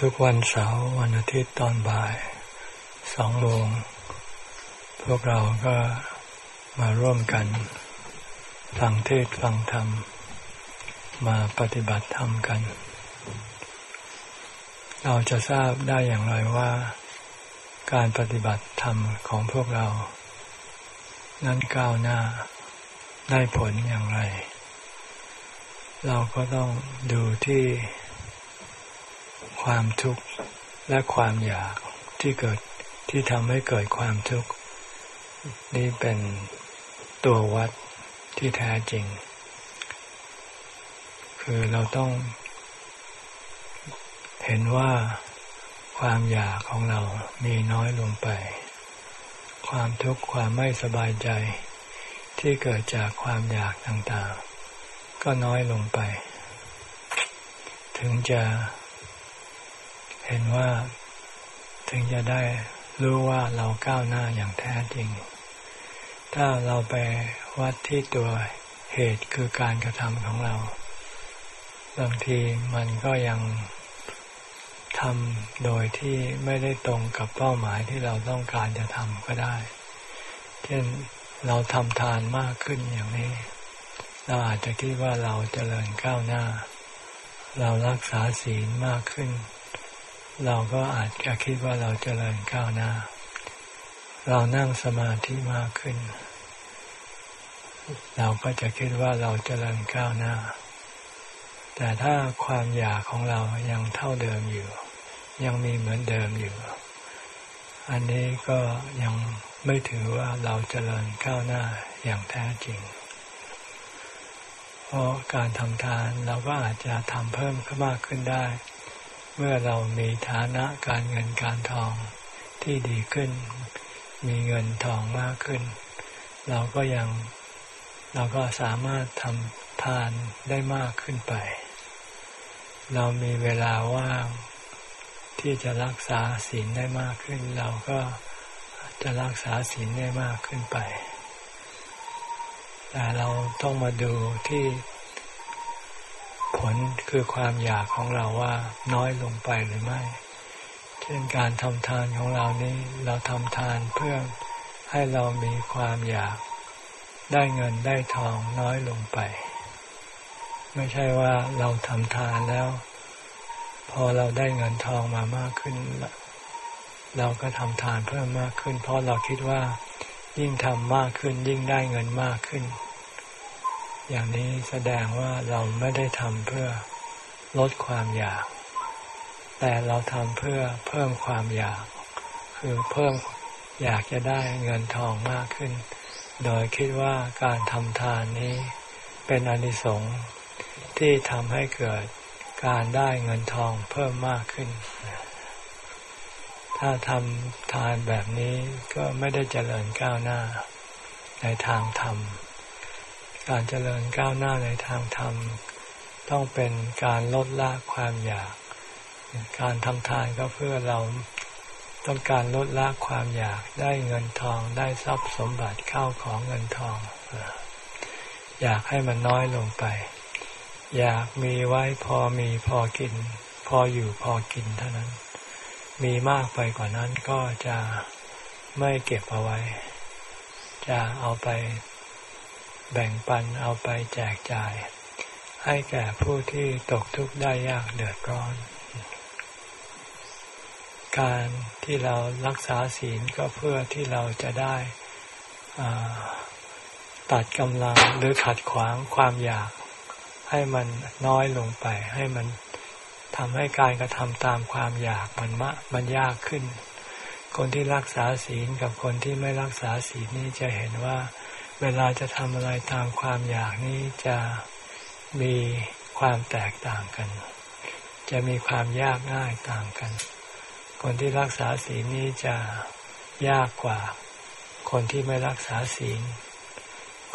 ทุกวันเสาร์วันอาทิตย์ตอนบ่ายสองโมงพวกเราก็มาร่วมกัน ฟังเทศฟังธรรม มาปฏิบัติธรรมกัน เราจะทราบได้อย่างไรว่า การปฏิบัติธรรมของพวกเรา นั้นก้าวหน้าได้ผลอย่างไร เราก็ต้องดูที่ ความทุกข์และความอยากที่เกิดที่ทำให้เกิดความทุกข์ นี่เป็นตัววัดที่แท้จริง คือเราต้อง เห็นว่าความอยากของเรามีน้อยลงไป ความทุกข์ความไม่สบายใจ ที่เกิดจากความอยากต่างๆ ก็น้อยลงไป ถึงจะ เห็นว่าถึงจะได้รู้ว่าเราก้าวหน้าอย่างแท้จริง ถ้าเราไปวัดที่ตัวเหตุคือการกระทำของเรา บางทีมันก็ยังทำโดยที่ไม่ได้ตรงกับเป้าหมายที่เราต้องการจะทำก็ได้ เช่นเราทำทานมากขึ้นอย่างนี้ เราอาจจะคิดว่าเราจเจริญก้าวหน้า เรารักษาศีลมากขึ้น เราก็อาจจะคิดว่าเราจเจริญก้าวหน้า เรานั่งสมาธิมากขึ้น เราก็จะคิดว่าเราจเจริญก้าวหน้า แต่ถ้าความอยากของเรายังเท่าเดิมอยู่ ยังมีเหมือนเดิมอยู่ อันนี้ก็ยังไม่ถือว่าเราจเจริญก้าวหน้าอย่างแท้จริง เพราะการทำทานเราก็อาจจะทำเพิ่มขึ้นมากขึ้นได้ เมื่อเรามีฐานะการเงินการทองที่ดีขึ้น มีเงินทองมากขึ้น เราก็ยังเราก็สามารถทำทานได้มากขึ้นไป เรามีเวลาว่างที่จะรักษาศีลได้มากขึ้น เราก็จะรักษาศีลได้มากขึ้นไป แต่เราต้องมาดูที่ ผลคือความอยากของเราว่าน้อยลงไปหรือไม่ เช่นการทำทานของเรานี้เราทำทานเพื่อให้เรามีความอยากได้เงินได้ทองน้อยลงไป ไม่ใช่ว่าเราทำทานแล้ว พอเราได้เงินทองมามากขึ้น เราก็ทำทานเพิ่มมากขึ้น เพราะเราคิดว่ายิ่งทำมากขึ้นยิ่งได้เงินมากขึ้น อย่างนี้แสดงว่าเราไม่ได้ทำเพื่อลดความอยาก แต่เราทำเพื่อเพิ่มความอยาก คือเพิ่มอยากจะได้เงินทองมากขึ้น โดยคิดว่าการทำทานนี้เป็นอนิสงส์ที่ทำให้เกิดการได้เงินทองเพิ่มมากขึ้น ถ้าทำทานแบบนี้ก็ไม่ได้เจริญก้าวหน้าในทางธรรม การเจริญก้าวหน้าในทางธรรม ต้องเป็นการลดละความอยาก การทำทานก็เพื่อเราต้องการลดละความอยากได้เงินทองได้ทรัพย์สมบัติเข้าของเงินทอง อยากให้มันน้อยลงไป อยากมีไว้พอมีพอกิน พออยู่พอกินเท่านั้น มีมากไปกว่านั้นก็จะไม่เก็บเอาไว้ จะเอาไป แบ่งปันเอาไปแจกจ่าย ให้แก่ผู้ที่ตกทุกข์ได้ยากเดือดร้อน การที่เรารักษาศีลก็เพื่อที่เราจะได้ตัดกำลังหรือขัดขวางความอยาก ให้มันน้อยลงไป ให้มันทำให้การกระทำตามความอยากมันมะมันยากขึ้น คนที่รักษาศีลกับคนที่ไม่รักษาศีลนี่จะเห็นว่า เวลาจะทำอะไรตามความอยากนี้จะมีความแตกต่างกัน จะมีความยากง่ายต่างกัน คนที่รักษาศีลนี้จะยากกว่า คนที่ไม่รักษาศีล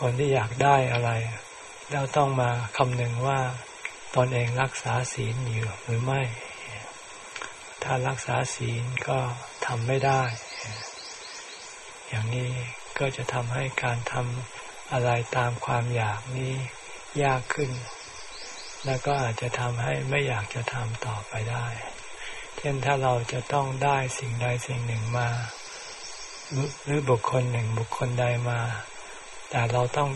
คนที่อยากได้อะไร แล้วต้องมาคำนึงว่าตนเองรักษาศีลอยู่หรือไม่ ถ้ารักษาศีลก็ทำไม่ได้ อย่างนี้ ก็จะทำให้การทำอะไรตามความอยากนี้ยากขึ้น แล้วก็อาจจะทำให้ไม่อยากจะทำต่อไปได้ เช่นถ้าเราจะต้องได้สิ่งใดสิ่งหนึ่งมา หรือบุคคลหนึ่งบุคคลใดมา แต่เราต้อง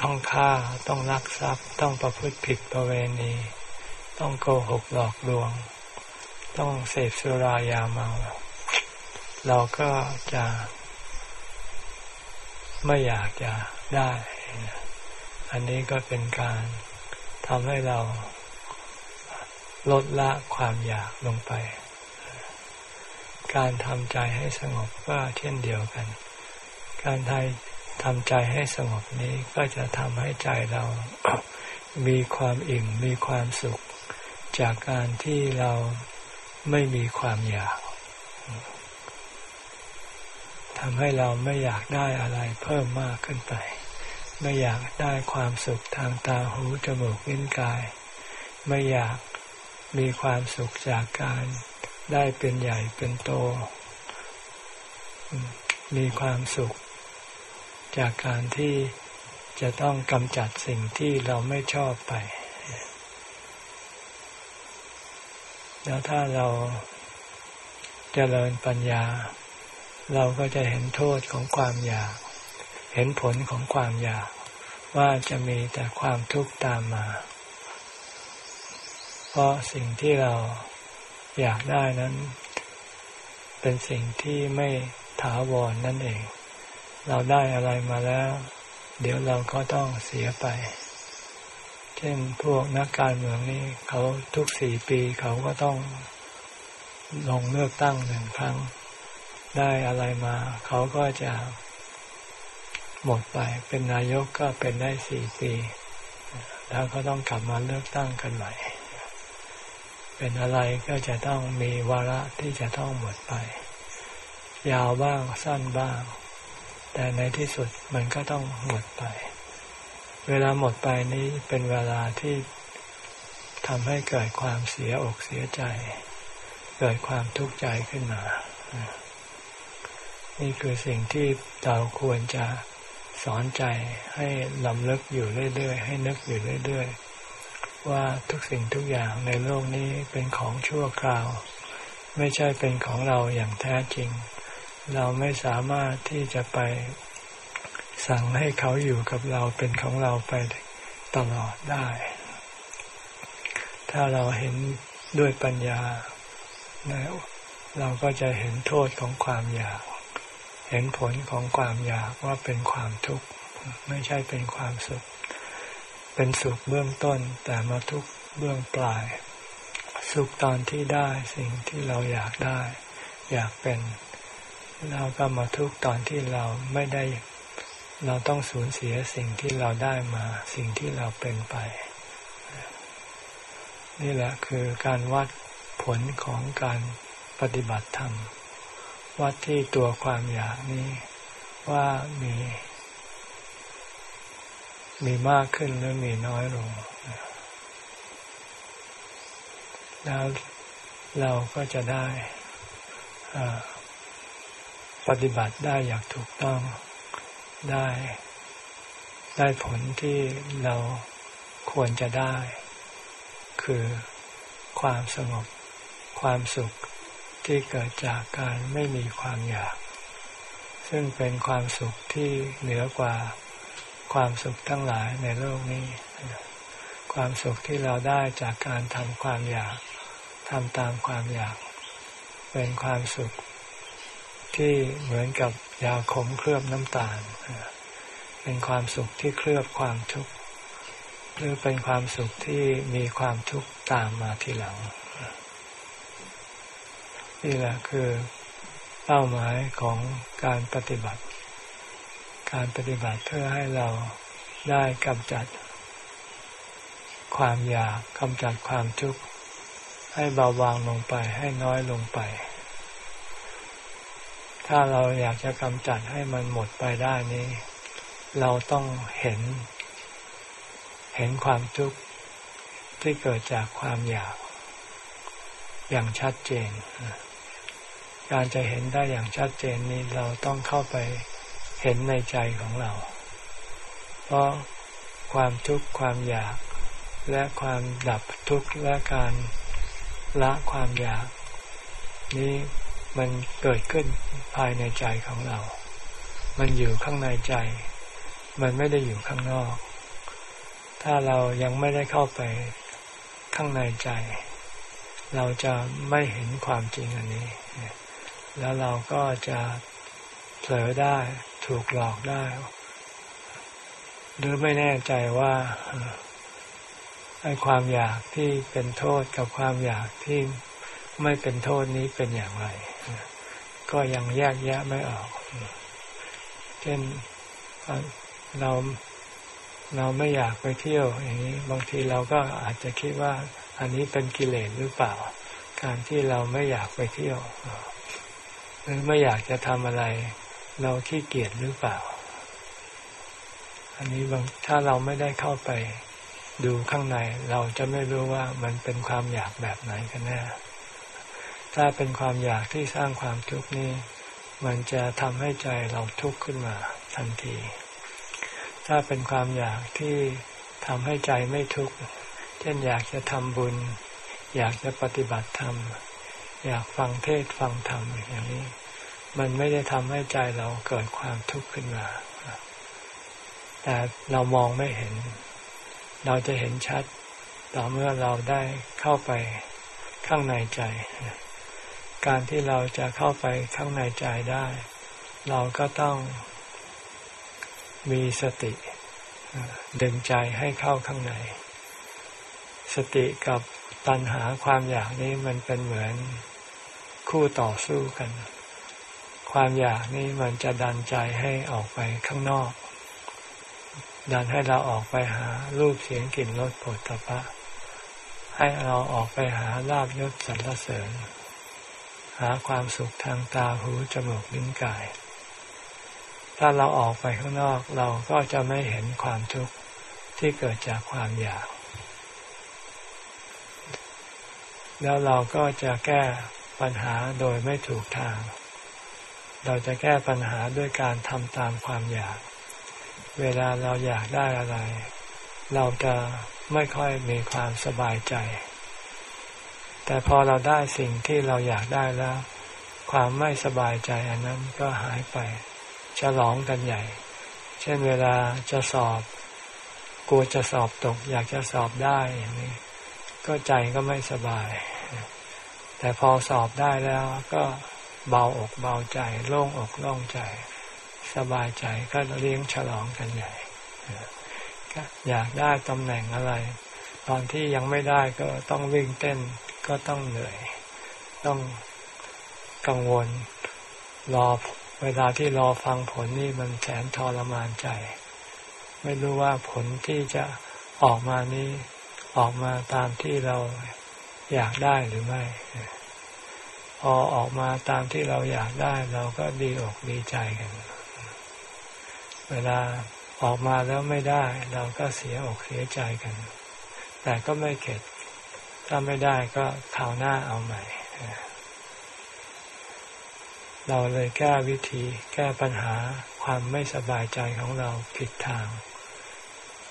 ต้องฆ่าต้องลักทรัพย์ ต้องประพฤติผิดประเวณี ต้องโกหกหลอกลวง ต้องเสพสุรายาเมา เราก็จะ ไม่อยากจะได้ อันนี้ก็เป็นการทำให้เราลดละความอยากลงไป การทำใจให้สงบก็เช่นเดียวกัน การทยทำใจให้สงบนี้ก็จะทำให้ใจเรามีความอิ่มมีความสุข จากการที่เราไม่มีความอยากำให้เราไม่อยากได้อะไรเพิ่มมากขึ้นไป ไม่อยากได้ความสุขทางตาหูจมูกลิ้นกาย ไม่อยากมีความสุขจากการได้เป็นใหญ่เป็นโต มีความสุข จากการที่จะต้องกำจัดสิ่งที่เราไม่ชอบไป แล้วถ้าเราจเจริญปัญญา เราก็จะเห็นโทษของความอยาก เห็นผลของความอยาก ว่าจะมีแต่ความทุกข์ตามมา เพราะสิ่งที่เราอยากได้นั้น เป็นสิ่งที่ไม่ถาวรนนั่นเอง เราได้อะไรมาแล้ว เดี๋ยวเราก็ต้องเสียไป เช่นพวกนักการเมืองนี่เขาทุกสี่ปีเขาก็ต้องลงเลือกตั้งหนึ่งครั้ง ได้อะไรมา เขาก็จะหมดไป เป็นนายกก็เป็นได้สี่ปีแล้วก็ต้องกลับมาเลือกตั้งกันใหม่ เป็นอะไรก็จะต้องมีวาระที่จะต้องหมดไป ยาวบ้างสั้นบ้าง แต่ในที่สุดมันก็ต้องหมดไป เวลาหมดไปนี้เป็นเวลาที่ทำให้เกิดความเสียอกเสียใจ เกิดความทุกข์ใจขึ้นมา นี่คือสิ่งที่เราควรจะสอนใจให้ลำลึกอยู่เรื่อยๆ ให้นึกอยู่เรื่อยๆ ว่าทุกสิ่งทุกอย่างในโลกนี้เป็นของชั่วคราว ไม่ใช่เป็นของเราอย่างแท้จริง เราไม่สามารถที่จะไปสั่งให้เขาอยู่กับเราเป็นของเราไปตลอดได้ ถ้าเราเห็นด้วยปัญญาแล้วเราก็จะเห็นโทษของความอยาก เห็นผลของความอยากว่าเป็นความทุกข์ไม่ใช่เป็นความสุข เป็นสุขเบื้องต้นแต่มาทุกข์เบื้องปลาย สุขตอนที่ได้สิ่งที่เราอยากได้ อยากเป็นแล้วก็มาทุกตอนที่เราไม่ได้ เราต้องสูญเสียสิ่งที่เราได้มา สิ่งที่เราเป็นไป นี่แหละคือการวัดผลของการปฏิบัติธรรม วัดที่ตัวความอยากนี้ว่ามี มีมากขึ้นหรือมีน้อยลง แล้วเราก็จะได้ปฏิบัติได้อย่างถูกต้องได้ ได้ผลที่เราควรจะได้ คือความสงบความสุข ที่เกิดจากการไม่มีความอยาก ซึ่งเป็นความสุขที่เหนือกว่าความสุขทั้งหลายในโลกนี้ ความสุขที่เราได้จากการทำความอยากทำตามความอยาก เป็นความสุขที่เหมือนกับยาขมเคลือบน้ำตาล เป็นความสุขที่เคลือบความทุกข์ หรือเป็นความสุขที่มีความทุกข์ตามมาทีหลัง นี่แหละคือเป้าหมายของการปฏิบัติ การปฏิบัติเพื่อให้เราได้กำจัด ความอยากกำจัดความทุกข์ให้เบาบางลงไปให้น้อยลงไป ถ้าเราอยากจะกำจัดให้มันหมดไปได้นี้ เราต้องเห็น เห็นความทุกข์ที่เกิดจากความอยาก อย่างชัดเจน การจะเห็นได้อย่างชัดเจนนี้เราต้องเข้าไปเห็นในใจของเรา เพราะความทุกข์ความอยาก และความดับทุกข์และการละความอยาก นี้มันเกิดขึ้นภายในใจของเรา มันอยู่ข้างในใจ มันไม่ได้อยู่ข้างนอก ถ้าเรายังไม่ได้เข้าไปข้างในใจ เราจะไม่เห็นความจริงอันนี้ แล้วเราก็จะเผลอได้ถูกหลอกได้ หรือไม่แน่ใจว่าไอ้ความอยากที่เป็นโทษกับความอยากที่ไม่เป็นโทษนี้เป็นอย่างไร ก็ยังแยกแยะไม่ออก เช่นเราเราไม่อยากไปเที่ยวอย่างนี้ บางทีเราก็อาจจะคิดว่า อันนี้เป็นกิเลสหรือเปล่า การที่เราไม่อยากไปเที่ยว หรือไม่อยากจะทำอะไร เราขี้เกียจหรือเปล่า อันนี้บางถ้าเราไม่ได้เข้าไปดูข้างใน เราจะไม่รู้ว่ามันเป็นความอยากแบบไหนกันแน่ถ้าเป็นความอยากที่สร้างความทุกข์นี้ มันจะทำให้ใจเราทุกข์ขึ้นมาทันที ถ้าเป็นความอยากที่ทำให้ใจไม่ทุกข์ เช่นอยากจะทำบุญ อยากจะปฏิบัติธรรม อยากฟังเทศฟังธรรมอย่างนี้ มันไม่ได้ทำให้ใจเราเกิดความทุกข์ขึ้นมา แต่เรามองไม่เห็น เราจะเห็นชัด ต่อเมื่อเราได้เข้าไปข้างในใจ การที่เราจะเข้าไปข้างในใจได้ เราก็ต้องมีสติดึงใจให้เข้าข้างใน สติกับตัณหาความอยากนี้มันเป็นเหมือน คู่ต่อสู้กัน ความอยากนี้มันจะดันใจให้ออกไปข้างนอก ดันให้เราออกไปหารูปเสียงกลิ่นรสผลตภะให้เราออกไปหาลาบยศสรรเสริญ หาความสุขทางตาหูจมูกลิ้นกาย ถ้าเราออกไปข้างนอกเราก็จะไม่เห็นความทุกข์ที่เกิดจากความอยาก แล้วเราก็จะแก้ ปัญหาโดยไม่ถูกทาง เราจะแก้ปัญหาด้วยการทำตามความอยาก เวลาเราอยากได้อะไร เราจะไม่ค่อยมีความสบายใจ แต่พอเราได้สิ่งที่เราอยากได้แล้ว ความไม่สบายใจอันนั้นก็หายไป ฉลองกันใหญ่ เช่นเวลาจะสอบกลัวจะสอบตก อยากจะสอบได้อย่างนี้ก็ใจก็ไม่สบาย แต่พอสอบได้แล้วก็เบาอกเบาใจ โล่งอกโล่งใจ สบายใจก็เลี้ยงฉลองกันใหญ่อยากได้ตำแหน่งอะไร ตอนที่ยังไม่ได้ก็ต้องวิ่งเต้นก็ต้องเหนื่อย ต้องกังวลรอเวลาที่รอฟังผลนี่มันแสนทรมานใจ ไม่รู้ว่าผลที่จะออกมานี้ออกมาตามที่เราอยากได้หรือไม่ อออกมาตามที่เราอยากได้ เราก็ดีอกดีใจกัน เวลาออกมาแล้วไม่ได้ เราก็เสียอกเสียใจกัน แต่ก็ไม่เข็ด ถ้าไม่ได้ก็คราวหน้าเอาใหม่ เราเลยแก้วิธีแก้ปัญหาความไม่สบายใจของเราผิดทาง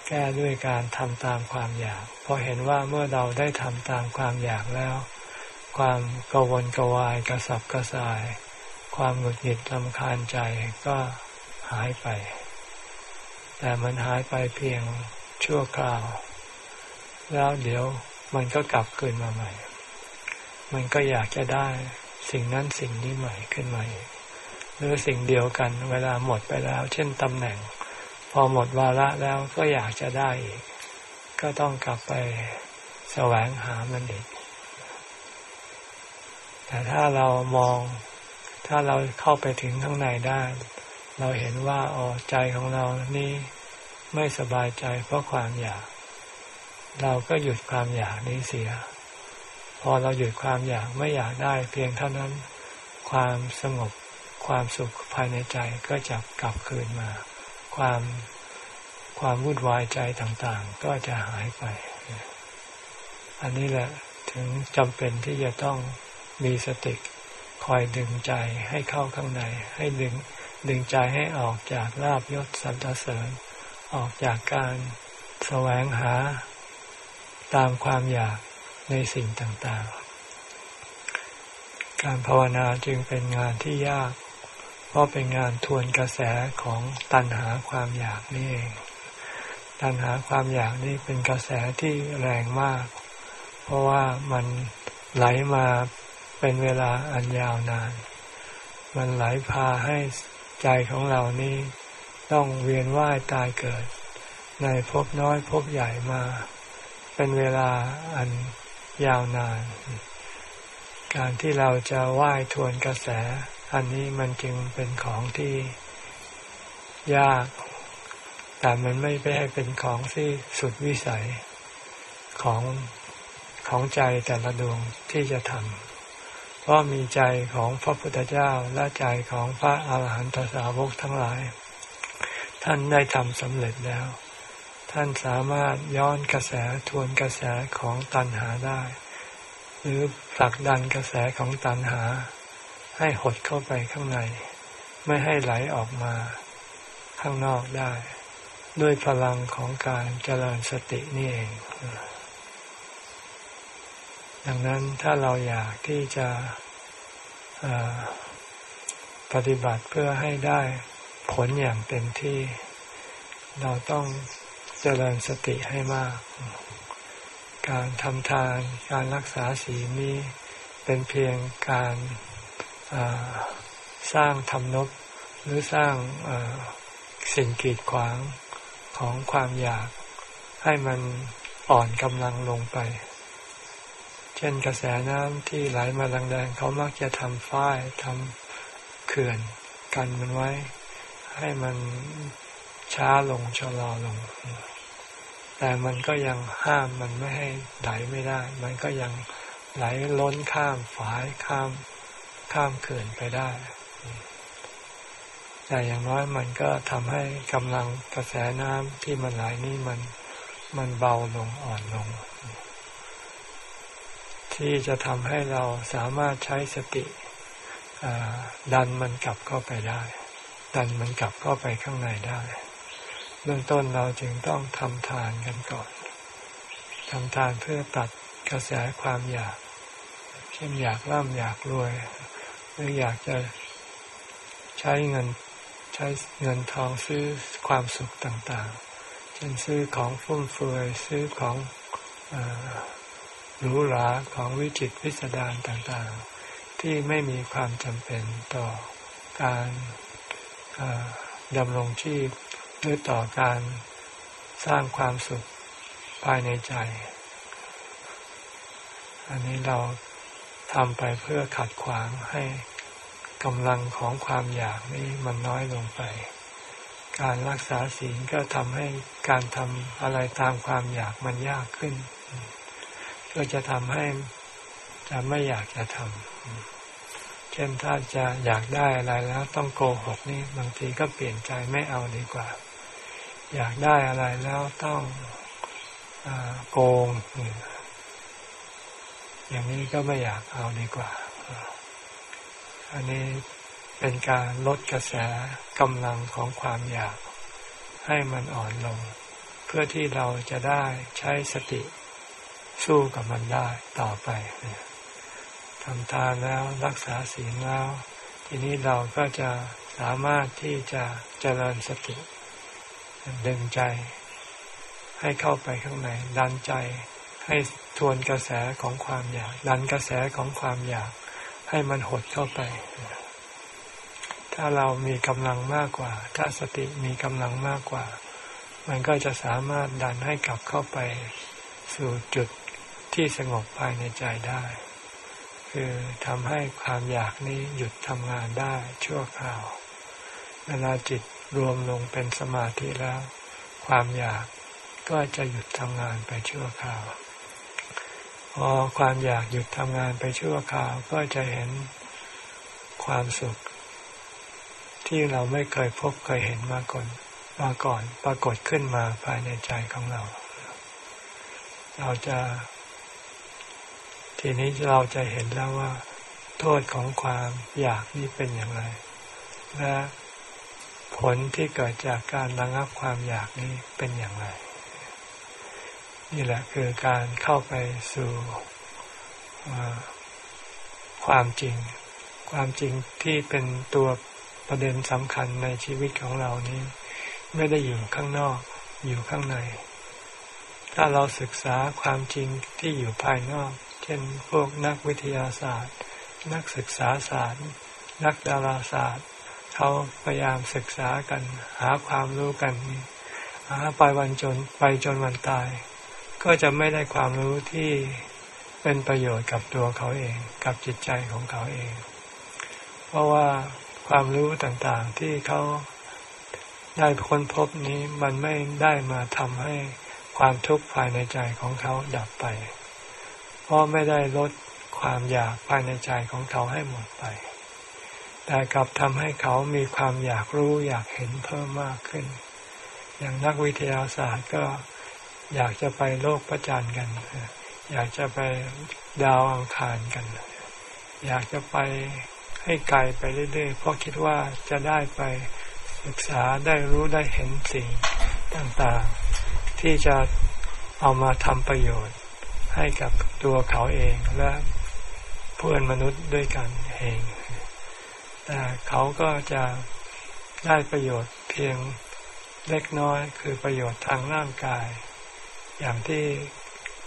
แก้ด้วยการทำตามความอยากพราะเห็นว่าเมื่อเราได้ทำตามความอยากแล้ว ความกวนกวายกระสับกระส่าย ความหงุดหงิดลำคาญใจก็หายไป แต่มันหายไปเพียงชั่วคราว แล้วเดี๋ยวมันก็กลับคืนมาใหม่ มันก็อยากจะได้สิ่งนั้นสิ่งนี้ใหม่ขึ้นมาอีกหรือสิ่งเดียวกัน เวลาหมดไปแล้ว เช่นตำแหน่ง พอหมดวาระแล้วก็อยากจะได้อีก ก็ต้องกลับไปแสวงหามันอีก แต่ถ้าเรามอง ถ้าเราเข้าไปถึงข้างในได้ เราเห็นว่าอ๋อใจของเรานี่ไม่สบายใจเพราะความอยาก เราก็หยุดความอยากนี้เสีย พอเราหยุดความอยากไม่อยากได้เพียงเท่านั้น ความสงบความสุขภายในใจก็จะกลับคืนมา ความความวุ่นวายใจต่างๆ ก็จะหายไป อันนี้แหละถึงจำเป็นที่จะต้อง มีสติคอยดึงใจให้เข้าข้างใน ให้ดึงดึงใจให้ออกจากลาบยศสรรเสริญ ออกจากการแสวงหา ตามความอยากในสิ่งต่างๆ การภาวนาจึงเป็นงานที่ยาก เพราะเป็นงานทวนกระแสของตัณหาความอยากนี่เอง ตัณหาความอยากนี่เป็นกระแสที่แรงมาก เพราะว่ามันไหลมา เป็นเวลาอันยาวนาน มันไหลพาให้ใจของเรานี่ต้องเวียนว่ายตายเกิด ในภพน้อยภพใหญ่มา เป็นเวลาอันยาวนาน การที่เราจะว่ายทวนกระแส อันนี้มันจึงเป็นของที่ยาก แต่มันไม่ไปให้เป็นของที่สุดวิสัยของของใจแต่ละดวงที่จะทำ เพราะมีใจของพระพุทธเจ้าและใจของพระอาหารหันตสาวกทั้งหลาย ท่านได้ทำสำเร็จแล้ว ท่านสามารถย้อนกระแสทวนกระแสของตัณหาได้ หรือผลักดันกระแสของตัณหา ให้หดเข้าไปข้างใน ไม่ให้ไหลออกมา ข้างนอกได้ ด้วยพลังของการเจริญสตินี่เอง ดังนั้นถ้าเราอยากที่จะปฏิบัติเพื่อให้ได้ผลอย่างเต็มที่ เราต้องเจริญสติให้มาก การทำทานการรักษาศีลนี้เป็นเพียงการสร้างทำนบหรือสร้างสิ่งกีดขวางของความอยากให้มันอ่อนกำลังลงไป ช่นกระแสน้ำที่ไหลมาแรงๆเขามักจะทำฝ้ายทำเขื่อนกันมันไว้ ให้มันช้าลงชะลอลง แต่มันก็ยังห้ามมันไม่ให้ไหลไม่ได้ มันก็ยังไหลล้นข้ามฝายข้ามข้ามเขื่อนไปได้ แต่อย่างน้อยมันก็ทำให้กำลังกระแสน้ำที่มันไหลนี่มันมันเบาลงอ่อนลง ที่จะทำให้เราสามารถใช้สติดันมันกลับเข้าไปได้ ดันมันกลับเข้าไปข้างในได้ เบื้องต้นเราจึงต้องทำทานกันก่อนทำทานเพื่อตัดกระแสความอยาก เช่นอยากร่ำอยากรวย หรืออยากจะใช้เงินใช้เงินทองซื้อความสุขต่างๆ เช่นซื้อของฟุ่มเฟือยซื้อของอ หรูหราของวิจิตวิสดารต่างๆ ที่ไม่มีความจำเป็นต่อการดำรงชีพหรือต่อการสร้างความสุขภายในใจ อันนี้เราทำไปเพื่อขัดขวางให้กำลังของความอยากนี้มันน้อยลงไป การรักษาศีลก็ทำให้การทำอะไรตามความอยากมันยากขึ้น ก็จะทำให้จะไม่อยากจะทำเช่นถ้าจะอยากได้อะไรแล้ว ต้องโกหกนี่บางทีก็เปลี่ยนใจไม่เอาดีกว่า อยากได้อะไรแล้วต้องอโกง อย่างนี้ก็ไม่อยากเอาดีกว่า อันนี้เป็นการลดกระแสกำลังของความอยากให้มันอ่อนลง เพื่อที่เราจะได้ใช้สติ สู้กับมันได้ต่อไปทำทานแล้วรักษาศีลแล้ว ทีนี้เราก็จะสามารถที่จะเจริญสติดึงใจ ให้เข้าไปข้างในดันใจให้ทวนกระแสของความอยาก ดันกระแสของความอยาก ให้มันหดเข้าไป ถ้าเรามีกำลังมากกว่า ถ้าสติมีกำลังมากกว่า มันก็จะสามารถดันให้กลับเข้าไป สู่จุด ที่สงบภายในใจได้ คือทำให้ความอยากนี้หยุดทำงานได้ชั่วคราว เวลาจิตรวมลงเป็นสมาธิแล้ว ความอยากก็จะหยุดทำงานไปชั่วคราว พอความอยากหยุดทำงานไปชั่วคราวก็จะเห็นความสุข ที่เราไม่เคยพบเคยเห็นมาก่อนมาก่อนปรากฏขึ้นมาภายในใจของเรา เราจะ ทีนี้เราจะเห็นแล้วว่า โทษของความอยากนี่เป็นอย่างไร และผลที่เกิดจากการระงับความอยากนี้เป็นอย่างไร นี่แหละคือการเข้าไปสู่ความจริง ความจริงที่เป็นตัวประเด็นสำคัญในชีวิตของเรานี้ ไม่ได้อยู่ข้างนอกอยู่ข้างใน ถ้าเราศึกษาความจริงที่อยู่ภายนอก เช่นพวกนักวิทยาศาสตร์ นักศึกษาศาสตร์ นักดาราศาสตร์ เขาพยายามศึกษากัน หาความรู้กันหาไปวันจนไปจนวันตาย ก็จะไม่ได้ความรู้ที่เป็นประโยชน์กับตัวเขาเอง กับจิตใจของเขาเอง เพราะว่าความรู้ต่างๆที่เขาได้ค้นพบนี้มันไม่ได้มาทำให้ความทุกข์ภายในใจของเขาดับไป ราะไม่ได้ลดความอยากภายในใจของเขาให้หมดไป แต่กลับทำให้เขามีความอยากรู้อยากเห็นเพิ่มมากขึ้น อย่างนักวิทยาศาสตร์ก็อยากจะไปโลกประจันกัน อยากจะไปดาวอังคารกัน อยากจะไปให้ไกลไปเรื่อยๆ เพราะคิดว่าจะได้ไปศึกษาได้รู้ได้เห็นสิ่งต่างๆ ที่จะเอามาทำประโยชน์ ให้กับตัวเขาเองและเพื่อนมนุษย์ด้วยกันเอง แต่เขาก็จะได้ประโยชน์เพียงเล็กน้อยคือประโยชน์ทางร่างกาย อย่างที่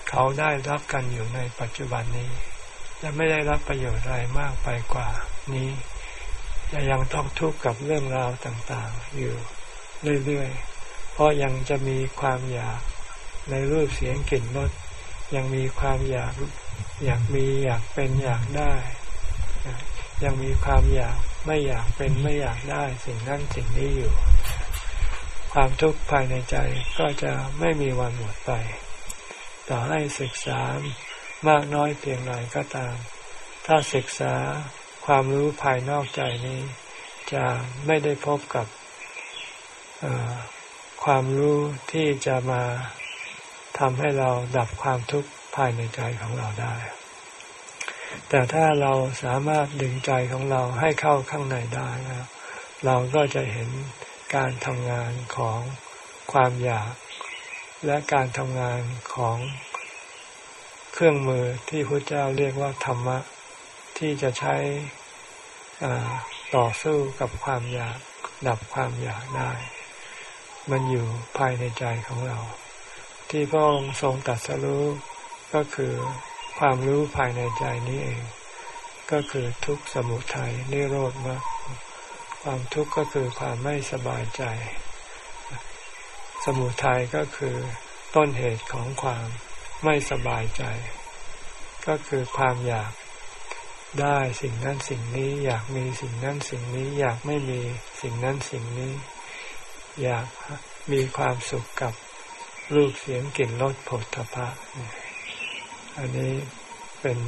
เขาได้รับกันอยู่ในปัจจุบันนี้จะไม่ได้รับประโยชน์อะไรมากไปกว่านี้จะยังต้องทุกข์กับเรื่องราวต่างๆ อยู่เรื่อยๆ เพราะยังจะมีความอยากในรูปเสียงกลิ่นรส ยังมีความอยากอยากมีอยากเป็นอยากได้ ยังมีความอยากไม่อยากเป็นไม่อยากได้สิ่งนั้นสิ่งนี้อยู่ ความทุกข์ภายในใจก็จะไม่มีวันหมดไป ต่อให้ศึกษามากน้อยเพียงไรก็ตาม ถ้าศึกษาความรู้ภายนอกใจนี้ จะไม่ได้พบกับความรู้ที่จะมา ทำให้เราดับความทุกข์ภายในใจของเราได้ แต่ถ้าเราสามารถดึงใจของเราให้เข้าข้างในได้นะเราก็จะเห็นการทำงานของความอยาก และการทำงานของเครื่องมือที่พระเจ้าเรียกว่าธรรมะ ที่จะใช้ต่อสู้กับความอยาก ดับความอยากได้ มันอยู่ภายในใจของเรา ที่พระองค์ทรงตัดสรู้ก็คือความรู้ภายในใจนี้เอง ก็คือทุกสมุทัยนิโรธมรรคความทุกข์ก็คือความไม่สบายใจ สมุทัยก็คือต้นเหตุของความไม่สบายใจ ก็คือความอยากได้สิ่งนั้นสิ่งนี้ อยากมีสิ่งนั้นสิ่งนี้ อยากไม่มีสิ่งนั้นสิ่งนี้ อยากมีความสุขกับ รูปเสียงกลิ่นรสผลทพะอันนี้เป็น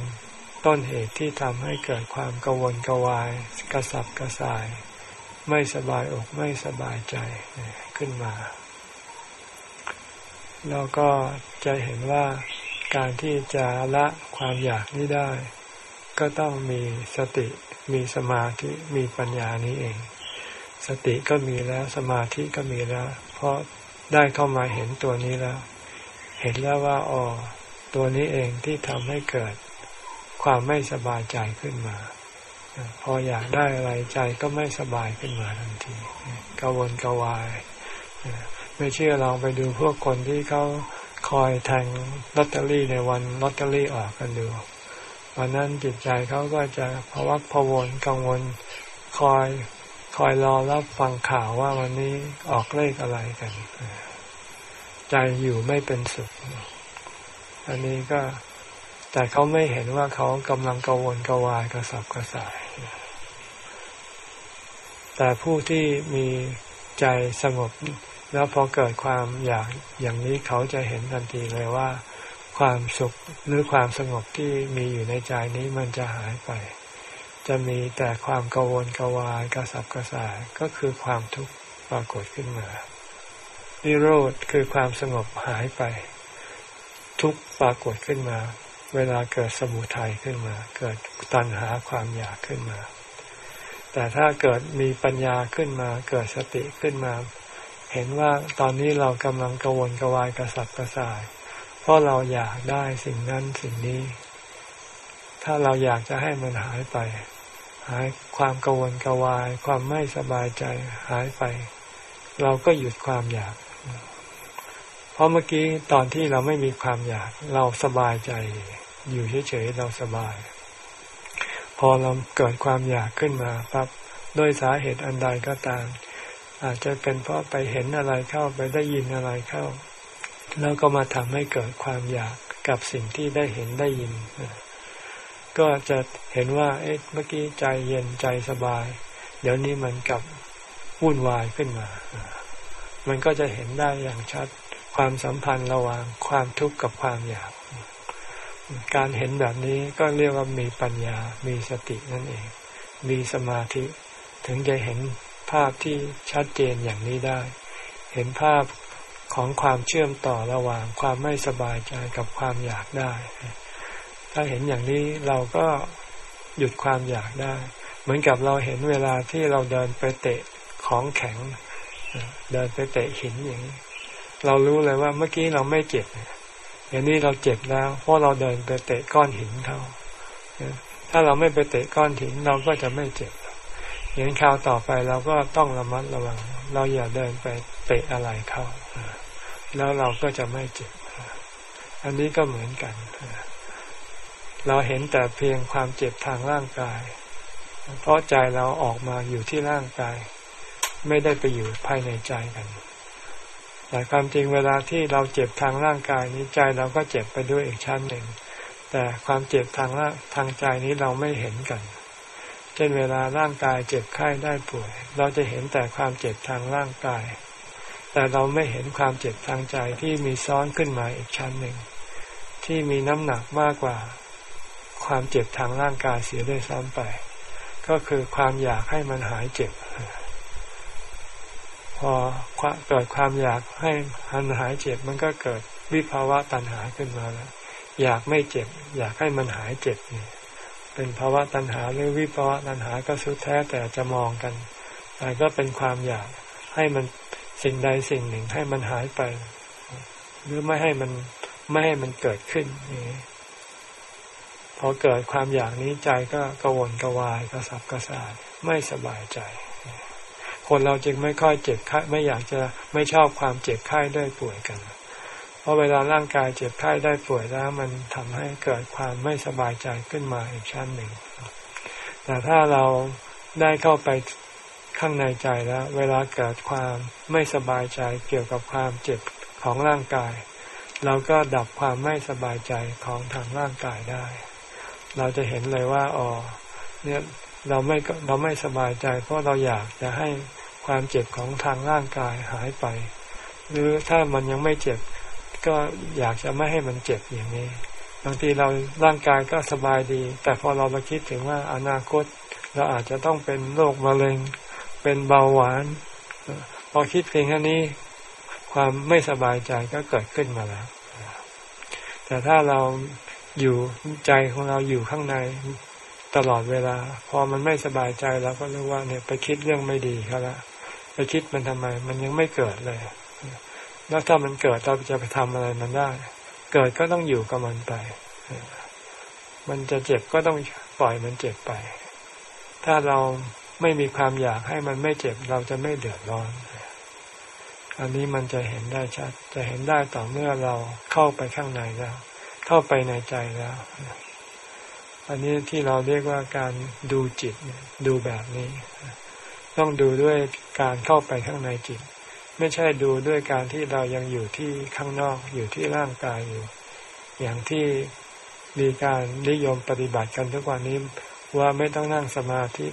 ต้นเหตุที่ทำให้เกิดความกังวลกวาย กระสับกระส่าย ไม่สบายอกไม่สบายใจขึ้นมา แล้วก็จะเห็นว่าการที่จะละความอยากนี้ได้ ก็ต้องมีสติมีสมาธิมีปัญญานี้เอง สติก็มีแล้วสมาธิก็มีแล้ว เพราะ ได้เข้ามาเห็นตัวนี้แล้ว เห็นแล้วว่าอ๋อตัวนี้เองที่ทำให้เกิดความไม่สบายใจขึ้นมา พออยากได้อะไรใจก็ไม่สบายขึ้นมาทันทีกวนกวาย ไม่เชื่อลองไปดูพวกคนที่เขาคอยแทงลอตเตอรี่ในวันลอตเตอรี่ออกกันดูวันนั้นจิตใจเขาก็จะภวักพวนกังวลคอย คอยรอรับฟังข่าวว่าวันนี้ออกเลขอะไรกัน ใจอยู่ไม่เป็นสุข อันนี้ก็แต่เขาไม่เห็นว่าเขากำลังกังวลกวายกระสับกระส่าย แต่ผู้ที่มีใจสงบ แล้วพอเกิดความอยากอย่างนี้เขาจะเห็นทันทีเลยว่า ความสุขหรือความสงบที่มีอยู่ในใจนี้มันจะหายไป จะมีแต่ความกังวลกวายกระสับกระส่ายก็คือความทุกข์ปรากฏขึ้นมานิโรธคือความสงบหายไป ทุกปรากฏขึ้นมา เวลาเกิดสมุทัยขึ้นมา เกิดตัณหาความอยากขึ้นมา แต่ถ้าเกิดมีปัญญาขึ้นมา เกิดสติขึ้นมา เห็นว่าตอนนี้เรากำลังกังวลกวายกระสับกระส่าย เพราะเราอยากได้สิ่งนั้นสิ่งนี้ ถ้าเราอยากจะให้มันหายไป หายความกังวลกวาย ความไม่สบายใจหายไป เราก็หยุดความอยาก เพราะเมื่อกี้ตอนที่เราไม่มีความอยาก เราสบายใจ อยู่เฉยๆเราสบาย พอเราเกิดความอยากขึ้นมาปั๊บด้วยสาเหตุอันใดก็ตาม อาจจะเป็นเพราะไปเห็นอะไรเข้าไปได้ยินอะไรเข้า แล้วก็มาทำให้เกิดความอยากกับสิ่งที่ได้เห็นได้ยิน ก็จะเห็นว่าเอ๊ะเมื่อกี้ใจเย็นใจสบาย เดี๋ยวนี้มันกลับวุ่นวายขึ้นมา มันก็จะเห็นได้อย่างชัดความสัมพันธ์ระหว่างความทุกข์กับความอยาก การเห็นแบบนี้ก็เรียกว่ามีปัญญา มีสตินั่นเอง มีสมาธิ ถึงจะเห็นภาพที่ชัดเจนอย่างนี้ได้ เห็นภาพของความเชื่อมต่อระหว่างความไม่สบายใจกับความอยากได้ ถ้าเห็นอย่างนี้เราก็หยุดความอยากได้ เหมือนกับเราเห็นเวลาที่เราเดินไปเตะของแข็ง เดินไปเตะหินอย่างนี้ เรารู้เลยว่าเมื่อกี้เราไม่เจ็บอย่างนี้เราเจ็บแล้ว เพราะเราเดินไปเตะก้อนหินเขาถ้าเราไม่ไปเตะก้อนหินเราก็จะไม่เจ็บอย่างคราวต่อไปเราก็ต้องระมัดระวัง เราอย่าเดินไปเตะอะไรเขาแล้วเราก็จะไม่เจ็บ อันนี้ก็เหมือนกัน เราเห็นแต่เพียงความเจ็บทางร่างกาย เพราะใจเราออกมาอยู่ที่ร่างกาย ไม่ได้ไปอยู่ภายในใจกัน แต่ความจริงเวลาที่เราเจ็บทางร่างกายนี้ใจเราก็เจ็บไปด้วยอีกชั้นหนึ่ง แต่ความเจ็บทางร่างทางใจนี้เราไม่เห็นกัน เช่นเวลาร่างกายเจ็บไข้ได้ป่วย เราจะเห็นแต่ความเจ็บทางร่างกาย แต่เราไม่เห็นความเจ็บทางใจที่มีซ้อนขึ้นมาอีกชั้นหนึ่ง ที่มีน้ำหนักมากกว่า ความเจ็บทางร่างกายเสียด้วยซ้ำไป ก็คือความอยากให้มันหายเจ็บ พอเกิดความอยากให้มันหายเจ็บ มันก็เกิดวิภาวะตัณหาขึ้นมาแล้วอยากไม่เจ็บ อยากให้มันหายเจ็บนี่เป็นภาวะตัณหาหรือวิภาวะตัณหาก็สุดแท้แต่จะมองกัน แต่ก็เป็นความอยากให้มันสิ่งใดสิ่งหนึ่งให้มันหายไป หรือไม่ให้มันไม่ให้มันเกิดขึ้นนี่ พอเกิดความอยากนี้ใจก็กระวนกระวายกระสับกระส่ายไม่สบายใจ คนเราจึงไม่ค่อยเจ็บไข้ไม่อยากจะไม่ชอบความเจ็บไข้ได้ป่วยกัน เพราะเวลาร่างกายเจ็บไข้ได้ป่วยแล้ว มันทำให้เกิดความไม่สบายใจขึ้นมาอีกชั้นหนึ่ง แต่ถ้าเราได้เข้าไปข้างในใจแล้ว เวลาเกิดความไม่สบายใจเกี่ยวกับความเจ็บของร่างกาย เราก็ดับความไม่สบายใจของทางร่างกายได้ เราจะเห็นเลยว่าอ๋อเนี่ยเราไม่เราไม่สบายใจ เพราะเราอยากจะให้ความเจ็บของทางร่างกายหายไป หรือถ้ามันยังไม่เจ็บ ก็อยากจะไม่ให้มันเจ็บอย่างนี้ บางทีเราร่างกายก็สบายดี แต่พอเรามาคิดถึงว่าอนาคต เราอาจจะต้องเป็นโรคมะเร็ง เป็นเบาหวาน พอคิดเพียงแค่นี้ความไม่สบายใจก็เกิดขึ้นมาแล้ว แต่ถ้าเรา อยู่ใจของเราอยู่ข้างในตลอดเวลา พอมันไม่สบายใจเราก็รู้ว่าเนี่ยไปคิดเรื่องไม่ดีเขาละไปคิดมันทำไม มันยังไม่เกิดเลย แล้วถ้ามันเกิดเราจะไปทำอะไรมันได้ เกิดก็ต้องอยู่กับมันไป มันจะเจ็บก็ต้องปล่อยมันเจ็บไป ถ้าเราไม่มีความอยากให้มันไม่เจ็บเราจะไม่เดือดร้อน อันนี้มันจะเห็นได้ชัด จะเห็นได้ต่อเมื่อเราเข้าไปข้างในแล้ว เข้าไปในใจแล้ว อันนี้ที่เราเรียกว่าการดูจิตดูแบบนี้ ต้องดูด้วยการเข้าไปข้างในจิต ไม่ใช่ดูด้วยการที่เรายังอยู่ที่ข้างนอกอยู่ที่ร่างกายอยู่ อย่างที่มีการนิยมปฏิบัติกันทุกวันนี้ว่าไม่ต้องนั่งสมาธิ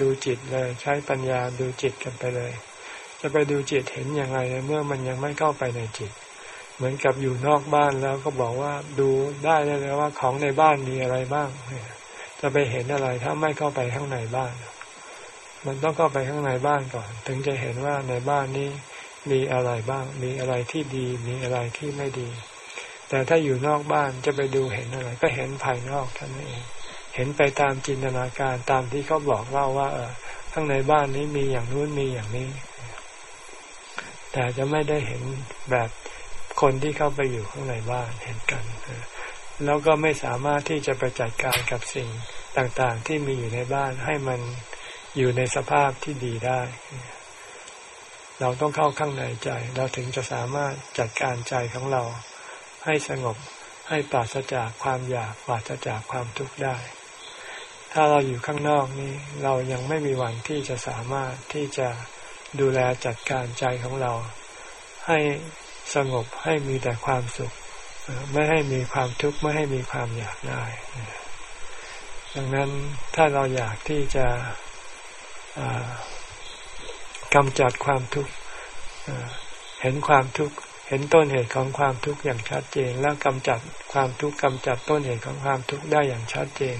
ดูจิตเลย ใช้ปัญญาดูจิตกันไปเลย จะไปดูจิตเห็นอย่างไรเมื่อมันยังไม่เข้าไปในจิต เหมือนกับอยู่นอกบ้านแล้วก็บอกว่าดูได้เลยว่าของในบ้านมีอะไรบ้างจะไปเห็นอะไรถ้าไม่เข้าไปข้างในบ้าน มันต้องเข้าไปข้างในบ้านก่อน ถึงจะเห็นว่าในบ้านนี้มีอะไรบ้าง มีอะไรที่ดี มีอะไรที่ไม่ดี แต่ถ้าอยู่นอกบ้านจะไปดูเห็นอะไร ก็เห็นภายนอกท่านเอง เห็นไปตามจินตนาการตามที่เขาบอกเล่าว่า เออข้างในบ้านนี้มีอย่างนู้นมีอย่างนี้ แต่จะไม่ได้เห็นแบบ คนที่เข้าไปอยู่ข้างในบ้านเห็นกัน แล้วก็ไม่สามารถที่จะไปจัดการกับสิ่งต่างๆ ที่มีอยู่ในบ้านให้มันอยู่ในสภาพที่ดีได้ เราต้องเข้าข้างในใจ เราถึงจะสามารถจัดการใจของเรา ให้สงบให้ปราศจากความอยากปราศจากความทุกข์ได้ ถ้าเราอยู่ข้างนอกนี้ เรายังไม่มีวันที่จะสามารถที่จะดูแลจัดการใจของเรา ให้ สงบให้มีแต่ความสุข ไม่ให้มีความทุกข์ไม่ให้มีความอยากได้ ดังนั้นถ้าเราอยากที่จะกำจัดความทุกข์เห็นความทุกข์เห็นต้นเหตุของความทุกข์อย่างชัดเจน แล้วกำจัดความทุกข์กำจัดต้นเหตุของความทุกข์ได้อย่างชัดเจน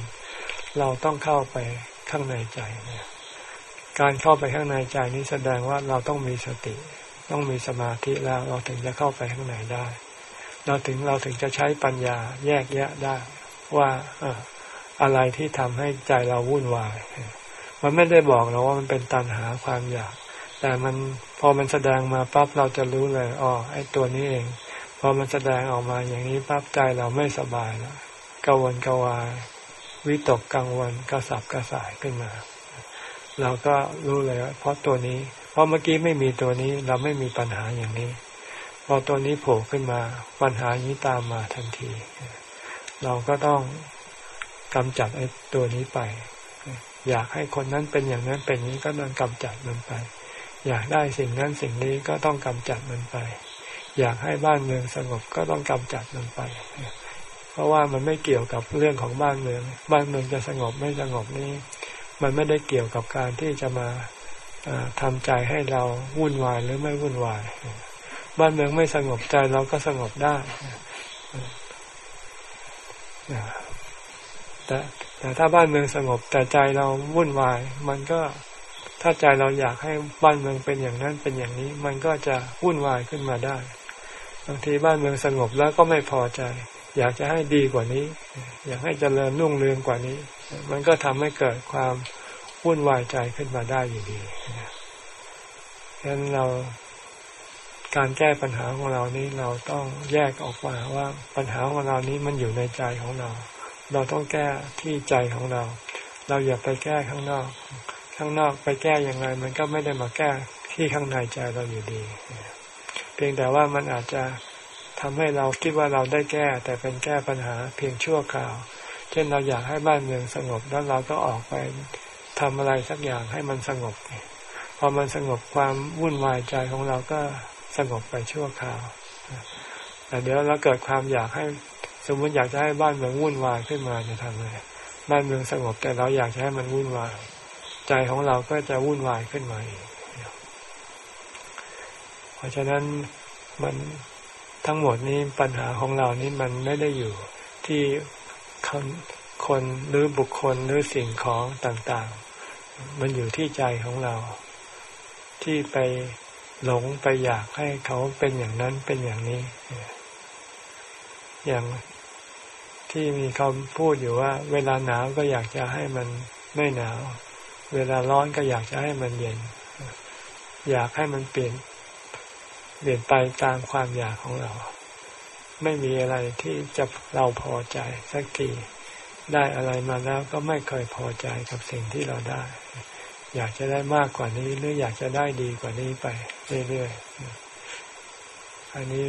เราต้องเข้าไปข้างในใจ การเข้าไปข้างในใจนี้แสดงว่าเราต้องมีสติ ต้องมีสมาธิแล้วเราถึงจะเข้าไปข้างในได้ เราถึงเราถึงจะใช้ปัญญาแยกแยะได้ ว่าอะไรที่ทำให้ใจเราวุ่นวาย มันไม่ได้บอกเราว่ามันเป็นตันหาความอยาก แต่มันพอมันแสดงมาปั๊บเราจะรู้เลยอ๋อไอ้ตัวนี้เอง พอมันแสดงออกมาอย่างนี้ปั๊บใจเราไม่สบายแล้วกังวลกวายวิตกกังวลกระสับกระส่ายขึ้นมา เราก็รู้เลยว่าเพราะตัวนี้ เพราะเมื่อกี้ไม่มีตัวนี้เราไม่มีปัญหาอย่างนี้ พอตัวนี้โผล่ขึ้นมาปัญหานี้ตามมาทันที เราก็ต้องกำจัดไอ้ตัวนี้ไป อยากให้คนนั้นเป็นอย่างนั้นเป็นนี้ก็ต้องกำจัดมันไป อยากได้สิ่งนั้นสิ่งนี้ก็ต้องกำจัดมันไป อยากให้บ้านเมืองสงบก็ต้องกำจัดมันไปเพราะว่ามันไม่เกี่ยวกับเรื่องของบ้านเมือง บ้านเมืองจะสงบไม่สงบนี้มันไม่ได้เกี่ยวกับการที่จะมา ทำใจให้เราวุ่นวายหรือไม่วุ่นวาย บ้านเมืองไม่สงบใจเราก็สงบได้แต่แต่ถ้าบ้านเมืองสงบ แต่ใจเราวุ่นวาย มันก็ถ้าใจเราอยากให้บ้านเมืองเป็นอย่างนั้นเป็นอย่างนี้ มันก็จะวุ่นวายขึ้นมาได้บางทีบ้านเมืองสงบแล้วก็ไม่พอใจ อยากจะให้ดีกว่านี้ อยากให้เจริญรุ่งเรืองกว่านี้ มันก็ทำให้เกิดความ วุ่นวายใจขึ้นมาได้อยู่ดีฉะนั้นเราการแก้ปัญหาของเรานี้เราต้องแยกออกมาว่าปัญหาของเรานี้มันอยู่ในใจของเรา เราต้องแก้ที่ใจของเรา เราอย่าไปแก้ข้างนอก ข้างนอกไปแก้อยังไงมันก็ไม่ได้มาแก้ที่ข้างในใจเราอยู่ดี เพียงแต่ว่ามันอาจจะทำให้เราคิดว่าเราได้แก้ แต่เป็นแก้ปัญหาเพียงชั่วคราว เช่นเราอยากให้บ้านเมืองสงบแล้วเราก็ออกไป ทำอะไรสักอย่างให้มันสงบ พอมันสงบความวุ่นวายใจของเราก็สงบไปชั่วคราวแต่เดี๋ยวเราเกิดความอยากให้สมมติอยากจะให้บ้านเมืองวุ่นวายขึ้นมาจะทำไงบ้านเมืองสงบแต่เราอยากจะให้มันวุ่นวาย ใจของเราก็จะวุ่นวายขึ้นมาอีกเพราะฉะนั้นมันทั้งหมดนี้ปัญหาของเรานี้มันไม่ได้อยู่ที่คนคนหรือบุคคลหรือสิ่งของต่าง มันอยู่ที่ใจของเรา ที่ไปหลงไปอยากให้เขาเป็นอย่างนั้นเป็นอย่างนี้ อย่างที่มีคำพูดอยู่ว่า เวลาหนาวก็อยากจะให้มันไม่หนาว เวลาร้อนก็อยากจะให้มันเย็น อยากให้มันเปลี่ยน เปลี่ยนไปตามความอยากของเรา ไม่มีอะไรที่จะเราพอใจสักที ได้อะไรมาแล้วก็ไม่เคยพอใจกับสิ่งที่เราได้ อยากจะได้มากกว่านี้หรืออยากจะได้ดีกว่านี้ไปเรื่อยๆ อันนี้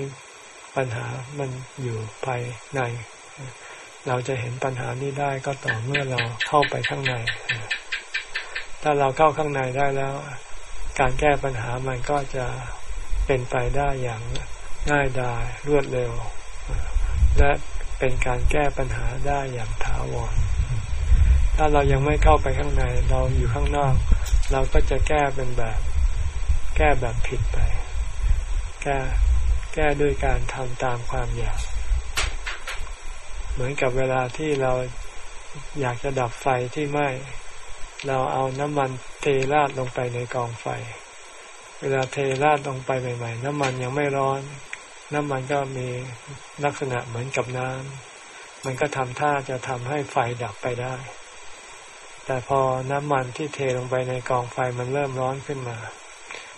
ปัญหามันอยู่ภายใน เราจะเห็นปัญหานี้ได้ก็ต่อเมื่อเราเข้าไปข้างใน ถ้าเราเข้าข้างในได้แล้ว การแก้ปัญหามันก็จะเป็นไปได้อย่างง่ายดายรวดเร็ว และ เป็นการแก้ปัญหาได้อย่างถาวร ถ้าเรายังไม่เข้าไปข้างในเราอยู่ข้างนอก เราก็จะแก้เป็นแบบ แก้แบบผิดไป แก้แก้ด้วยการทำตามความอยาก เหมือนกับเวลาที่เราอยากจะดับไฟที่ไหม้เราเอาน้ำมันเทราดลงไปในกองไฟ เวลาเทราดลงไปใหม่ ๆ น้ำมันยังไม่ร้อน น้ำมันก็มีลักษณะเหมือนกับน้ำมันก็ทำท่าจะทำให้ไฟดับไปได้ แต่พอน้ำมันที่เทลงไปในกองไฟมันเริ่มร้อนขึ้นมา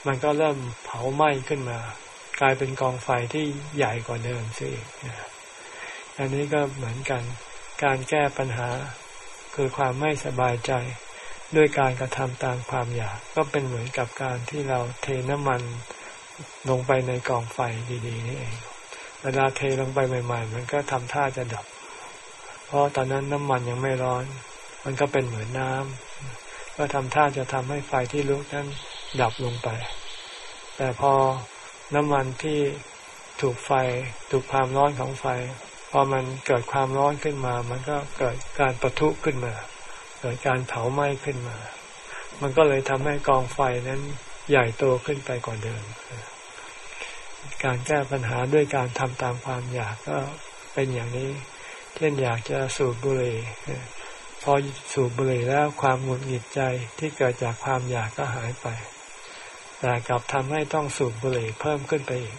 มันก็เริ่มเผาไหม้ขึ้นมา กลายเป็นกองไฟที่ใหญ่กว่าเดิมซิอันนี้ก็เหมือนกันการแก้ปัญหาคือความไม่สบายใจ ด้วยการกระทำตามความอยาก ก็เป็นเหมือนกับการที่เราเทน้ำมัน ลงไปในกองไฟดีๆนี่เอง เวลาเทลงไปใหม่ๆ มันก็ทำท่าจะดับ เพราะตอนนั้นน้ำมันยังไม่ร้อน มันก็เป็นเหมือนน้ำก็ทำท่าจะทำให้ไฟที่ลุกนั้นดับลงไป แต่พอน้ำมันที่ถูกไฟถูกความร้อนของไฟ พอมันเกิดความร้อนขึ้นมา มันก็เกิดการประทุขึ้นมา เกิดการเผาไหม้ขึ้นมา มันก็เลยทำให้กองไฟนั้น ใหญ่โตขึ้นไปกว่าเดิม การแก้ปัญหาด้วยการทำตามความอยากก็เป็นอย่างนี้ เช่นอยากจะสูบบุหรี่พอสูบบุหรี่แล้วความหงุดหงิดใจที่เกิดจากความอยากก็หายไป แต่กลับทำให้ต้องสูบบุหรี่เพิ่มขึ้นไปอีก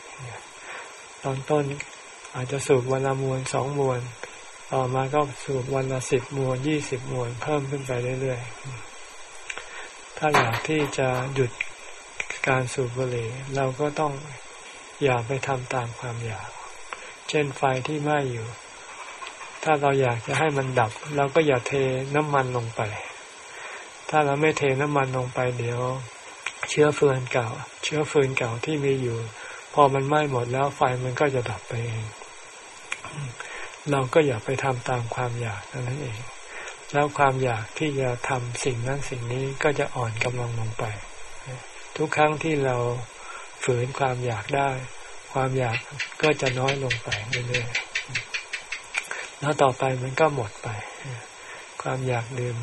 ตอนต้นอาจจะสูบวันละมวนสองมวน ต่อมาก็สูบวันละสิบมวนยี่สิบมวนเพิ่มขึ้นไปเรื่อยๆ ถ้าอยากที่จะหยุด การสูบบุหรี่เราก็ต้องอย่าไปทำตามความอยาก เช่นไฟที่ไหม้อยู่ ถ้าเราอยากจะให้มันดับ เราก็อย่าเทน้ำมันลงไป ถ้าเราไม่เทน้ำมันลงไปเดี๋ยว เชื้อเฟืนเก่า เชื้อเฟืนเก่าที่มีอยู่ พอมันไหม้หมดแล้วไฟมันก็จะดับไปเอง เราก็อย่าไปทำตามความอยากนั่นเองแล้วความอยากที่จะทำสิ่งนั้นสิ่งนี้ก็จะอ่อนกำลังลงไป ทุกครั้งที่เราฝืนความอยากได้ ความอยากก็จะน้อยลงไปเรื่อยๆแล้วต่อไปมันก็หมดไป ความอยากดื่ม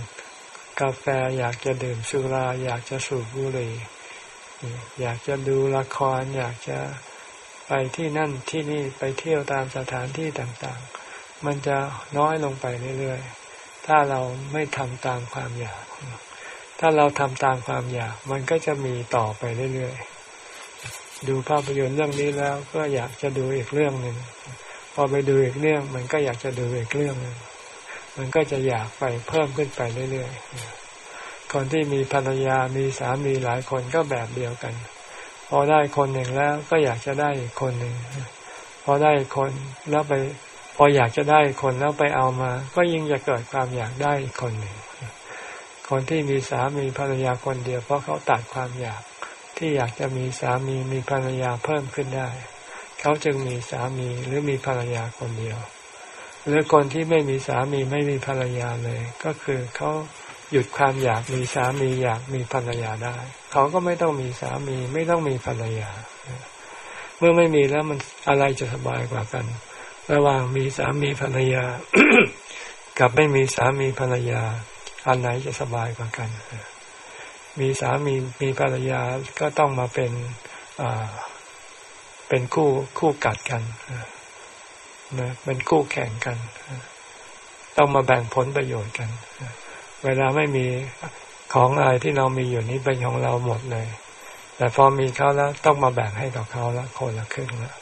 กาแฟอยากจะดื่มสุรา อยากจะสูบบุหรี่อยากจะดูละคร อยากจะไปที่นั่นที่นี่ไปเที่ยวตามสถานที่ต่างๆ มันจะน้อยลงไปเรื่อยๆ ถ้าเราไม่ทำตามความอยาก ถ้าเราทำตามความอยาก มันก็จะมีต่อไปเรื่อยๆ ดูภาพยนตร์เรื่องนี้แล้วก็อยากจะดูอีกเรื่องหนึ่ง พอไปดูอีกเรื่อง มันก็อยากจะดูอีกเรื่องหนึ่ง มันก็จะอยากไปเพิ่มขึ้นไปเรื่อยๆ คนที่มีภรรยา มีสามีหลายคนก็แบบเดียวกัน พอได้คนหนึ่งแล้วก็อยากจะได้อีกคนหนึ่ง พอได้คนแล้วไป พออยากจะได้คนแล้วไปเอามา ก็ยิ่งจะเกิดความอยากได้อีกคนหนึ่ง คนที่มีสามีภรรยาคนเดียว เพราะเขาตัดความอยาก ที่อยากจะมีสามีมีภรรยาเพิ่มขึ้นได้ เขาจึงมีสามีหรือมีภรรยาคนเดียว หรือคนที่ไม่มีสามีไม่มีภรรยาเลย ก็คือเขาหยุดความอยากมีสามีอยากมีภรรยาได้ เขาก็ไม่ต้องมีสามีไม่ต้องมีภรรยา เมื่อไม่มีแล้วมันอะไรจะสบายกว่ากัน ระหว่างมีสามีภรรยา กับไม่มีสามีภรรยา อันไหนจะสบายกว่ากัน มีสามีมีภรรยาก็ต้องมาเป็นเป็นคู่คู่กัดกันนะเป็นคู่แข่งกัน ต้องมาแบ่งผลประโยชน์กัน เวลาไม่มีของอะไรที่เรามีอยู่นี้เป็นของเราหมดเลย แต่พอมีเขาแล้วต้องมาแบ่งให้กับเขาแล้วคนละครึ่งล้ว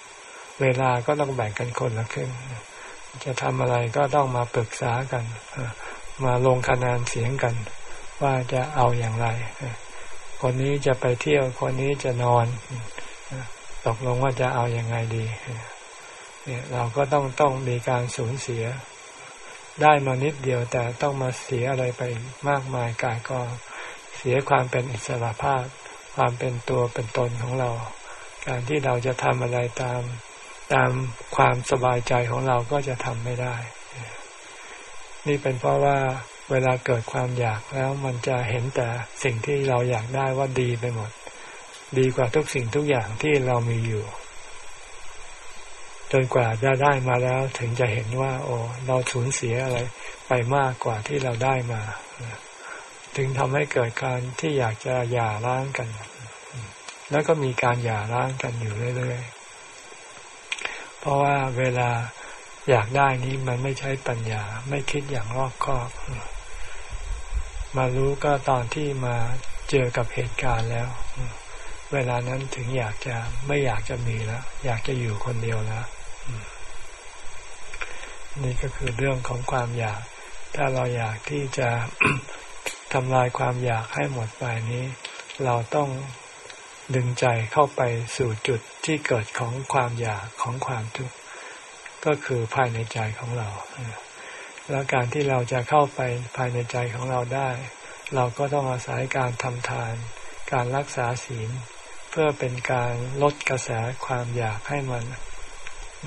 เวลาก็ต้องแบ่งกันคนละครึ่งจะทำอะไรก็ต้องมาปรึกษากัน มาลงคะแนนเสียงกัน ว่าจะเอาอย่างไร คนนี้จะไปเที่ยวคนนี้จะนอนตกลงว่าจะเอาอยัางไงดี เนี่ยเราก็ต้องต้องมีการสูญเสีย ได้มานิดเดียวแต่ต้องมาเสียอะไรไปมากมายกายก็เสียความเป็นอิสระภาพ ความเป็นตัวเป็นตนของเรา การที่เราจะทำอะไรตามตามความสบายใจของเราก็จะทำไม่ได้ นี่เป็นเพราะว่าเวลาเกิดความอยากแล้วมันจะเห็นแต่สิ่งที่เราอยากได้ว่าดีไปหมด ดีกว่าทุกสิ่งทุกอย่างที่เรามีอยู่ จนกว่าจะได้มาแล้วถึงจะเห็นว่า โอ้เราสูญเสียอะไรไปมากกว่าที่เราได้มา ถึงทำให้เกิดการที่อยากจะหย่าร้างกัน แล้วก็มีการหย่าร้างกันอยู่เรื่อยๆ เพราะว่าเวลา อยากได้นี้มันไม่ใช่ปัญญา ไม่คิดอย่างรอบคอบ มารู้ก็ตอนที่มาเจอกับเหตุการณ์แล้ว เวลานั้นถึงอยากจะไม่อยากจะมีแล้ว อยากจะอยู่คนเดียวแล้วนี่ก็คือเรื่องของความอยาก ถ้าเราอยากที่จะทำลายความอยากให้หมดไปนี้ เราต้องดึงใจเข้าไปสู่จุดที่เกิดของความอยากของความทุกข์ ก็คือภายในใจของเรา แล้วการที่เราจะเข้าไปภายในใจของเราได้ เราก็ต้องอาศัยการทำทาน การรักษาศีล เพื่อเป็นการลดกระแสความอยากให้มัน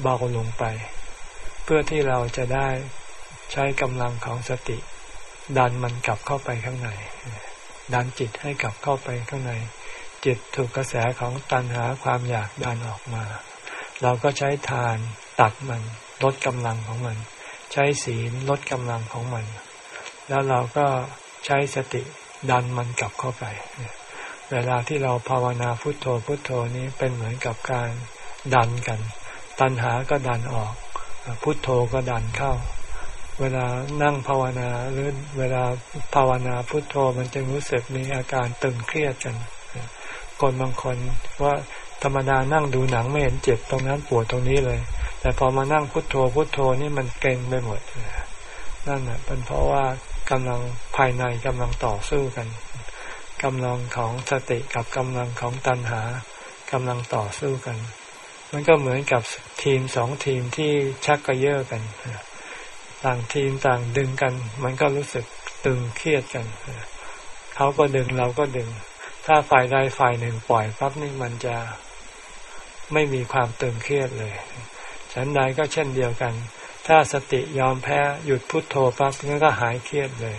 เบาลงไป เพื่อที่เราจะได้ใช้กำลังของสติ ดันมันกลับเข้าไปข้างใน ดันจิตให้กลับเข้าไปข้างใน จิตถูกกระแสของตัณหาความอยากดันออกมา เราก็ใช้ทาน ตัดมัน ลดกำลังของมัน ใช้ศีลลดกำลังของมัน แล้วเราก็ใช้สติดันมันกลับเข้าไป เวลาที่เราภาวนาพุทโธพุทโธนี้เป็นเหมือนกับการดันกัน ตัณหาก็ดันออก พุทโธก็ดันเข้า เวลานั่งภาวนาหรือเวลาภาวนาพุทโธมันจะรู้สึกมีอาการตึงเครียดกัน คนบางคนว่า ธรรมดานั่งดูหนังไม่เห็นเจ็บตรงนั้นปวดตรงนี้เลย แต่พอมานั่งพุทโธพุทโธนี่มันเก่งไปหมดนั่นแหละเป็นเพราะว่ากำลังภายในกำลังต่อสู้กันกำลังของสติกับกำลังของตัณหากำลังต่อสู้กัน มันก็เหมือนกับทีมสองทีมที่ชักกระเยาะกัน ต่างทีมต่างดึงกัน มันก็รู้สึกตึงเครียดกันเขาก็ดึงเราก็ดึง ถ้าฝ่ายใดฝ่ายหนึ่งปล่อยปั๊บนี่มันจะ ไม่มีความตึงเครียดเลยฉันใดก็เช่นเดียวกัน ถ้าสติยอมแพ้หยุดพุดโทโธปั๊บงั้นก็หายเครียดเลย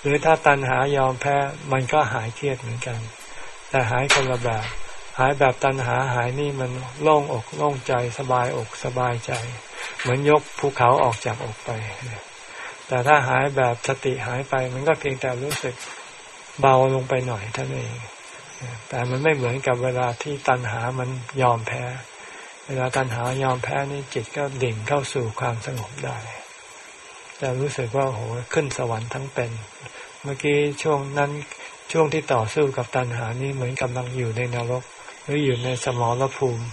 หรือถ้าตัณหายอมแพ้มันก็หายเครียดเหมือนกัน แต่หายคนละแบบ หายแบบตัณหาหายนี่มันโล่งอกโล่งใจสบายอกสบายใจ เหมือนยกภูเขาออกจากอกไป แต่ถ้าหายแบบสติหายไปมันก็เพียงแต่รู้สึกเบาลงไปหน่อยเท่านั้นเอง แต่มันไม่เหมือนกับเวลาที่ตัณหามันยอมแพ้ เวลาตัณหายอมแพ้นี่จิตก็ดิ่งเข้าสู่ความสงบได้จะรู้สึกว่าโหขึ้นสวรรค์ทั้งเป็น เมื่อกี้ช่วงนั้นช่วงที่ต่อสู้กับตัณหานี่เหมือนกำลังอยู่ในนรก หรืออยู่ในสมรภูมิ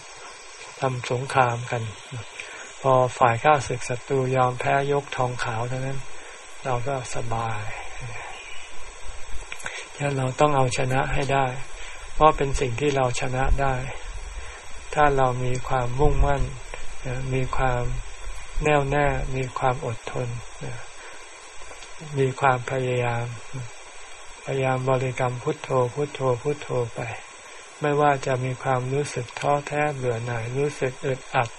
ทำสงครามกัน พอฝ่ายข้าศึกศัตรูยอมแพ้ยกทองขาวเท่านั้น เราก็สบายฉะนั้นเราต้องเอาชนะให้ได้ เพราะเป็นสิ่งที่เราชนะได้ ถ้าเรามีความมุ่งมั่น มีความแน่วแน่ มีความอดทน มีความพยายาม พยายามบริกรรมพุทโธ พุทโธ พุทโธไป ไม่ว่าจะมีความรู้สึกท้อแท้เบื่อหน่าย รู้สึกอึดอัด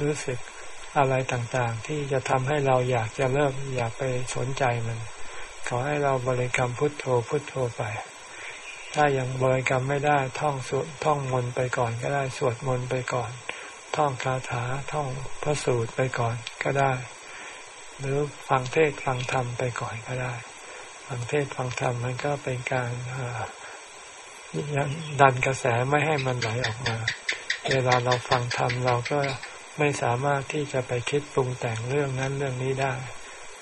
รู้สึกอะไรต่างๆ ที่จะทำให้เราอยากจะเลิกอยากไปสนใจมัน ขอให้เราบริกรรมพุทโธ พุทโธไป ถ้ายังบริกรรมไม่ได้ท่องสวดท่องมนต์ไปก่อนก็ได้สวดมนต์ไปก่อน ท่องคาถาท่องพระสูตรไปก่อนก็ได้ หรือฟังเทศฟังธรรมไปก่อนก็ได้ ฟังเทศฟังธรรมมันก็เป็นการดันกระแสไม่ให้มันไหลออกมา เวลาเราฟังธรรมเราก็ไม่สามารถที่จะไปคิดปรุงแต่งเรื่องนั้นเรื่องนี้ได้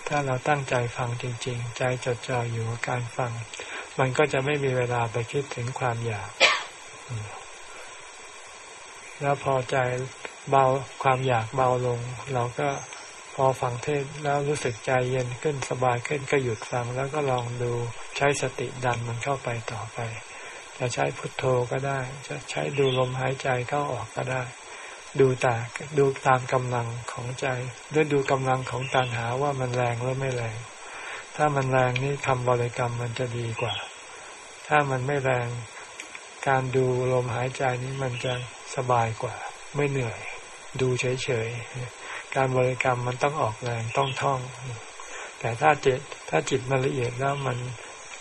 ถ้าเราตั้งใจฟังจริง ๆ ใจจดจ่ออยู่กับการฟัง มันก็จะไม่มีเวลาไปคิดถึงความอยาก แล้วพอใจเบาความอยากเบาลง เราก็พอฟังเทศแล้วรู้สึกใจเย็นขึ้นสบายขึ้นก็หยุดฟัง แล้วก็ลองดูใช้สติดันมันเข้าไปต่อไป จะใช้พุทโธก็ได้ จะใช้ดูลมหายใจเข้าออกก็ได้ ดูแต่ดูตามกำลังของใจหรือดูกำลังของตัณหาว่ามันแรงหรือไม่แรง ถ้ามันแรงนี่คำบริกรรมมันจะดีกว่า ถ้ามันไม่แรงการดูลมหายใจนี้มันจะสบายกว่า ไม่เหนื่อย ดูเฉยๆ การบริกรรมมันต้องออกแรงต้องท่อง แต่ถ้าจิตถ้าจิตมันละเอียดแล้วมัน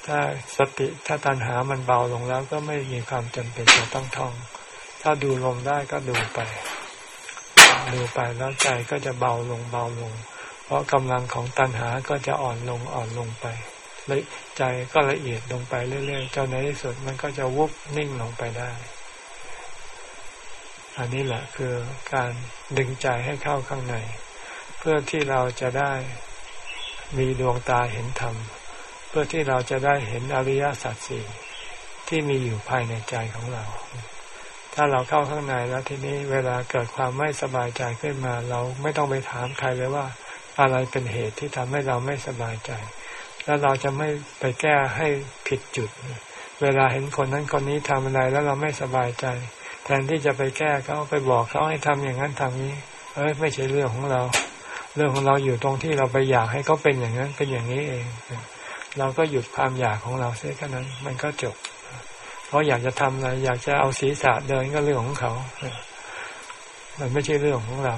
ถ้าสติถ้าตัณหามันเบาลงแล้วก็ไม่มีความจำเป็นจะต้องท่อง ถ้าดูลมได้ก็ดูไป ดูไปแล้วใจก็จะเบาลงเบาลง ราะกำลังของตัณหาก็จะอ่อนลงอ่อนลงไปลยใจก็ละเอียดลงไปเรื่อยๆจนในที่สุดมันก็จะวุบนิ่งลงไปได้ อันนี้แหละคือการดึงใจให้เข้าข้างใน เพื่อที่เราจะได้มีดวงตาเห็นธรรม เพื่อที่เราจะได้เห็นอริยสัจสี่ที่มีอยู่ภายในใจของเรา ถ้าเราเข้าข้างในแล้วทีนี้เวลาเกิดความไม่สบายใจขึ้นมา เราไม่ต้องไปถามใครเลยว่า อะไรเป็นเหตุที่ทำให้เราไม่สบายใจ แล้วเราจะไม่ไปแก้ให้ผิดจุด เวลาเห็นคนนั้นคนนี้ทำอะไรแล้วเราไม่สบายใจ แทนที่จะไปแก้เขาไปบอกเขาให้ทำอย่างนั้นทำนี้ เอ้ยไม่ใช่เรื่องของเรา เรื่องของเราอยู่ตรงที่เราไปอยากให้เขาเป็นอย่างนั้นเป็นอย่างนี้เอง เราก็หยุดความอยากของเราเสียแค่นั้น มันก็จบเพราะอยากจะทำอะไรอยากจะเอาศีรษะเดินก็เรื่องของเขา มันไม่ใช่เรื่องของเรา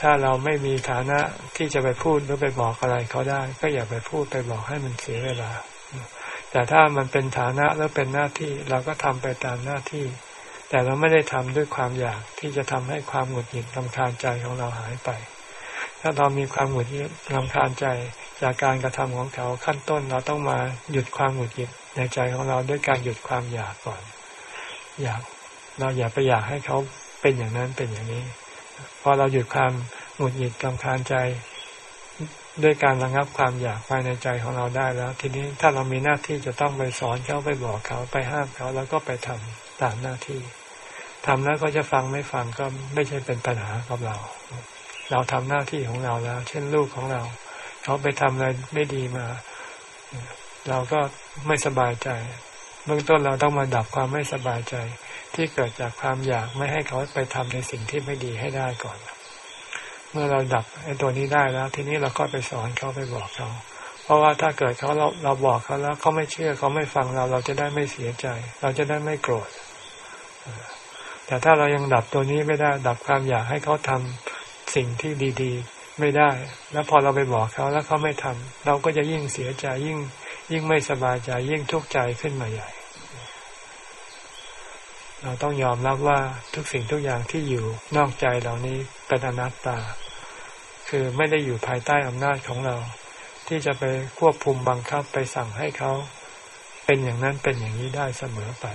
ถ้าเราไม่มีฐานะที่จะไปพูดหรือไปบอกอะไรเขาได้ ก็อย่าไปพูดไปบอกให้มันเสียเวลา แต่ถ้ามันเป็นฐานะแล้วเป็นหน้าที่เราก็ทำไปตามหน้าที่ แต่เราไม่ได้ทำด้วยความอยากที่จะทำให้ความหงุดหงิดลำคาญใจของเราหายไป ถ้าเรามีความหงุดหงิดลำคาญใจ จากการกระทำของเขาขั้นต้นเราต้องมาหยุดความหงุดหงิดในใจของเราด้วยการหยุดความอยากก่อน อยากเราอย่าไปอยากให้เขาเป็นอย่างนั้นเป็นอย่างนี้ พอเราหยุดความหงุดหงิดกำคาญใจ ด้วยการระงับความอยากภายในใจของเราได้แล้ว ทีนี้ถ้าเรามีหน้าที่จะต้องไปสอนเขาไปบอกเขาไปห้ามเขาแล้วก็ไปทำตามหน้าที่ทำแล้วก็จะฟังไม่ฟังก็ไม่ใช่เป็นปัญหากับเรา เราทำหน้าที่ของเราแล้ว เช่นลูกของเรา เขาไปทำอะไรไม่ดีมา เราก็ไม่สบายใจ เบื้องต้นเราต้องมาดับความไม่สบายใจ ที่เกิดจากความอยากไม่ให้เขาไปทำในสิ่งที่ไม่ดีให้ได้ก่อน เมื่อเราดับไอ้ตัวนี้ได้แล้ว ทีนี้เราก็ไปสอนเขาไปบอกเขา เพราะว่าถ้าเกิดเขาเราเราบอกเขาแล้วเขาไม่เชื่อเขาไม่ฟังเราเราจะได้ไม่เสียใจ เราจะได้ไม่โกรธแต่ถ้าเรายังดับตัวนี้ไม่ได้ ดับความอยากให้เขาทำสิ่งที่ดีๆ ไม่ได้ แล้วพอเราไปบอกเขาแล้วเขาไม่ทำเราก็จะยิ่งเสียใจยิ่งยิ่งไม่สบายใจยิ่งทุกข์ใจขึ้นมาใหญ่ เราต้องยอมรับว่าทุกสิ่งทุกอย่างที่อยู่นอกใจเหล่านี้เป็นอนัตตา คือไม่ได้อยู่ภายใต้อำนาจของเรา ที่จะไปควบคุมบังคับไปสั่งให้เขาเป็นอย่างนั้นเป็นอย่างนี้ได้เสมอไป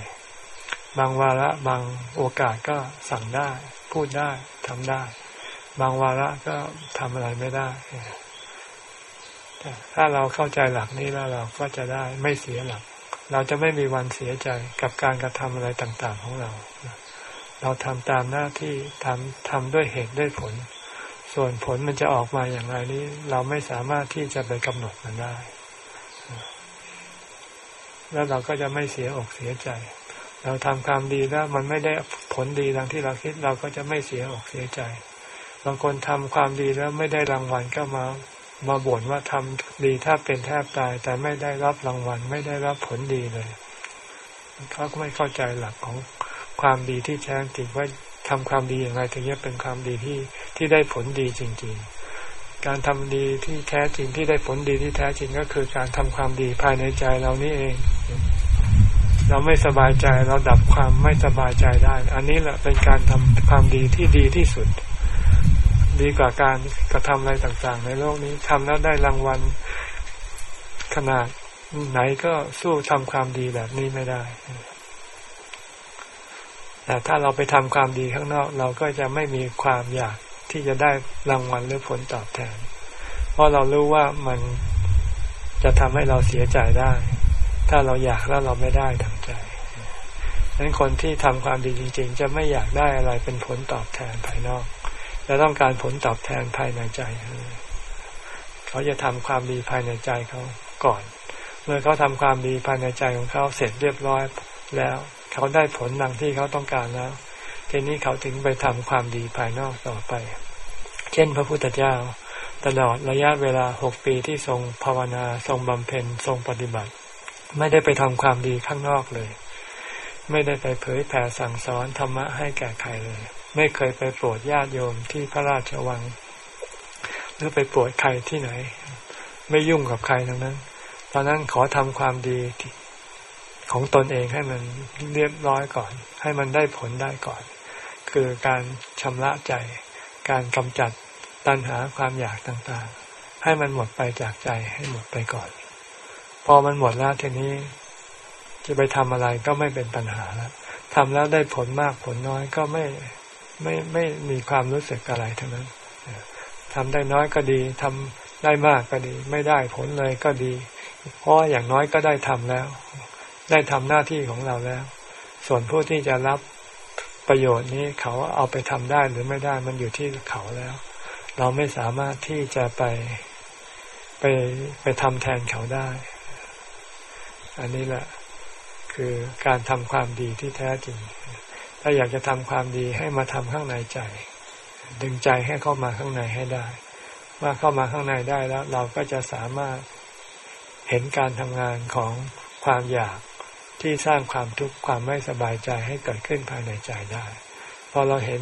บางวาระบางโอกาสก็สั่งได้ พูดได้ทำได้ บางวาระก็ทำอะไรไม่ได้ถ้าเราเข้าใจหลักนี้แล้วเราก็จะได้ไม่เสียหลัก เราจะไม่มีวันเสียใจกับการกระทำอะไรต่างๆ ของเรา เราทำตามหน้าที่ทำทำด้วยเหตุด้วยผล ส่วนผลมันจะออกมาอย่างไรนี้ เราไม่สามารถที่จะไปกำหนดมันได้ แล้วเราก็จะไม่เสียอกเสียใจ เราทำความดีแล้วมันไม่ได้ผลดีดังที่เราคิด เราก็จะไม่เสียอกเสียใจ บางคนทำความดีแล้วไม่ได้รางวัลก็มา มาบ่นว่าทำดีแทบเป็นแทบตาย แต่ไม่ได้รับรางวัล ไม่ได้รับผลดีเลยเขาไม่เข้าใจหลักของความดีที่แท้จริงว่าทำความดีอย่างไรถึงจะเป็นความดีที่ที่ได้ผลดีจริง ๆ การทำดีที่แท้จริงที่ได้ผลดีที่แท้จริงก็คือการทำความดีภายในใจเรานี่เอง เราไม่สบายใจเราดับความไม่สบายใจได้ อันนี้แหละเป็นการทำความดีที่ดีที่สุด ดีกว่าการกระทำอะไรต่างๆ ในโลกนี้ทำแล้วได้รางวัลขนาดไหนก็สู้ทำความดีแบบนี้ไม่ได้แต่ถ้าเราไปทำความดีข้างนอก เราก็จะไม่มีความอยากที่จะได้รางวัลหรือผลตอบแทน เพราะเรารู้ว่ามันจะทำให้เราเสียใจได้ ถ้าเราอยากแล้วเราไม่ได้ทำใจดังนั้นคนที่ทำความดีจริง ๆ จะไม่อยากได้อะไรเป็นผลตอบแทนภายนอก จะต้องการผลตอบแทนภายในใจ เขาจะทำความดีภายในใจเขาก่อน เมื่อเขาทำความดีภายในใจของเขาเสร็จเรียบร้อยแล้ว เขาได้ผลดังที่เขาต้องการแล้วทีนี้เขาถึงไปทำความดีภายนอกต่อไป เช่น พระพุทธเจ้า ตลอดระยะเวลาหกปีที่ทรงภาวนาทรงบำเพ็ญทรงปฏิบัติ ไม่ได้ไปทำความดีข้างนอกเลย ไม่ได้ไปเผยแผ่สั่งสอนธรรมะให้แก่ใครเลย ไม่เคยไปโปรดญาติโยมที่พระราชวัง หรือไปโปรดใครที่ไหน ไม่ยุ่งกับใครทั้งนั้น ตอนนั้นขอทำความดีของตนเองให้มันเรียบร้อยก่อน ให้มันได้ผลได้ก่อน คือการชำระใจ การกำจัดตัณหาความอยากต่างๆ ให้มันหมดไปจากใจให้หมดไปก่อน พอมันหมดแล้วทีนี้ จะไปทำอะไรก็ไม่เป็นปัญหาแล้วทำแล้วได้ผลมากผลน้อยก็ไม่ ไม่ไม่มีความรู้สึกอะไรทั้งนั้นทำได้น้อยก็ดีทำได้มากก็ดี ไม่ได้ผลเลยก็ดี เพราะอย่างน้อยก็ได้ทำแล้ว ได้ทำหน้าที่ของเราแล้ว ส่วนผู้ที่จะรับประโยชน์นี้เขาเอาไปทำได้หรือไม่ได้มันอยู่ที่เขาแล้ว เราไม่สามารถที่จะไปไปไปทำแทนเขาได้ อันนี้แหละ คือการทำความดีที่แท้จริง ถ้าอยากจะทำความดีให้มาทำข้างในใจ ดึงใจให้เข้ามาข้างในให้ได้ ว่าเข้ามาข้างในได้แล้ว เราก็จะสามารถเห็นการทำงานของความอยากที่สร้างความทุกข์ความไม่สบายใจให้เกิดขึ้นภายในใจได้ พอเราเห็น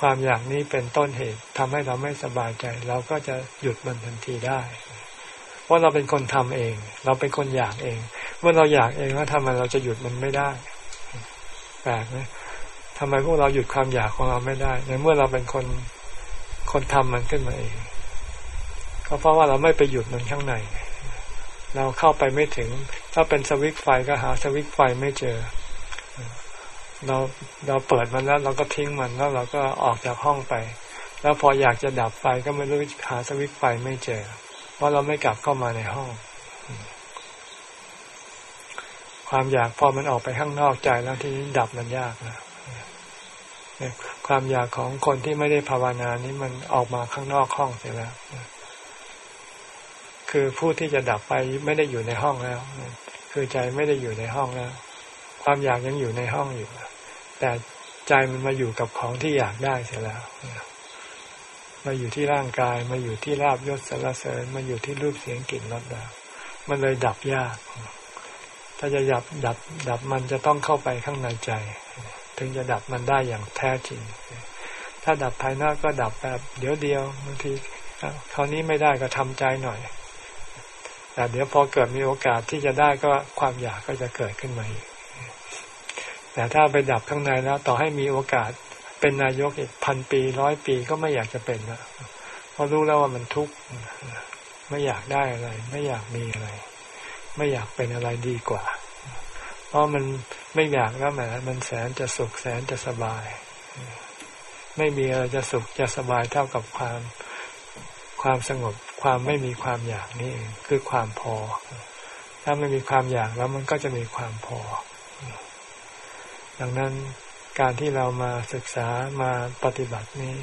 ความอยากนี้เป็นต้นเหตุทำให้เราไม่สบายใจ เราก็จะหยุดมันทันทีได้เพราะเราเป็นคนทำเอง เราเป็นคนอยากเอง เมื่อเราอยากเองแล้วทำไมเราจะหยุดมันไม่ได้แปลกไหม ทำไมพวกเราหยุดความอยากของเราไม่ได้ ในเมื่อเราเป็นคนคนทำมันขึ้นมาเองก็เพราะว่าเราไม่ไปหยุดมันข้างใน เราเข้าไปไม่ถึง ถ้าเป็นสวิตไฟก็หาสวิตไฟไม่เจอ เราเราเปิดมันแล้ว เราก็ทิ้งมันแล้ว เราก็ออกจากห้องไป แล้วพออยากจะดับไฟก็ไม่รู้หาสวิตไฟไม่เจอ เพราะเราไม่กลับเข้ามาในห้อง ความอยากพอมันออกไปข้างนอกใจแล้วที่ดับมันยากนะ ความอยากของคนที่ไม่ได้ภาวนานี้มันออกมาข้างนอกห้องเสียแล้ว คือผู้ที่จะดับไปไม่ได้อยู่ในห้องแล้ว คือใจไม่ได้อยู่ในห้องแล้ว ความอยากยังอยู่ในห้องอยู่ แต่ใจมันมาอยู่กับของที่อยากได้เสียแล้ว มาอยู่ที่ร่างกาย มาอยู่ที่ราบยศสารเสริญ มาอยู่ที่รูปเสียงกลิ่นรสแล้วมันเลยดับยาก ถ้าจะดับดับ ดับมันจะต้องเข้าไปข้างในใจ ถึงจะดับมันได้อย่างแท้จริง ถ้าดับภายนอกก็ดับแบบเดี๋ยวเดียวบางทีคราวนี้ไม่ได้ก็ทำใจหน่อยแต่เดี๋ยวพอเกิดมีโอกาสที่จะได้ก็ความอยากก็จะเกิดขึ้นมาอีกแต่ถ้าไปดับข้างในแล้ว ต่อให้มีโอกาสเป็นนายกอีกพันปีร้อยปีก็ไม่อยากจะเป็นละเพราะรู้แล้วว่ามันทุกข์ไม่อยากได้อะไร ไม่อยากมีอะไร ไม่อยากเป็นอะไรดีกว่า ราะมันไม่อยากแล้วแหมมันแสนจะสุขแสนจะสบาย ไม่มีอะไรจะสุขจะสบายเท่ากับความความสงบความไม่มีความอยากนี่คือความพอ ถ้าไม่มีความอยากแล้วมันก็จะมีความพอ ดังนั้นการที่เรามาศึกษามาปฏิบัตินี้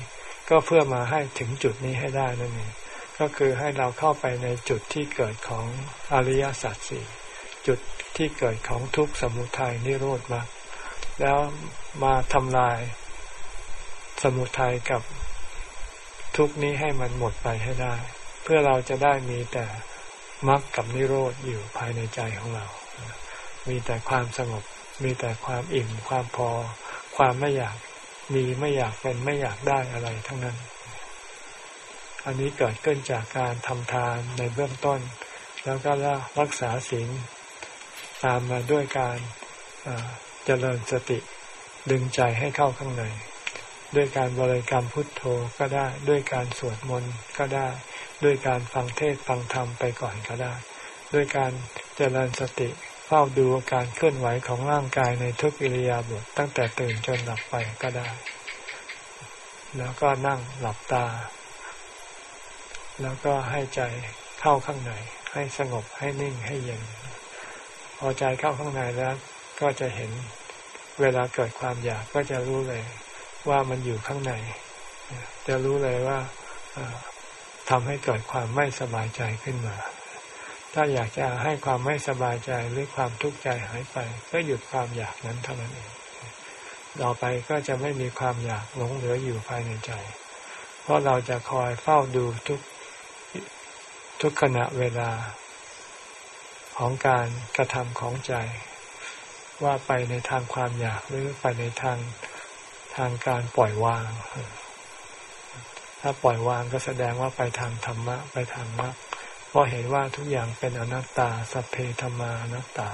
ก็เพื่อมาให้ถึงจุดนี้ให้ได้นั่นเองก็คือให้เราเข้าไปในจุดที่เกิดของอริยสัจสี่จุด ที่เกิดของทุกข์สมุทัยนิโรธมาแล้วมาทำลายสมุทัยกับทุกนี้ให้มันหมดไปให้ได้ เพื่อเราจะได้มีแต่มรรคกับนิโรธอยู่ภายในใจของเรา มีแต่ความสงบ มีแต่ความอิ่ม ความพอ ความไม่อยากมีไม่อยากเป็นไม่อยากได้อะไรทั้งนั้น อันนี้เกิดขึ้นจากการทำทานในเบื้องต้น แล้วก็รักษาศีล ตามมาด้วยการเจริญสติดึงใจให้เข้าข้างใน ด้วยการบริกรรมพุทโธก็ได้ ด้วยการสวดมนต์ก็ได้ ด้วยการฟังเทศฟังธรรมไปก่อนก็ได้ ด้วยการเจริญสติเฝ้าดูการเคลื่อนไหวของร่างกายในทุกอิริยาบถตั้งแต่ตื่นจนหลับไปก็ได้ แล้วก็นั่งหลับตา แล้วก็ให้ใจเข้าข้างในให้สงบให้นิ่งให้เย็น อใจเข้าข้างในแล้วก็จะเห็นเวลาเกิดความอยากก็จะรู้เลย ว่ามันอยู่ข้างใน จะรู้เลยว่าทำให้เกิดความไม่สบายใจขึ้นมา ถ้าอยากจะให้ความไม่สบายใจหรือความทุกข์ใจหายไป ก็หยุดความอยากนั้นเท่านั้นเองต่อไปก็จะไม่มีความอยากหลงเหลืออยู่ภายในใจ เพราะเราจะคอยเฝ้าดูทุกทุกขณะเวลา ของการกระทำของใจ ว่าไปในทางความอยากหรือไปในทางทางการปล่อยวาง ถ้าปล่อยวางก็แสดงว่าไปทางธรรมะ ไปทางมรรคเพราะเห็นว่าทุกอย่างเป็นอนัตตาสัพเพธรรมานัตตา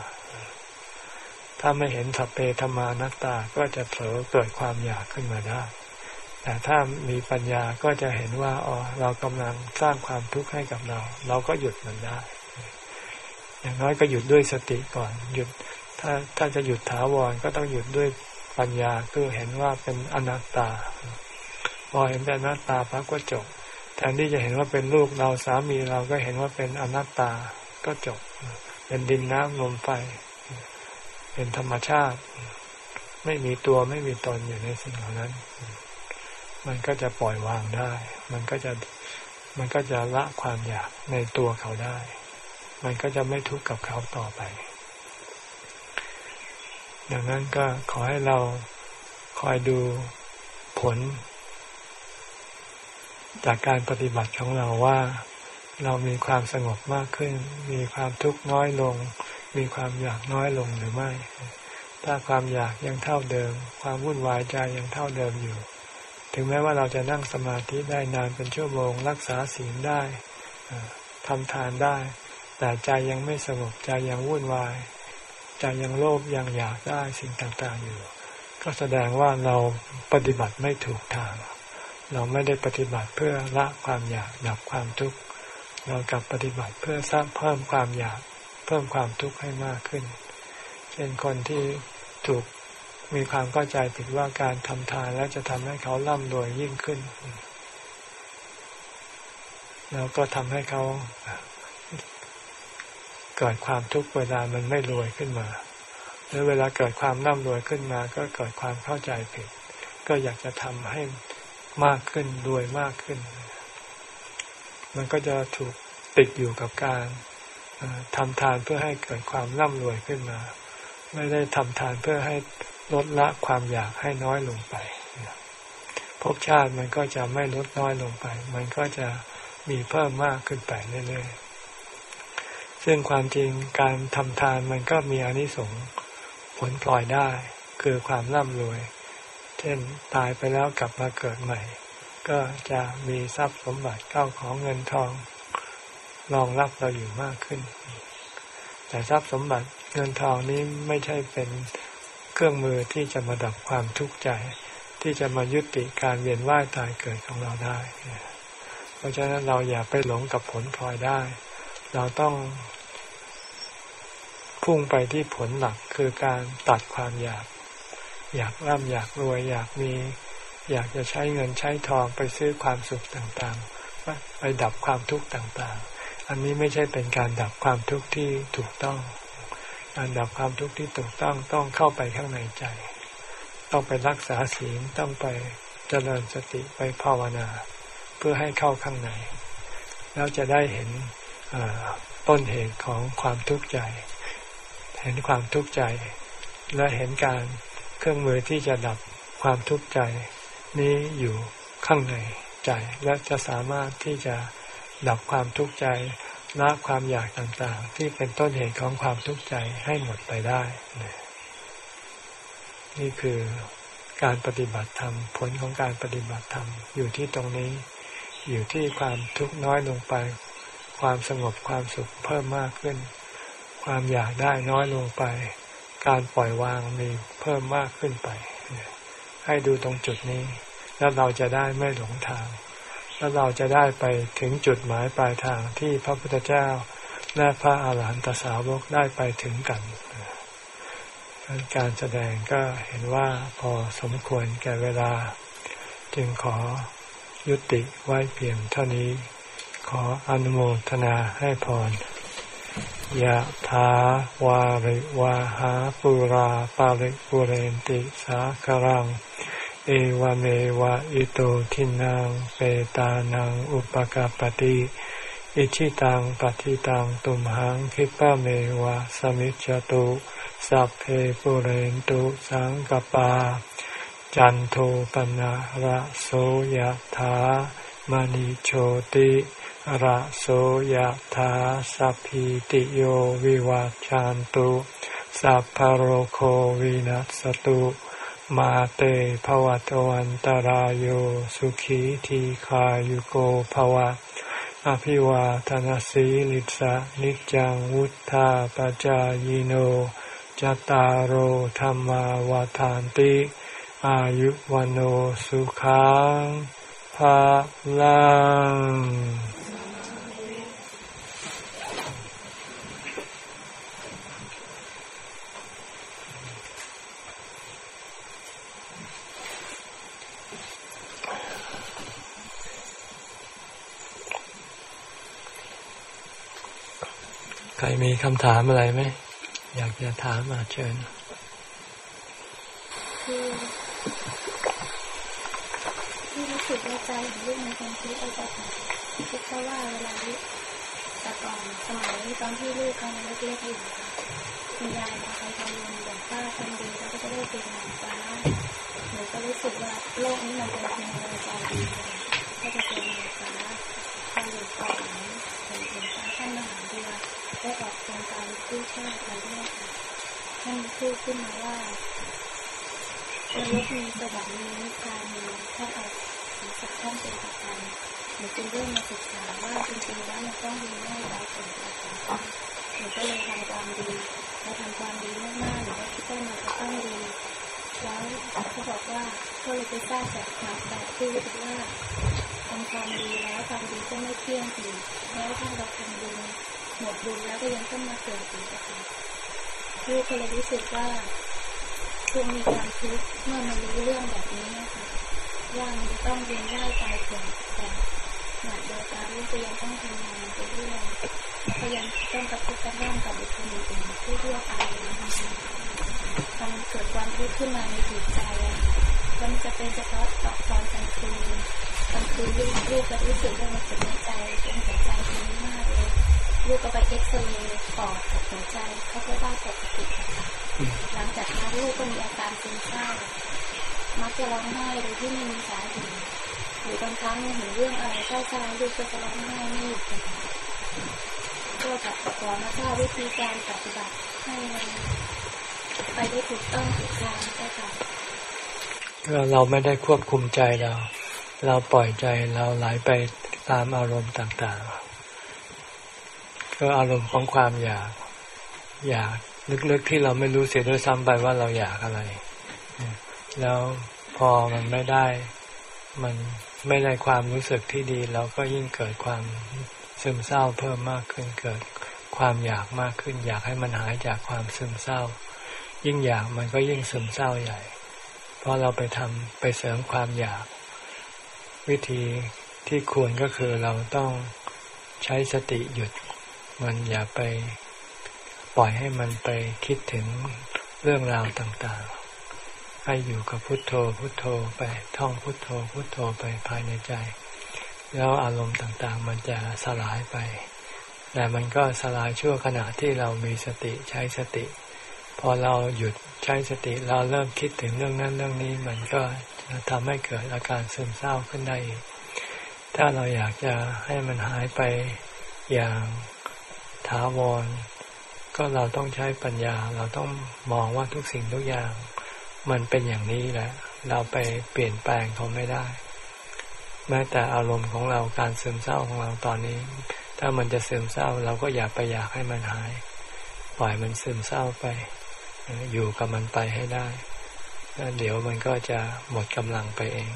ถ้าไม่เห็นสัพเพธรรมานัตตาก็จะเผลอเกิดความอยากขึ้นมาได้ แต่ถ้ามีปัญญาก็จะเห็นว่าอ๋อเรากำลังสร้างความทุกข์ให้กับเรา เราก็หยุดมันได้ อย่างน้อยก็หยุดด้วยสติก่อน หยุดถ้าถ้าจะหยุดถาวรก็ต้องหยุดด้วยปัญญาคือเห็นว่าเป็นอนัตตา พอเห็นเป็นอนัตตาพักก็จบแทนที่จะเห็นว่าเป็นลูกเราสามีเราก็เห็นว่าเป็นอนัตตาก็จบ เป็นดินน้ำลมไฟ เป็นธรรมชาติ ไม่มีตัวไม่มีตนอยู่ในสิ่งเหล่านั้น มันก็จะปล่อยวางได้ มันก็จะมันก็จะละความอยากในตัวเขาได้ มันก็จะไม่ทุกข์กับเขาต่อไป ดังนั้นก็ขอให้เราคอยดูผล จากการปฏิบัติของเราว่าเรามีความสงบมากขึ้น มีความทุกข์น้อยลง มีความอยากน้อยลงหรือไม่ ถ้าความอยากยังเท่าเดิม ความวุ่นวายใจยังเท่าเดิมอยู่ ถึงแม้ว่าเราจะนั่งสมาธิได้นานเป็นชั่วโมง รักษาศีลได้ทำทานได้ แต่ใจยังไม่สงบใจยังวุ่นวาย ใจยังโลภยังอยากได้สิ่งต่างๆอยู่ ก็แสดงว่าเราปฏิบัติไม่ถูกทาง เราไม่ได้ปฏิบัติเพื่อละความอยากดับความทุกข์เรากลับปฏิบัติเพื่อสร้างเพิ่มความอยากเพิ่มความทุกข์ให้มากขึ้น เช่นคนที่ถูกมีความเข้าใจผิดว่าการทำทานแล้วจะทำให้เขาร่ำรวยยิ่งขึ้น แล้วก็ทำให้เขา เกิดความทุกข์เวลามันไม่รวยขึ้นมาหรือเวลาเกิดความร่ำรวยขึ้นมา ก็เกิดความเข้าใจผิด ก็อยากจะทำให้มากขึ้นรวยมากขึ้น มันก็จะถูกติดอยู่กับการทำทานเพื่อให้เกิดความร่ำรวยขึ้นมา ไม่ได้ทำทานเพื่อให้ลดละความอยากให้น้อยลงไปภพชาติมันก็จะไม่ลดน้อยลงไป มันก็จะมีเพิ่มมากขึ้นไปเรื่อยๆ ซึ่งความจริงการทำทานมันก็มีอนิสงส์ผลพลอยได้ คือความร่ำรวย เช่นตายไปแล้วกลับมาเกิดใหม่ ก็จะมีทรัพย์สมบัติเข้าของเงินทองรองรับเราอยู่มากขึ้น แต่ทรัพย์สมบัติเงินทองนี้ไม่ใช่เป็นเครื่องมือที่จะมาดับความทุกข์ใจ ที่จะมายุติการเวียนว่ายตายเกิดของเราได้ เพราะฉะนั้นเราอย่าไปหลงกับผลพลอยได้ เราต้อง พุ่งไปที่ผลหลักคือการตัดความอยาก อยากร่ำอยากรวย อยากมี อยากจะใช้เงินใช้ทองไปซื้อความสุขต่างๆ ไปดับความทุกข์ต่างๆ อันนี้ไม่ใช่เป็นการดับความทุกข์ที่ถูกต้อง การดับความทุกข์ที่ถูกต้องต้องเข้าไปข้างในใจ ต้องไปรักษาศีลต้องไปเจริญสติไปภาวนา เพื่อให้เข้าข้างใน แล้วจะได้เห็นต้นเหตุของความทุกข์ใจ ห็นความทุกข์ใจ และเห็นการเครื่องมือที่จะดับความทุกข์ใจ นี้อยู่ข้างในใจ และจะสามารถที่จะดับความทุกข์ใจละความอยากต่างๆ ที่เป็นต้นเหตุของความทุกข์ใจให้หมดไปได้ นี่คือการปฏิบัติธรรมผลของการปฏิบัติธรรมอยู่ที่ตรงนี้ อยู่ที่ความทุกข์น้อยลงไป ความสงบความสุขเพิ่มมากขึ้น ความอยากได้น้อยลงไป การปล่อยวางมีเพิ่มมากขึ้นไป ให้ดูตรงจุดนี้ แล้วเราจะได้ไม่หลงทาง แล้วเราจะได้ไปถึงจุดหมายปลายทางที่พระพุทธเจ้า และพระอาหารหันตสาวกได้ไปถึงกันการแสดงก็เห็นว่าพอสมควรแก่เวลา จึงขอยุติไว้เพียงเท่านี้ ขออนุโมทนาให้พร ยะถาวาริวาหาปุราปาริปุเรนติสาครัง เอวเมวะอิโตทินังเปตานังอุปกาปติอิชิตังปฏิตังตุมหังคิปะเมวะสมิจจตุสัพเพปุเรนตุสังกปา จันโทปนะระโสยะถามณิโชติ ระโสยธาสัพพิติโยวิวัจจันตุสัพพโรโควินัสตุมาเตภวตวันตารโยสุขีทีขายุโกภวะ อภิวาทนสีลิสะนิจังวุธาปจายโนจตารโหธรรมวาทานติ อายุวันโอสุขังภาลัง ใครมีคำถามอะไรไหม อยากจะถามมาเชิญที่รู้สึกในใจของลูกในความคิดอาจารย์คิดแค่ว่าเวลาที่แต่ก่อนสมัยตอนที่ลูกกำลังเล็กๆอยู่คุณยายมาคอยทำบุญบอกว่าทำดีแล้วก็จะได้เป็นนางฟ้าหนูก็รู้สึกว่าโลกนี้มันเป็นเพียงกำลังใจดีก็จะเป็น ได้ออกโครงการกู้ชาติอะไรด้วยค่ะท่าน พูดขึ้นมาว่านรกมีสวรรค์มีนิพพานมีถ้าเอาถึงสักท่านเป็นประกันหนูจึงเริ่มมาศึกษาว่าจริงๆแล้วมันต้องมีแม่ตายเกิดนะคะหนูก็เลยทำความดีและทำความดีมากๆหนูก็คิดว่ามันจะต้องดีแล้วเขาบอกว่าก็เลยไปสร้างแบบแบบที่ว่าทำความดีแล้วความดีก็ไม่เที่ยงอีกแล้วถ้าเราทำบุญหมดบุญแล้วก็ยังต้องมาเกิดอีกนะคะ ลูกก็เลยรู้สึกว่าคือมีความทุกข์เมื่อมารู้เรื่องแบบนี้นะคะว่ามันจะต้องเวียนว่ายตายเกิดแต่หนักเดียวกันลูกก็ยังต้องทำงานไปเรื่อยแล้วก็ยังต้องกระทบกระทั่งกับบุคคลอื่นที่ทั่วไปนะคะทำเกิดความทุกข์ขึ้นมาในจิตใจแล้วมันจะเป็นเฉพาะตอนกลางคืนกลางคืนลูกลูกก็รู้สึกว่ามันเจ็บในใจเป็นหัวใจดีมากเลย ลูกก็ไปเอ็กซเรย์ปอดกับหัวใจเขาก็ว่าปกติค่ะหลังจากนั้นลูกก็มีอาการซึมเศร้ามักจะร้องไห้โดยที่ไม่มีสาเหตุหรือบางครั้งเห็นเรื่องอะไรเศร้าๆลูกก็จะร้องไห้ไม่หยุดค่ะก็จะขอมาทราบวิธีการปฏิบัติให้มันไปได้ถูกต้องถูกทางใช่ค่ะก็เราไม่ได้ควบคุมใจเรา เราปล่อยใจเราไหลไปตามอารมณ์ต่าง ๆ ก็อารมณ์ของความอยาก อยากลึกๆที่เราไม่รู้เสียด้วยซ้ำไปว่าเราอยากอะไร แล้วพอมันไม่ได้ มันไม่ได้ความรู้สึกที่ดี เราก็ยิ่งเกิดความซึมเศร้าเพิ่มมากขึ้นเกิดความอยากมากขึ้น อยากให้มันหายจากความซึมเศร้า ยิ่งอยากมันก็ยิ่งซึมเศร้าใหญ่ เพราะเราไปทำไปเสริมความอยาก วิธีที่ควรก็คือเราต้องใช้สติหยุด มันอย่าไปปล่อยให้มันไปคิดถึงเรื่องราวต่างๆ ให้อยู่กับพุทโธพุทโธไปท่องพุทโธพุทโธไปภายในใจ แล้วอารมณ์ต่างๆ มันจะสลายไป แต่มันก็สลายชั่วขณะที่เรามีสติใช้สติ พอเราหยุดใช้สติเราเริ่มคิดถึงเรื่องนั้นเรื่องนี้มันก็ทำให้เกิดอาการซึมเศร้าขึ้นได้ ถ้าเราอยากจะให้มันหายไปอย่าง ถาวร ก็เราต้องใช้ปัญญา เราต้องมองว่าทุกสิ่งทุกอย่าง มันเป็นอย่างนี้แหละ เราไปเปลี่ยนแปลงเขาไม่ได้ แม้แต่อารมณ์ของเราการซึมเศร้าของเราตอนนี้ ถ้ามันจะซึมเศร้า เราก็อย่าไปอยากให้มันหาย ปล่อยมันซึมเศร้าไป อยู่กับมันไปให้ได้แล้วเดี๋ยวมันก็จะหมดกำลังไปเอง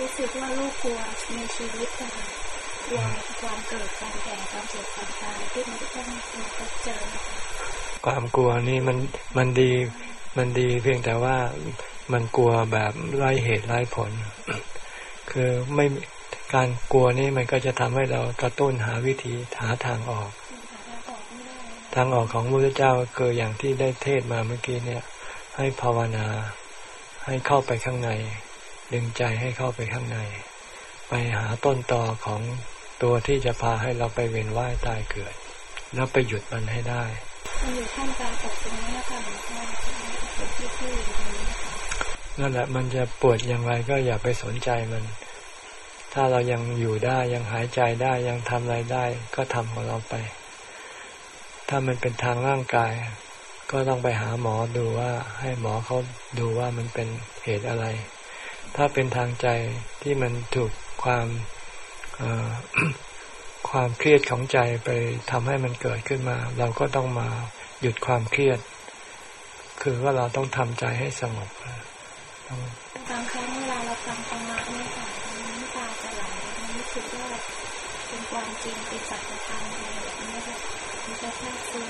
รู้สึกว่าลูกกลัวในชีวิตค่ะ กลัวความเกิดความแก่ความเจ็บความตายที่มันต้องมาพบเจอความกลัวนี่มันมันดีมันดีเพียงแต่ว่ามันกลัวแบบไร้เหตุไร้ผล คือไม่การกลัวนี่มันก็จะทำให้เรากระตุ้นหาวิธีหาทางออก ทางออกไม่ได้ทางออกของพระพุทธเจ้าคืออย่างที่ได้เทศมาเมื่อกี้เนี่ย ให้ภาวนา ให้เข้าไปข้างใน ดึงใจให้เข้าไปข้างใน ไปหาต้นตอของ ตัวที่จะพาให้เราไปเวียนว่ายตายเกิด แล้วไปหยุดมันให้ได้มันอยู่ท่ามกลางอกตรงนี้นะคะหลวงพ่อเป็นที่ที่อยู่ตรงนี้นะคะนั่นแหละมันจะปวดอย่างไรก็อย่าไปสนใจมัน ถ้าเรายังอยู่ได้ยังหายใจได้ยังทำอะไรได้ ก็ทำของเราไป ถ้ามันเป็นทางร่างกาย ก็ต้องไปหาหมอดูว่า ให้หมอเขาดูว่ามันเป็นเหตุอะไร ถ้าเป็นทางใจที่มันถูกความเอ่อ ความเครียดของใจไปทำให้มันเกิดขึ้นมา เราก็ต้องมาหยุดความเครียด คือว่าเราต้องทำใจให้สงบต้องบางครั้งเวลาเราฟังธรรมะนี่ค่ะน้ำตาจะไหลมันรู้สึกว่าเป็นความจริงเป็นสัจธรรมอะไรแบบนี้ค่ะมันจะซาบซึ้ง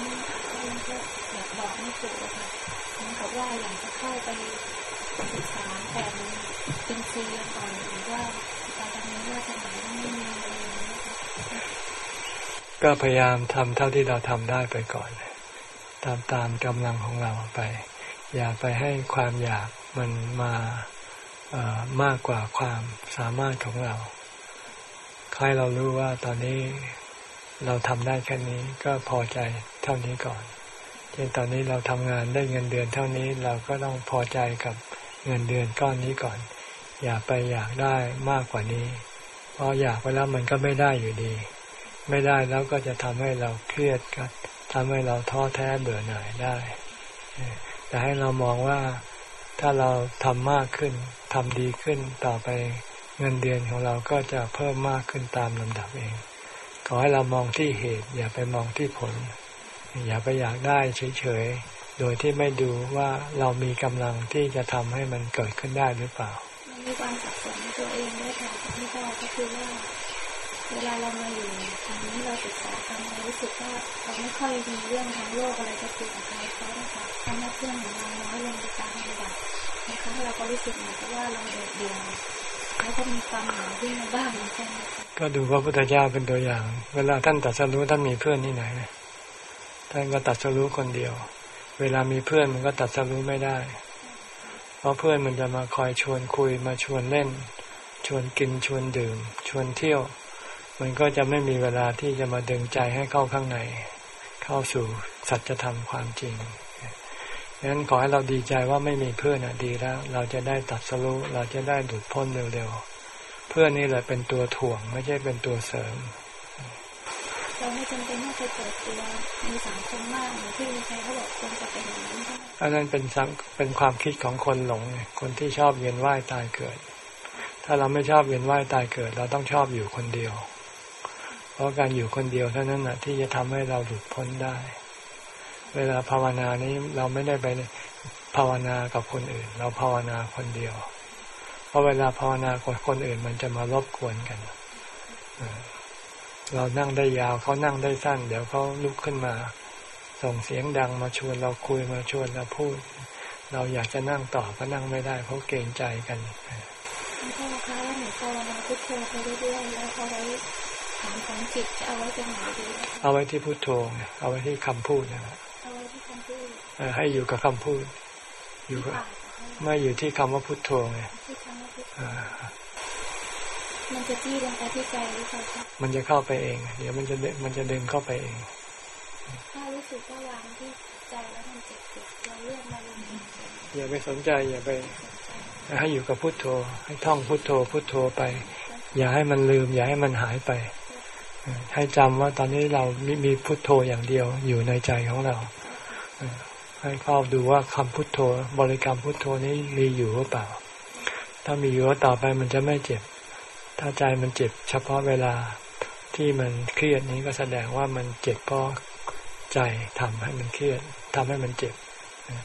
มันก็อยากบอกไม่ถูกค่ะเหมือนกับว่าอยากจะเข้าไปศึกษาแต่มันเป็นซีเรียก่อนหรือว่าการดำเนินเรื่องสมัยไม่มีอะไรอย่างเงี้ยค่ะ ก็พยายามทำเท่าที่เราทำได้ไปก่อนตามตามกำลังของเราไป อย่าไปให้ความอยากมันมาเออมากกว่าความสามารถของเราใครเรารู้ว่าตอนนี้เราทำได้แค่นี้ก็พอใจเท่านี้ก่อนเช่นตอนนี้เราทำงานได้เงินเดือนเท่านี้เราก็ต้องพอใจกับเงินเดือนก้อนนี้ก่อน อย่าไปอยากได้มากกว่านี้ เพราะอยากไปแล้วมันก็ไม่ได้อยู่ดี ไม่ได้แล้วก็จะทำให้เราเครียดกับทำให้เราท้อแท้เบื่อหน่ายได้ แต่ให้เรามองว่าถ้าเราทำมากขึ้นทำดีขึ้นต่อไปเงินเดือนของเราก็จะเพิ่มมากขึ้นตามลำดับเอง ขอให้เรามองที่เหตุ อย่าไปมองที่ผล อย่าไปอยากได้เฉยๆ โดยที่ไม่ดูว่าเรามีกำลังที่จะทำให้มันเกิดขึ้นได้หรือเปล่ามีความสับสนตัวเองด้วยค่ะที่พ่อก็คือว่าเวลาเรามาอยู่ สึกว่าเราไม่ค่อยมีเรื่องทางโลกอะไรจะคุยกับใครเขานะคะทำให้เพื่อนของเราน้อยลงไปตามลำดับบางครั้งเราก็รู้สึกเหมือนกับว่าเราโดดเดี่ยวแล้วก็มีความเหงาขึ้นมาบ้างเหมือนกันก็ดูพระพุทธเจ้าเป็นตัวอย่าง เวลาท่านตัดสรู้ท่านมีเพื่อนที่ไหนท่านก็ตัดสรู้คนเดียว เวลามีเพื่อนมันก็ตัดสรู้ไม่ได้ เพราะเพื่อนมันจะมาคอยชวนคุยมาชวนเล่น ชวนกินชวนดื่ม ชวนเที่ยว มันก็จะไม่มีเวลาที่จะมาดึงใจให้เข้าข้างใน เข้าสู่สัจธรรมความจริงดังนั้นขอให้เราดีใจว่าไม่มีเพื่อนอะดีแล้ว เราจะได้ตัดสรุเราจะได้ดุดพ้นเร็วๆ เพื่อนนี่แหละเป็นตัวถ่วง ไม่ใช่เป็นตัวเสริม เราไม่จำเป็นต้องไปเปิดตัวมีสังคมมากเหมือนที่ใครเขาบอกคนจะเป็นอย่างนั้นอันนั้นเป็นสังเป็นความคิดของคนหลงคนที่ชอบเวียนว่ายตายเกิด ถ้าเราไม่ชอบเวียนว่ายตายเกิด เราต้องชอบอยู่คนเดียว เพราะการอยู่คนเดียวเท่านั้นนะที่จะทำให้เราหลุดพ้นได้ เวลาภาวนานี้เราไม่ได้ไปภาวนากับคนอื่น เราภาวนาคนเดียว เพราะเวลาภาวนากับคนอื่น มันจะมารบกวนกันเรานั่งได้ยาวเขานั่งได้สั้น เดี๋ยวเขาลุกขึ้นมา ส่งเสียงดังมาชวนเราคุยมาชวนเราพูด เราอยากจะนั่งต่อก็นั่งไม่ได้ เพราะเกรงใจกันพ่อคะหนูภาวนาพุทโธไปเรื่อยๆแล้วเขาไว้ถามขอ จิตจะเอาไว้ตรงไหนดีเอาไว้ที่พุทโธเอาไว้ที่คำพูดนะครับให้อยู่กับคำพูด อยู่กับไม่อยู่ที่คำว่าพุทโธไงมันจะจี้ลงไปที่ใจหรือเปล่าครับมันจะเข้าไปเอง เดี๋ยวมันจะมันจะดึงเข้าไปเองถ้ารู้สึกว่าวางที่ใจแล้วมันเจ็บเจ็บเราเลือกมาลงอย่าไปสนใจอย่าไปให้อยู่กับพุทโธ ให้ท่องพุทโธ พุทโธไป อย่าให้มันลืม อย่าให้มันหายไป ให้จำว่าตอนนี้เรามีพุทโธอย่างเดียวอยู่ในใจของเรา ให้เข้าดูว่าคำพุทโธ บริกรรมพุทโธนี้มีอยู่หรือเปล่า ถ้ามีอยู่ต่อไปมันจะไม่เจ็บ ถ้าใจมันเจ็บ เฉพาะเวลาที่มันเครียดนี้ก็แสดงว่ามันเจ็บเพราะใจทำให้มันเครียดทำให้มันเจ็บ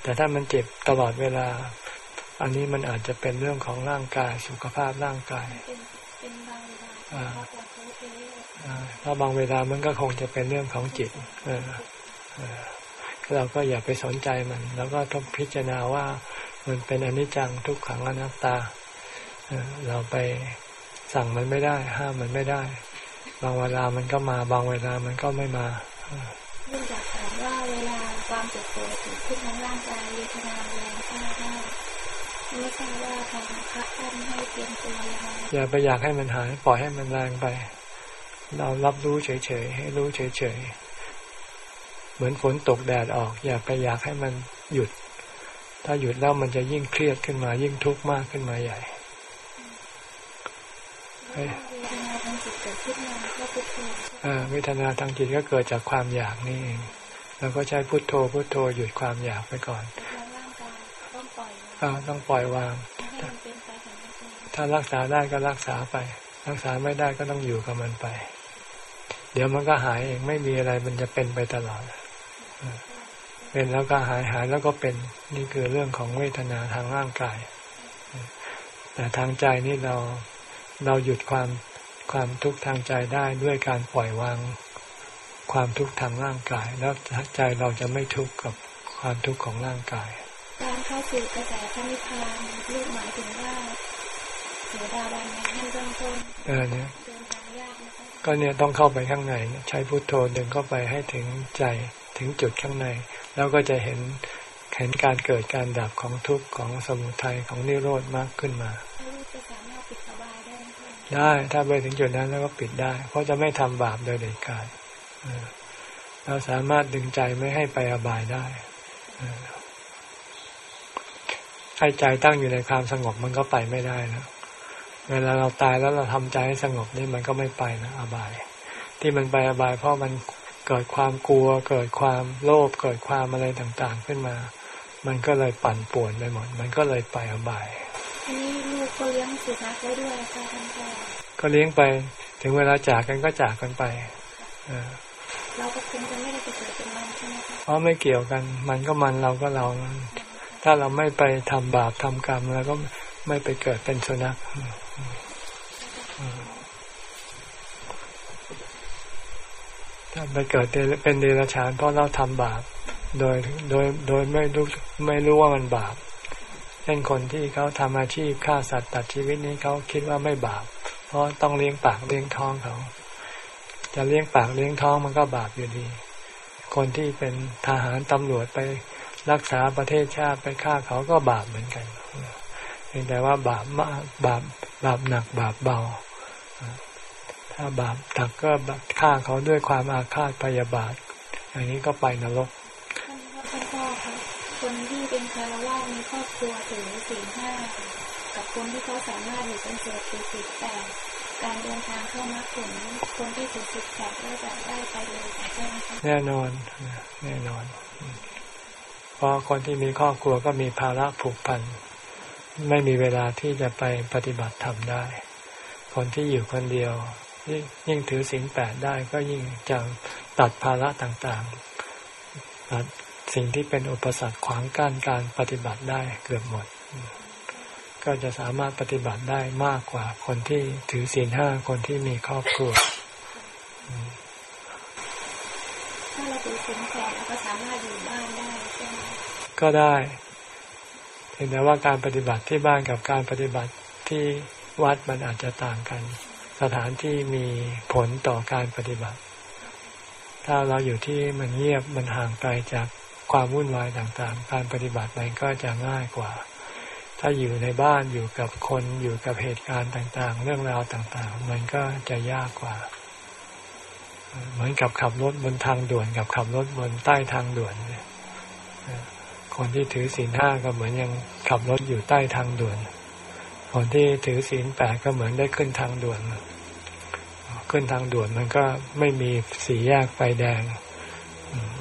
แต่ถ้ามันเจ็บตลอดเวลา อันนี้มันอาจจะเป็นเรื่องของร่างกายสุขภาพร่างกาย ถ้าบางเวลามันก็คงจะเป็นเรื่องของจิตเราก็อย่าไปสนใจมัน แล้วก็ต้องพิจารณาว่ามันเป็นอนิจจังทุกขังอนัตตาเราไปสั่งมันไม่ได้ ห้ามมันไม่ได้ บางเวลามันก็มา บางเวลามันก็ไม่มาเนื่องจากถามว่าเวลาความเจ็บปวดเกิดขึ้นในร่างกายเวทนาแรงมากมากไม่ทราบว่าทางพระท่านให้เตรียมตัวยังไงอย่าไปอยากให้มันหาย ปล่อยให้มันแรงไป เรารับรู้เฉยๆให้รู้เฉยๆเหมือนฝนตกแดดออก อย่าไปอยากให้มันหยุด ถ้าหยุดแล้วมันจะยิ่งเครียดขึ้นมา ยิ่งทุกข์มากขึ้นมาใหญ่เวทนาทางจิตก็เกิดจากความอยากนี่เองเราก็ใช้พุทโธพุทโธหยุดความอยากไปก่อนต้องปล่อยวาง ถ้ารักษาได้ก็รักษาไป รักษาไม่ได้ก็ต้องอยู่กับมันไป เดี๋ยวมันก็หายเองไม่มีอะไรมันจะเป็นไปตลอดเป็นแล้วก็หายหายแล้วก็เป็นนี่คือเรื่องของเวทนาทางร่างกาย แต่ทางใจนี่เราเราหยุดความความทุกข์ทางใจได้ด้วยการปล่อยวางความทุกข์ทางร่างกาย แล้วใจเราจะไม่ทุกข์กับความทุกข์ของร่างกาย การเข้าสู่กระแสพระนิพพานลูกหมายถึงว่าเสือดาบันในขั้นเริ่มต้นเออเนี่ย ก็เนี่ยต้องเข้าไปข้างในใช้พุทโธดึงเข้าไปให้ถึงใจถึงจุดข้างใน แล้วก็จะเห็นเห็นการเกิดการดับของทุกข์ของสมุทัยของนิโรธมากขึ้นมาได้ถ้าไปถึงจุดนั้นแล้วก็ปิดได้ เพราะจะไม่ทำบาปโดยเด็ดขาดเราสามารถดึงใจไม่ให้ไปอบายได้ให้ใจตั้งอยู่ในความสงบมันก็ไปไม่ได้นะ เวลาเราตายแล้วเราทำใจให้สงบนี่มันก็ไม่ไปนะอบาย ที่มันไปอบายเพราะมันเกิดความกลัว เกิดความโลภเกิดความอะไรต่างๆ ขึ้นมา มันก็เลยปั่นป่วนไปหมด มันก็เลยไปอบายทีนี้ลูกก็เลี้ยงสุนัขไว้ด้วยค่ะท่านพ่อก็เลี้ยงไป ถึงเวลาจากกันก็จากกันไปเราก็คงจะไม่ได้ไปเกิดเป็นมันใช่ไหมคะอ๋อไม่เกี่ยวกัน มันก็มันเราก็เราถ้าเราไม่ไปทำบาปทำกรรมแล้วก็ ไม่ไปเกิดเป็นสุนัขถ้าไปเกิดเป็นเดรัจฉานเพราะเราทำบาป โดยโดยโดยไม่รู้ไม่รู้ว่ามันบาปเช่นคนที่เขาทำอาชีพฆ่าสัตว์ตัดชีวิตนี้เขาคิดว่าไม่บาป เพราะต้องเลี้ยงปากเลี้ยงท้องเขา จะเลี้ยงปากเลี้ยงท้องมันก็บาปอยู่ดี คนที่เป็นทหารตำรวจไปรักษาประเทศชาติไปฆ่าเขาก็บาปเหมือนกัน เพียงแต่ว่าบาปมากบาปบาปหนักบาปเบา ถ้าบาปหนักก็ฆ่าเขาด้วยความอาฆาตพยาบาทอย่างนี้ก็ไปนรกท่านพ่อคะคนที่เป็นคารวะมีครอบครัวถึงสี่ห้ากับคนที่เขาสามารถอยู่เป็นเสือสี่สิบแปดการเดินทางเข้ามาถึงคนที่สี่สิบแปดก็จะได้ไปเลยใช่ไหมคะแน่นอนแน่นอนเพราะคนที่มีครอบครัวก็มีภาระผูกพัน ไม่มีเวลาที่จะไปปฏิบัติธรรมได้ คนที่อยู่คนเดียว ยิ่งถือศีลแปดได้ก็ยิ่งจะตัดภาระต่างๆตัดสิ่งที่เป็นอุปสรรคขวางกั้นการปฏิบัติได้เกือบหมด ก็จะสามารถปฏิบัติได้มากกว่าคนที่ถือศีลห้าคนที่มีครอบครัวถ้าเราถือศีลแปดเราก็สามารถอยู่บ้านได้ก็ได้ เห็นแต่ว่าการปฏิบัติที่บ้านกับการปฏิบัติที่วัดมันอาจจะต่างกัน สถานที่มีผลต่อการปฏิบัติ ถ้าเราอยู่ที่มันเงียบมันห่างไกลจากความวุ่นวายต่างๆ การปฏิบัติมันก็จะง่ายกว่า ถ้าอยู่ในบ้านอยู่กับคนอยู่กับเหตุการณ์ต่างๆ เรื่องราวต่างๆ มันก็จะยากกว่า เหมือนกับขับรถบนทางด่วนกับขับรถบนใต้ทางด่วนเนี่ย คนที่ถือศีลห้าก็เหมือนยังขับรถอยู่ใต้ทางด่วน คนที่ถือศีลแปดก็เหมือนได้ขึ้นทางด่วน ขึ้นทางด่วนมันก็ไม่มีสีแยกไฟแดง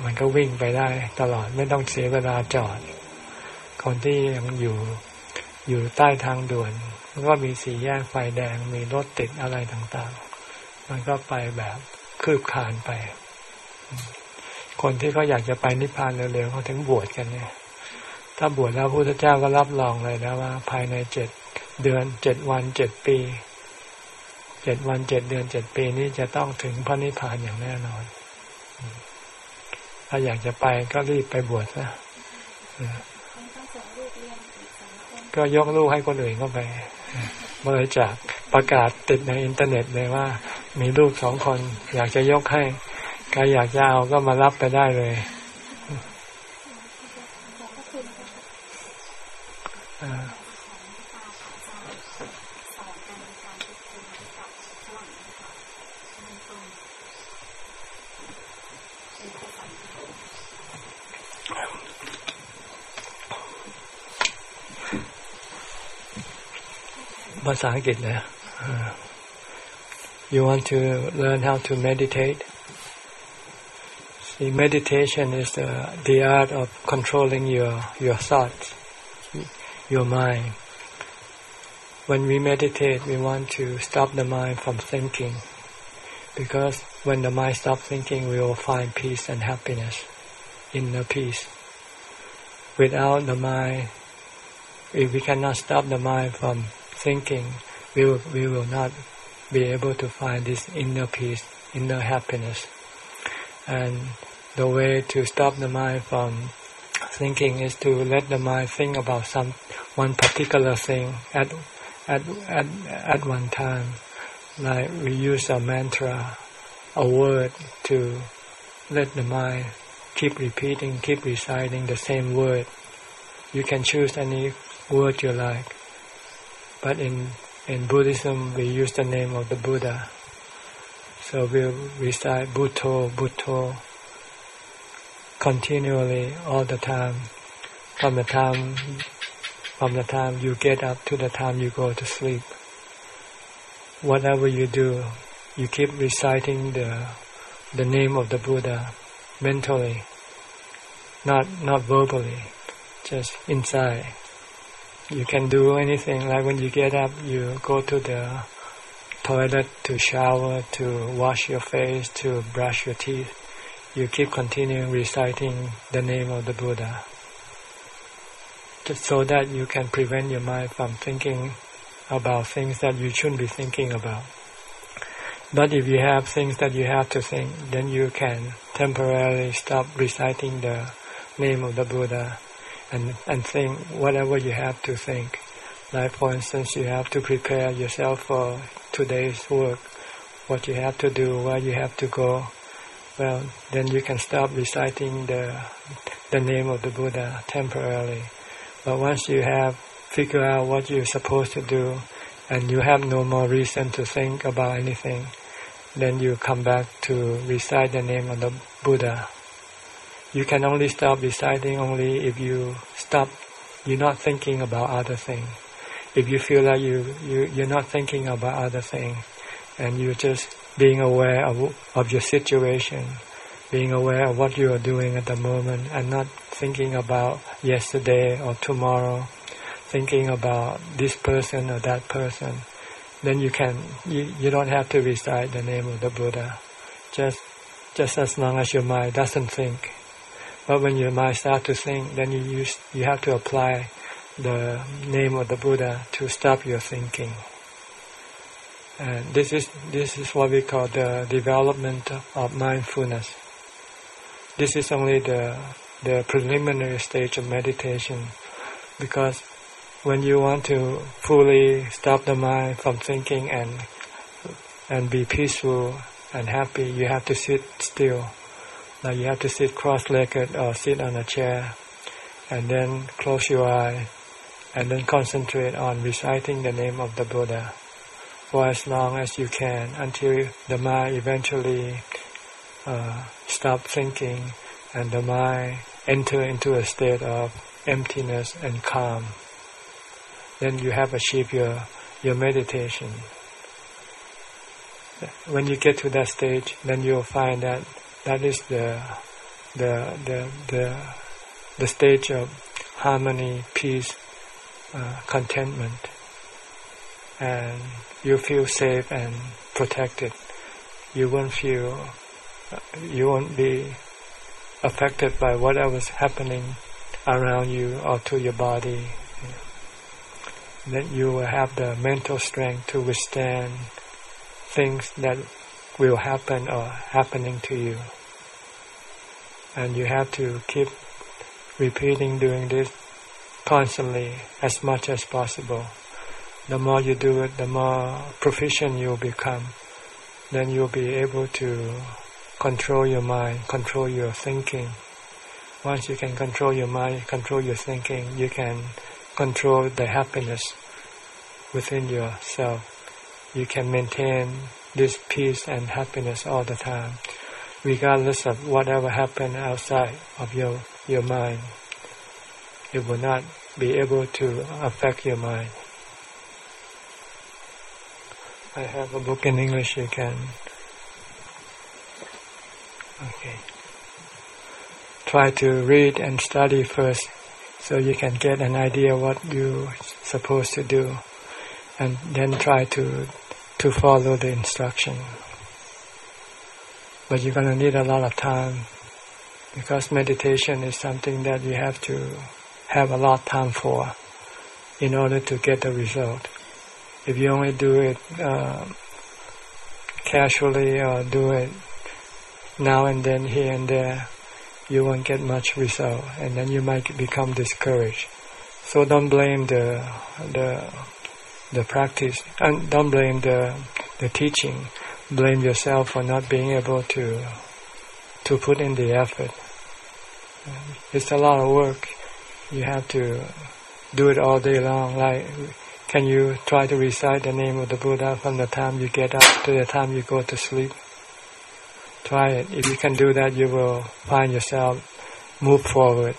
มันก็วิ่งไปได้ตลอดไม่ต้องเสียเวลาจอด คนที่ยังอยู่อยู่ใต้ทางด่วนมันก็มีสีแยกไฟแดงมีรถติดอะไรต่างๆ มันก็ไปแบบคืบคานไปคนที่เขาอยากจะไปนิพพานเร็วๆเขาถึงบวชกันเนี่ย ถ้าบวชแล้วพระพุทธเจ้าก็รับรองเลยนะว่า ภายในเจ็ดเดือนเจ็ดวันเจ็ดปีเจ็ดวันเจ็ดเดือนเจ็ดปีนี้จะต้องถึงพระนิพพานอย่างแน่นอน ถ้าอยากจะไปก็รีบไปบวชนะก็ยกลูกให้คนอื่นเข้าไปบริจาคประกาศติดในอินเทอร์เน็ตเลยว่า มีลูกสองคน อยากจะยกให้ใครอยากจะเอาก็มารับไปได้เลย ภาษาอังกฤษนะ You want to learn how to meditate? See, meditation is the the art of controlling your your thoughts, your mind. When we meditate, we want to stop the mind from thinking, because when the mind stops thinking, we will find peace and happiness, inner peace. Without the mind, if we cannot stop the mind from thinking, we will, we will not be able to find this inner peace, inner happiness. And the way to stop the mind from thinking is to let the mind think about some one particular thing at at at at one time. Like we use a mantra, a word to let the mind keep repeating, keep reciting the same word. You can choose any word you like. But in in Buddhism, we use the name of the Buddha. So we recite Bhutto, Bhutto continually all the time, from the time from the time you get up to the time you go to sleep. Whatever you do, you keep reciting the the name of the Buddha mentally, not not verbally, just inside. You can do anything like when you get up, you go to the toilet to shower, to wash your face, to brush your teeth. You keep continuing reciting the name of the Buddha. Just so that you can prevent your mind from thinking about things that you shouldn't be thinking about. But if you have things that you have to think, then you can temporarily stop reciting the name of the Buddha and, and think whatever you have to think. Like for instance, you have to prepare yourself for today's work, what you have to do, where you have to go. Well, then you can stop reciting the the name of the Buddha temporarily. But once you have figured out what you're supposed to do, and you have no more reason to think about anything, then you come back to recite the name of the Buddha. You can only stop deciding only if you stop, you're not thinking about other things. If you feel like you, you, you're not thinking about other things, and you're just being aware of, of your situation, being aware of what you are doing at the moment, and not thinking about yesterday or tomorrow, thinking about this person or that person, then you can you, you don't have to recite the name of the Buddha. Just just as long as your mind doesn't think. But when your mind starts to think, then you use you have to apply the name of the Buddha to stop your thinking. And this is this is what we call the development of mindfulness. This is only the the preliminary stage of meditation, because when you want to fully stop the mind from thinking and and be peaceful and happy, you have to sit still. Now you have to sit cross-legged or sit on a chair, and then close your eye, and then concentrate on reciting the name of the Buddha for as long as you can until the mind eventually uh, stop thinking and the mind enter into a state of emptiness and calm then you have achieved your your meditation. When you get to that stage, then you'll find that that is the the the the, the stage of harmony, peace, uh, contentment, and you feel safe and protected. You won't feel, you won't be affected by whatever's happening around you or to your body that you will have the mental strength to withstand things that will happen or happening to you. And you have to keep repeating doing this constantly as much as possible. The more you do it, the more proficient you'll become. Then you'll be able to control your mind, control your thinking. Once you can control your mind, control your thinking, you can control the happiness within yourself. You can maintain this peace and happiness all the time, regardless of whatever happened outside of your, your mind. It will not be able to affect your mind. I have a book in English you can. Okay. Try to read and study first so you can get an idea what you're supposed to do and then try to to follow the instruction. But you're going to need a lot of time because meditation is something that you have to have a lot of time for in order to get the result. If you only do it uh, casually or do it now and then here and there, you won't get much result, and then you might become discouraged. So don't blame the the the practice, and don't blame the the teaching. Blame yourself for not being able to to put in the effort. It's a lot of work. You have to do it all day long. Like, can you try to recite the name of the Buddha from the time you get up to the time you go to sleep? Try it. If you can do that, you will find yourself move forward.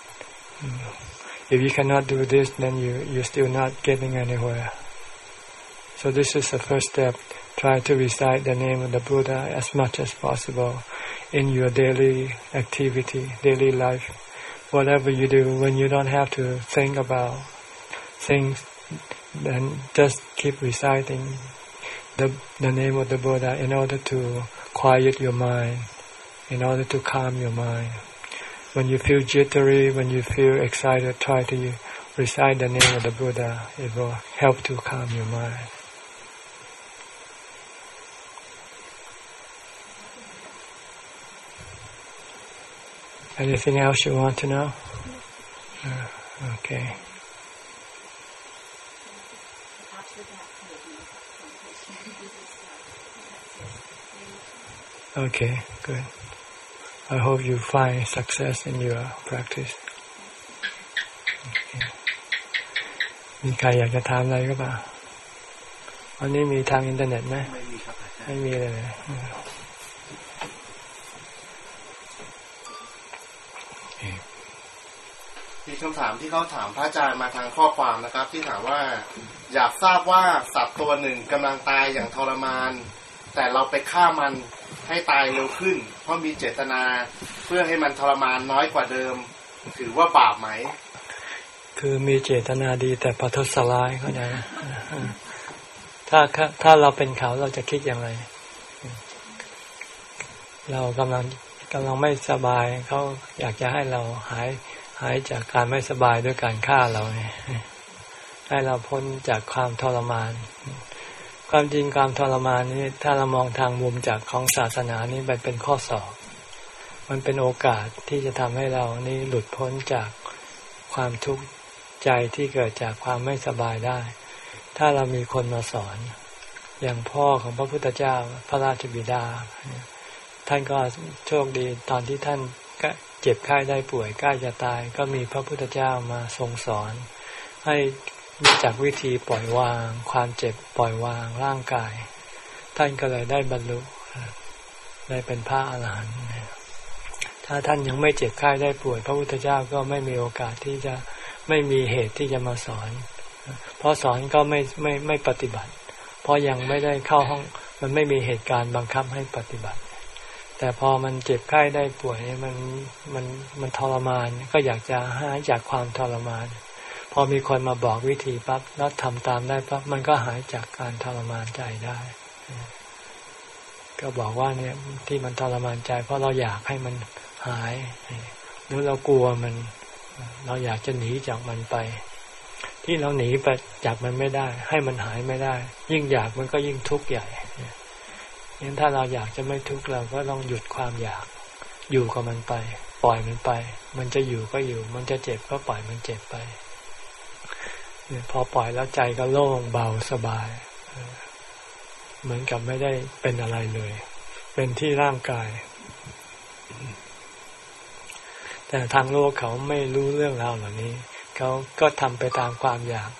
If you cannot do this, then you, you're still not getting anywhere. So this is the first step. Try to recite the name of the Buddha as much as possible. in your daily activity, daily life. Whatever you do, when you don't have to think about things, then just keep reciting the, the name of the Buddha in order to quiet your mind, in order to calm your mind. When you feel jittery, when you feel excited, try to recite the name of the Buddha. It will help to calm your mind. Anything else you want to know? Uh, okay. Okay, good. I hope you find success in your practice. มีใครอยากจะถามอะไรก็เปล่าวันนี้มีทางอินเทอร์เน็ตไหมไม่มีครับไม่มีเลย มีคำถามที่เขาถามพระอาจารย์มาทางข้อความนะครับ ที่ถามว่าอยากทราบว่าสัตว์ตัวหนึ่งกำลังตายอย่างทรมาน แต่เราไปฆ่ามันให้ตายเร็วขึ้น เพราะมีเจตนาเพื่อให้มันทรมานน้อยกว่าเดิม ถือว่าบาปไหม คือมีเจตนาดีแต่ประทุษร้ายเข้าใจถ้าถ้าเราเป็นเขาเราจะคิดอย่างไร เรากำลังกำลังไม่สบายเขาอยากจะให้เราหาย หายจากการไม่สบายด้วยการฆ่าเราให้เราพ้นจากความทรมาน ความจริงความทรมานนี้ถ้าเรามองทางมุมจากของศาสนานี้มันเป็นข้อสอบ มันเป็นโอกาสที่จะทำให้เรานี่หลุดพ้นจากความทุกข์ใจที่เกิดจากความไม่สบายได้ ถ้าเรามีคนมาสอน อย่างพ่อของพระพุทธเจ้าพระราชบิดา ท่านก็โชคดีตอนที่ท่าน เจ็บไข้ได้ป่วยใกล้จะตาย ก็มีพระพุทธเจ้ามาทรงสอน ให้รู้จักวิธีปล่อยวาง ความเจ็บปล่อยวางร่างกาย ท่านก็เลยได้บรรลุได้เป็นพระอาหารหันต์ถ้าท่านยังไม่เจ็บไข้ได้ป่วย พระพุทธเจ้าก็ไม่มีโอกาสที่จะไม่มีเหตุที่จะมาสอน เพราะสอนก็ไม่ไม่ไม่ปฏิบัติ เพราะยังไม่ได้เข้าห้องมันไม่มีเหตุการณ์บังคับให้ปฏิบัติ แต่พอมันเจ็บไข้ได้ป่วยมันมันมันทรมาน ก็อยากจะหายจากความทรมาน พอมีคนมาบอกวิธีปั๊บแล้วทำตามได้ปั๊บมันก็หายจากการทรมานใจได้ ก็บอกว่าเนี่ยที่มันทรมานใจ เพราะเราอยากให้มันหายหรือเรากลัวมัน เราอยากจะหนีจากมันไป ที่เราหนีไปจากมันไม่ได้ ให้มันหายไม่ได้ ยิ่งอยากมันก็ยิ่งทุกข์ใหญ่ ยังถ้าเราอยากจะไม่ทุกข์เราก็ต้องหยุดความอยากอยู่กับมันไป ปล่อยมันไป มันจะอยู่ก็อยู่ มันจะเจ็บก็ปล่อยมันเจ็บไปพอปล่อยแล้วใจก็โล่งเบาสบาย เหมือนกับไม่ได้เป็นอะไรเลย เป็นที่ร่างกาย แต่ทางโลกเขาไม่รู้เรื่องราวเหล่านี้ เขาก็ทำไปตามความอยาก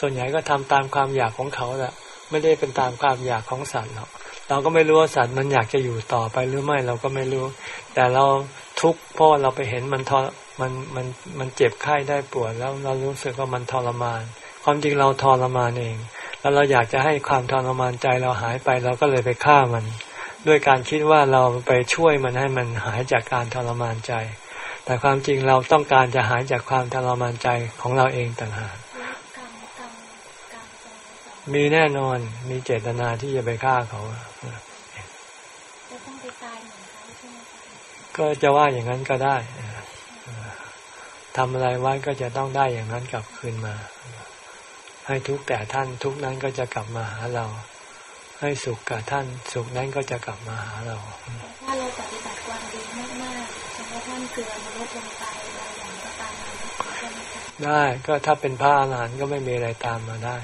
ส่วนใหญ่ก็ทำตามความอยากของเขาแหละไม่ได้เป็นตามความอยากของสัตว์หรอก เราก็ไม่รู้ว่าสัตว์มันอยากจะอยู่ต่อไปหรือไม่เราก็ไม่รู้ แต่เราทุกข์เพราะเราไปเห็นมันทรมันมันมันเจ็บไข้ได้ปวดแล้วเรารู้สึกว่ามันทรมาน ความจริงเราทรมานเอง แล้วเราอยากจะให้ความทรมานใจเราหายไปเราก็เลยไปฆ่ามัน ด้วยการคิดว่าเราไปช่วยมันให้มันหายจากการทรมานใจ แต่ความจริงเราต้องการจะหายจากความทรมานใจของเราเองต่างหากมีแน่นอนมีเจตนาที่จะไปฆ่าเขา ก็จะว่าอย่างนั้นก็ได้ทำอะไรไว้ก็จะต้องได้อย่างนั้นกลับคืนมา ให้ทุกแต่ท่านทุกนั้นก็จะกลับมาหาเรา ให้สุขกับท่าน สุขนั้นก็จะกลับมาหาเรา ถ้าเราปฏิบัติความดีมากท่านเกลือมลดลงไปเราอย่างก็ตามมาได้ก็ถ้าเป็นพระอาหารหันต์ก็ไม่มีอะไรตามมาได้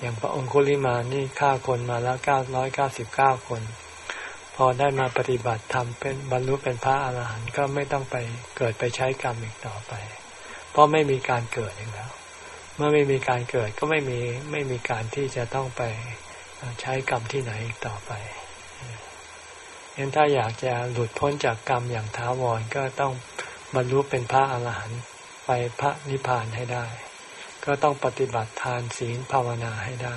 อย่างพระองคุลิมานี่ฆ่าคนมาแล้วเก้าร้อยเก้าสิบเก้าคนพ อได้มาปฏิบัติทำเป็นบรรลุเป็นพระอาหารหันต์ก็ไม่ต้องไปเกิดไปใช้กรรมอีกต่อไป เพราะไม่มีการเกิดอีกแล้ว เมื่อไม่มีการเกิดก็ไม่มีไม่มีการที่จะต้องไปใช้กรรมที่ไหนอีกต่อไปงั้นถ้าอยากจะหลุดพ้นจากกรรมอย่างท้าวรก็ต้องบรรลุเป็นพระอาหารหันต์ไปพระนิพพานให้ได้ ก็ต้องปฏิบัติทานศีลภาวนาให้ได้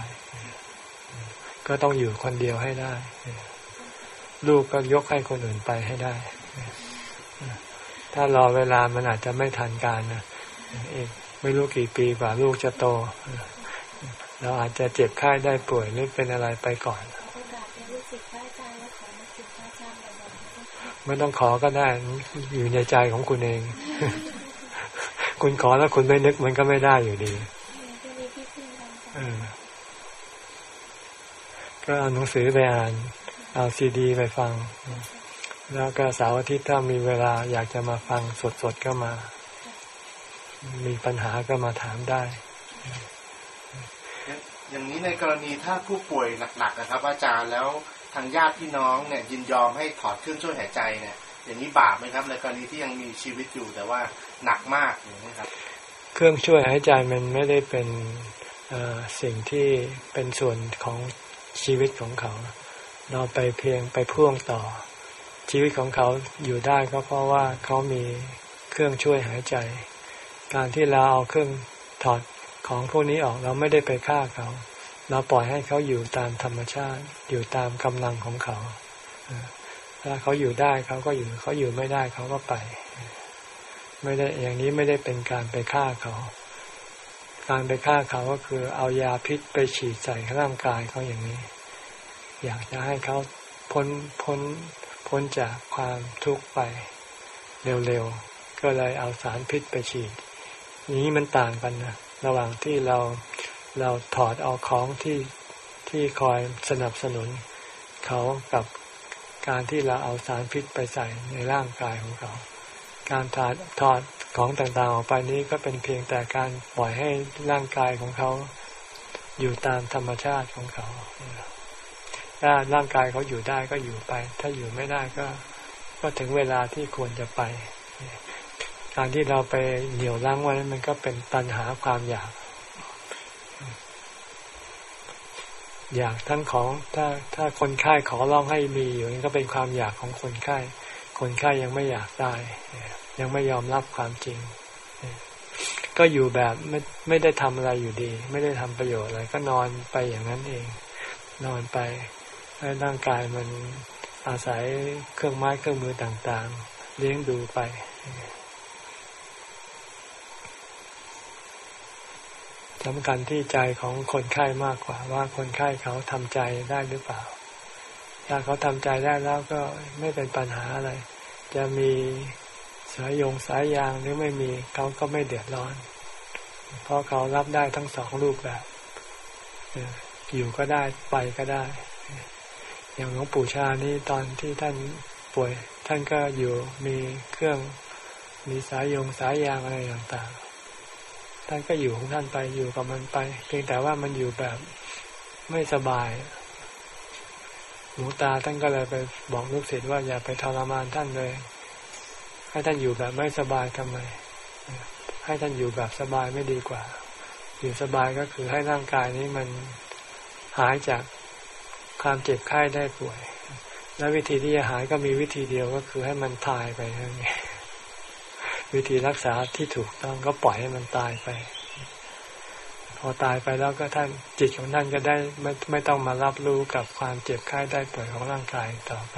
ก็ต้องอยู่คนเดียวให้ได้ ลูกก็ยกให้คนอื่นไปให้ได้ ถ้ารอเวลามันอาจจะไม่ทันการนะอีกไม่รู้กี่ปีกว่าลูกจะโต เราอาจจะเจ็บไข้ได้ป่วยหรือเป็นอะไรไปก่อน ไม่ต้องขอก็ได้อยู่ในใจของคุณเอง คุณขอแล้วคุณไม่นึกมันก็ไม่ได้อยู่ดีก็เอาหนังสือไปอ่าน เอาซีดี ไปฟัง แล้วก็เสาร์อาทิตย์ถ้ามีเวลาอยากจะมาฟังสดๆก็มา มีปัญหาก็มาถามได้ อย่างนี้ในกรณีถ้าผู้ป่วยหนักๆนะครับ อาจารย์แล้วทางญาติพี่น้องเนี่ยยินยอมให้ถอดเครื่องช่วยหายใจเนี่ยอย่างนี้บาปไหมครับในกรณีที่ยังมีชีวิตอยู่แต่ว่าหนักมากอย่างนี้ครับ เครื่องช่วยหายใจมันไม่ได้เป็นสิ่งที่เป็นส่วนของชีวิตของเขา เราไปเพียงไปพ่วงต่อ ชีวิตของเขาอยู่ได้ก็เพราะว่าเขามีเครื่องช่วยหายใจ การที่เราเอาเครื่องถอดของพวกนี้ออกเราไม่ได้ไปฆ่าเขา เราปล่อยให้เขาอยู่ตามธรรมชาติ อยู่ตามกำลังของเขาถ้าเขาอยู่ได้เขาก็อยู่เขาอยู่ไม่ได้เขาก็ไป ไม่ได้อย่างนี้ไม่ได้เป็นการไปฆ่าเขา การไปฆ่าเขาก็คือเอายาพิษไปฉีดใส่ร่างกายเขาอย่างนี้ อยากจะให้เขาพ้นพ้นพ้นจากความทุกข์ไปเร็วๆ ก็เลยเอาสารพิษไปฉีด นี้มันต่างกันนะระหว่างที่เราเราถอดเอาของที่ที่คอยสนับสนุนเขากับการที่เราเอาสารพิษไปใส่ในร่างกายของเขา การถอดถอดของต่างๆออกไปนี้ก็เป็นเพียงแต่การปล่อยให้ร่างกายของเขาอยู่ตามธรรมชาติของเขา ถ้าร่างกายเขาอยู่ได้ก็อยู่ไป ถ้าอยู่ไม่ได้ก็ ก็ถึงเวลาที่ควรจะไป การที่เราไปเหนี่ยวรั้งไว้มันก็เป็นตันหาความอยาก อยากทั้งของ ถ้าถ้าคนไข้ขอร้องให้มีอยู่นี่ก็เป็นความอยากของคนไข้ คนไข้ยังไม่อยากตาย ยังไม่ยอมรับความจริง ก็อยู่แบบไม่ไม่ได้ทำอะไรอยู่ดี ไม่ได้ทำประโยชน์อะไรก็นอนไปอย่างนั้นเองนอนไป ร่างกายมันอาศัยเครื่องไม้เครื่องมือต่างๆ เลี้ยงดูไป สำคัญที่ใจของคนไข้มากกว่า ว่าคนไข้เขาทำใจได้หรือเปล่า ถ้าเขาทำใจได้แล้วก็ไม่เป็นปัญหาอะไร จะมีสายยงสายยางหรือไม่มีเขาก็ไม่เดือดร้อน เพราะเขารับได้ทั้งสองรูปแบบอยู่ก็ได้ไปก็ได้ อย่างหลวงปู่ชานี่ตอนที่ท่านป่วย ท่านก็อยู่มีเครื่องมีสายยงสายยางอะไรต่างๆ ท่านก็อยู่ของท่านไปอยู่กับมันไป เพียงแต่ว่ามันอยู่แบบไม่สบายหลวงตาท่านก็เลยไปบอกลูกศิษย์ว่าอย่าไปทรมานท่านเลย ให้ท่านอยู่แบบไม่สบายทำไมให้ท่านอยู่แบบสบายไม่ดีกว่า อยู่สบายก็คือให้ร่างกายนี้มันหายจาก ความเจ็บไข้ได้ป่วย และวิธีที่จะหายก็มีวิธีเดียวก็คือให้มันตายไปนั่นเองวิธีรักษาที่ถูกต้องก็ปล่อยให้มันตายไป พอตายไปแล้วก็ท่านจิตของท่านก็ได้ไม่ไม่ต้องมารับรู้กับความเจ็บไข้ได้ป่วยของร่างกายต่อไป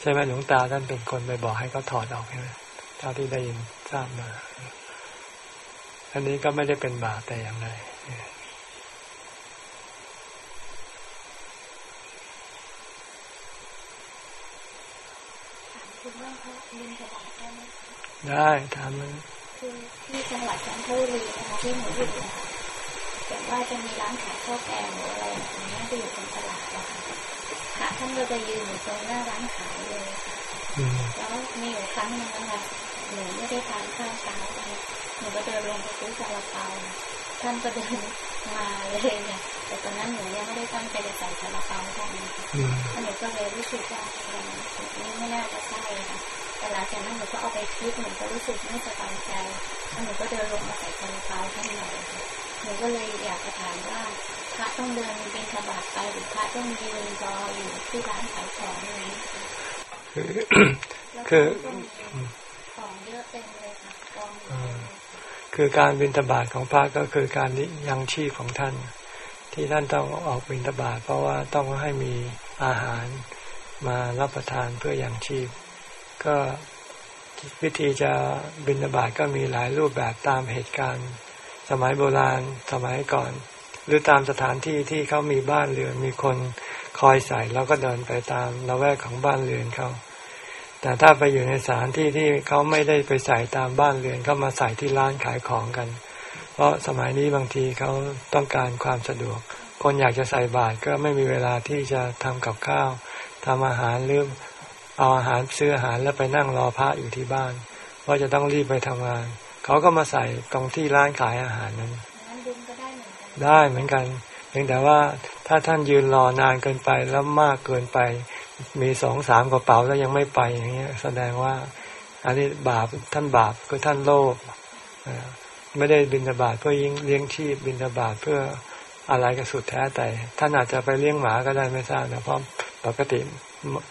ใช่ไหมหลวงตาท่านเป็นคนไปบอกให้เขาถอดออกใช่ไหมเท่าที่ได้ยินทราบมา อันนี้ก็ไม่ได้เป็นบาปแต่อย่างไรได้ทำมันคือที่จังหวัดจันทบุรีนะคะที่หนูอยู่นะคะแต่ว่าจะมีร้านขายข้าวแกงหรืออะไรแบบนี้ไปอยู่ตรงตลาดนะคะพระท่านก็จะยืนอยู่ตรงหน้าร้านขายเลยแล้วมีอยู่ครั้งหนึ่งนะคะหนูไม่ได้ทานข้าวเช้าห นูก็เดินลงไปซื้อซาลาเปาท่านก็เดินมาเลยเนี่ยแต่ตอนนั้นหนูยังไม่ได้ตั้งใจจะใส่ซาลาเปาท่านนะคะหนูก็เลยรู้สึกว่านี่ไม่น่าจะใช่ค่ะแต่หลังจากนั้นหนูก็เอาไปคิดหนูก็รู้สึกไม่สบายใจแล้วหนูก็เดินลงมาใส่ซาลาเปาท่านหน่อยหนูก็เลยอยากจะถามว่าพระต้องเดินเป็นขบาดไปหรือพระต้องยืนรออยู่ที่ร้านขายของอะไรนี้คือของเยอะเต็มเลยค่ะกอง คือการบินตบาทของพระก็คือการยังชีพของท่าน ที่ท่านต้องออกบิณฑบาตเพราะว่าต้องให้มีอาหารมารับประทานเพื่ออย่างชีพ ก็วิธีจะบิณฑบาตก็มีหลายรูปแบบตามเหตุการณ์ สมัยโบราณสมัยก่อน หรือตามสถานที่ที่เขามีบ้านเรือนมีคนคอยใส่เราก็เดินไปตามละแวกของบ้านเรือนเขา แต่ถ้าไปอยู่ในสถานที่ที่เขาไม่ได้ไปใส่ตามบ้านเรือนเขามาใส่ที่ร้านขายของกัน เพราะสมัยนี้บางทีเขาต้องการความสะดวก คนอยากจะใส่บาตรก็ไม่มีเวลาที่จะทำกับข้าวทำอาหารหรือเอาอาหารซื้ออาหารแล้วไปนั่งรอพระอยู่ที่บ้าน เพราะจะต้องรีบไปทำงาน เขาก็มาใส่ตรงที่ร้านขายอาหารนั้นนั้นบุญก็ได้เหมือนกันได้เหมือนกันเพียงแต่ว่าถ้าท่านยืนรอนานเกินไปแล้วมากเกินไป มีสองสามกระเป๋าแล้วยังไม่ไปอย่างเงี้ย แสดงว่า อันนี้บาปท่านบาปคือท่านโลภเอ่อไม่ได้บินบาตเพื่อยิงเลี้ยงชีพบินบาตเพื่ออะไรก็สุดแท้แต่ท่านอาจจะไปเลี้ยงหมาก็ได้ไม่ทราบนะเพราะปกติ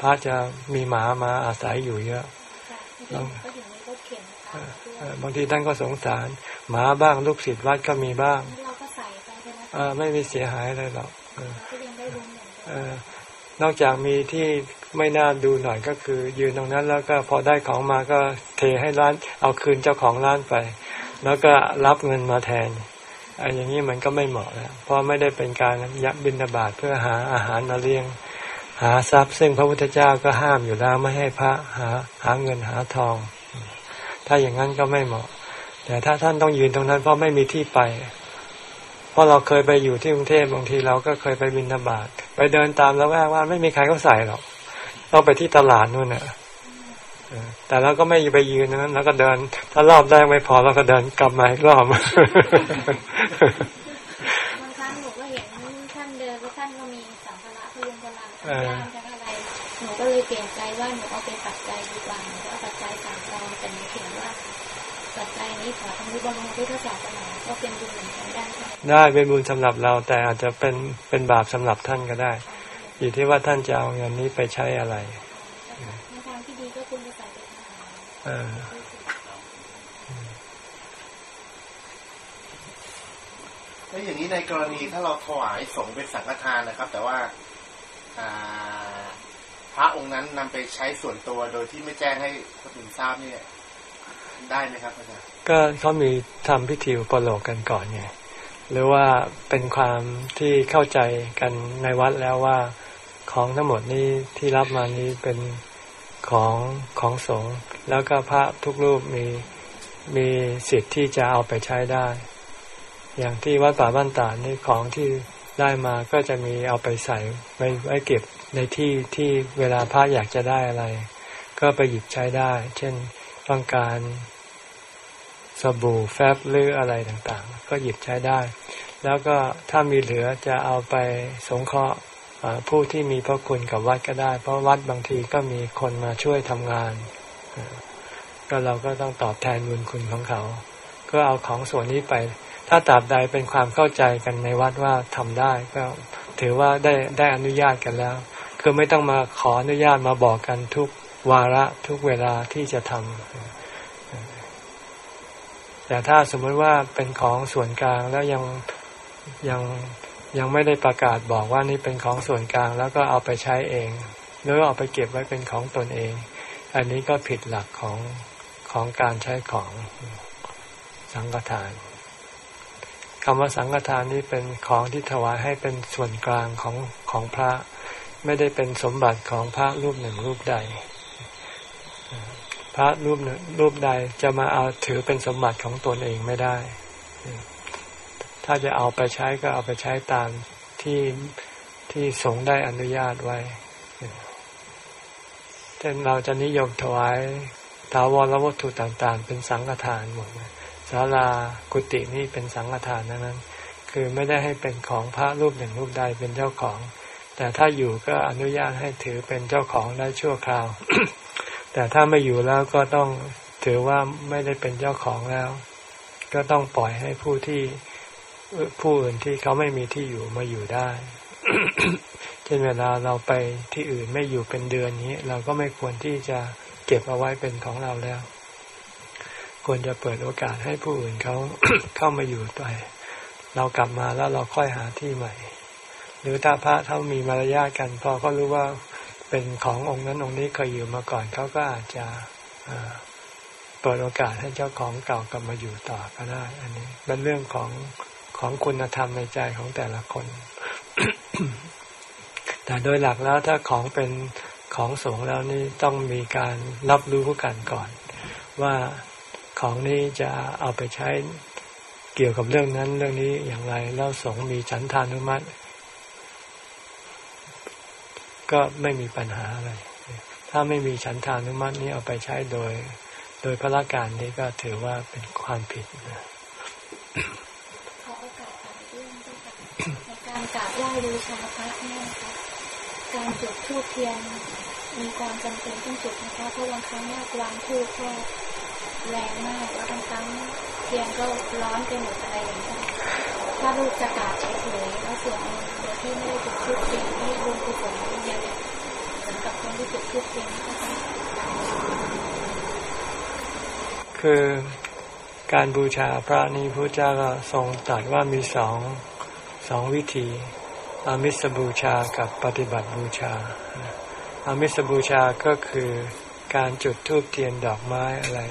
พระจะมีหมามาอาศัยอยู่เยอะค่ะที่ก็ถึงมีรถเข็นนะคะเอ่อบางทีท่านก็สงสาร หมาบ้างลูกศิษย์วัดก็มีบ้างเราก็ใส่ไปใช่ไหมเอ่อไม่มีเสียหายอะไรหรอก นอกจากมีที่ไม่น่าดูหน่อยก็คือ ยืนตรงนั้นแล้วก็พอได้ของมาก็เทให้ร้าน เอาคืนเจ้าของร้านไป แล้วก็รับเงินมาแทนไอ้อย่างนี้มันก็ไม่เหมาะแล้วเพราะไม่ได้เป็นการยักบินบาตเพื่อหาอาหารมาเลี้ยง หาทรัพย์ ซึ่งพระพุทธเจ้าก็ห้ามอยู่แล้วไม่ให้พระหาหาเงินหาทอง ถ้าอย่างนั้นก็ไม่เหมาะ แต่ถ้าท่านต้องยืนตรงนั้นเพราะไม่มีที่ไป เพราะเราเคยไปอยู่ที่กรุงเทพบางทีเราก็เคยไปบินบาตไปเดินตามแล้วแวกว่าไม่มีใครเขาใส่หรอกต้องไปที่ตลาดนู่นน่ะเออแต่เราก็ไม่ไปยืนตรงนั้นแล้วก็เดิน ถ้ารอบแรกไม่พอเราก็เดินกลับมาอีกรอบบางครั้งหนูก็เห็นท่านเดินแล้วท่านก็มีสัมภาระพยุงพลังเออทั้งย่ามทั้งอะไรหนูก็เลยเปลี่ยนใจว่าหนูเอาเป็นปัจจัยดีกว่าหนูก็เอาปัจจัยสามกองแต่หนูเขียนว่าปัจจัยนี้ขอทำนุบำรุงพุทธศาส ได้ใช่ไหมได้เป็นบุญสำหรับเรา แต่อาจจะเป็นเป็นบาปสำหรับท่านก็ได้ อยู่ที่ว่าท่านจะเอาเงินนี้ไปใช้อะไรในทางที่ดีก็คุณจะใส่เป็นอาหารเออแล้วอย่างนี้ในกรณีถ้าเราถวายสงฆ์เป็นสังฆทานนะครับ แต่ว่าอ่าพระองค์นั้นนำไปใช้ส่วนตัวโดยที่ไม่แจ้งให้คนอื่นทราบเนี่ยได้ไหมครับอาจารย์ก็เขามีทำพิธีอุปโลกกันก่อนไง หรือว่าเป็นความที่เข้าใจกันในวัดแล้วว่าของทั้งหมดนี้ที่รับมานี้เป็นของของสงฆ์แล้วก็พระทุกรูปมีมีสิทธิ์ที่จะเอาไปใช้ได้ อย่างที่วัดป่าบ้านตาดนี่ของที่ได้มาก็จะมีเอาไปใส่ไว้ไว้เก็บในที่ที่เวลาพระอยากจะได้อะไร ก็ไปหยิบใช้ได้ เช่นต้องการ สบู่แฟบหรืออะไรต่างๆ ก็หยิบใช้ได้ แล้วก็ถ้ามีเหลือจะเอาไปสงเคราะห์ผู้ที่มีพระคุณกับวัดก็ได้ เพราะวัดบางทีก็มีคนมาช่วยทำงาน ก็เราก็ต้องตอบแทนบุญคุณของเขา ก็เอาของส่วนนี้ไป ถ้าตราบใดเป็นความเข้าใจกันในวัดว่าทำได้ ก็ถือว่าได้ได้อนุญาตกันแล้ว คือไม่ต้องมาขออนุญาตมาบอกกันทุกวาระทุกเวลาที่จะทำ แต่ถ้าสมมติว่าเป็นของส่วนกลางแล้วยังยังยังไม่ได้ประกาศบอกว่านี่เป็นของส่วนกลางแล้วก็เอาไปใช้เอง หรือเอาไปเก็บไว้เป็นของตนเอง อันนี้ก็ผิดหลักของของการใช้ของสังฆทานคำว่าสังฆทานนี้เป็นของที่ถวายให้เป็นส่วนกลางของของพระ ไม่ได้เป็นสมบัติของพระรูปหนึ่งรูปใด พระรูปหนึ่งรูปใดจะมาเอาถือเป็นสมบัติของตนเองไม่ได้ ถ้าจะเอาไปใช้ก็เอาไปใช้ตามที่ที่สงได้อนุญาตไว้เช่นเราจะนิยมถวายถาวรวัตถุต่างๆ เป็นสังฆทานหมดศาลากุฏินี่เป็นสังฆทานทั้งนั้น คือไม่ได้ให้เป็นของพระรูปหนึ่งรูปใดเป็นเจ้าของ แต่ถ้าอยู่ก็อนุญาตให้ถือเป็นเจ้าของได้ชั่วคราว แต่ถ้าไม่อยู่แล้วก็ต้องถือว่าไม่ได้เป็นเจ้าของแล้ว ก็ต้องปล่อยให้ผู้ที่ผู้อื่นที่เขาไม่มีที่อยู่มาอยู่ได้ เช่นเวลาเราไปที่อื่นไม่อยู่เป็นเดือนนี้ เราก็ไม่ควรที่จะเก็บเอาไว้เป็นของเราแล้ว ควรจะเปิดโอกาสให้ผู้อื่นเขาเข้ามาอยู่ไปเรากลับมาแล้วเราค่อยหาที่ใหม่ หรือถ้าพระเขามีมารยาทกัน พอเขารู้ว่า เป็นขององค์นั้นองค์นี้เคยอยู่มาก่อนเขาก็อาจจะเปิดโอกาสให้เจ้าของเก่ากลับมาอยู่ต่อก็ได้ อันนี้เป็นเรื่องของของคุณธรรมในใจของแต่ละคน แต่โดยหลักแล้วถ้าของเป็นของสงแล้วนี่ต้องมีการรับรู้กันก่อน ว่าของนี้จะเอาไปใช้เกี่ยวกับเรื่องนั้นเรื่องนี้อย่างไร แล้วสงมีฉันทานุมัติ ก็ไม่มีปัญหาอะไร ถ้าไม่มีฉันทานุมัตินี้เอาไปใช้โดย โดยพระการนี้ก็ถือว่าเป็นความผิดนะขอโอกาสถามเรื่องด้วยค่ะในการกราบไหว้บูชาพระเนี่ยค่ะการจุดธูปเทียนมีความจำเป็นต้องจุดนะคะเพราะบางครั้งเนี่ยวางธูปก็แรงมากแล้วบางครั้งเทียนก็ร้อนไปหมดอะไรอย่างเงี้ยถ้าลูกจะกราบเฉยๆแล้วส่วนนึงโดยที่ไม่ได้จุดธูปเทียน รวมกุศลเยอะเหมือนกับคนที่จุดธูปเทียนก็ต้องคือการบูชาพระนี้พระเจ้าก็ทรงตรัสว่ามีสองสองวิธี อามิสบูชากับปฏิบัติบูชา อามิสบูชาก็คือการจุดธูปเทียนดอกไม้อะไร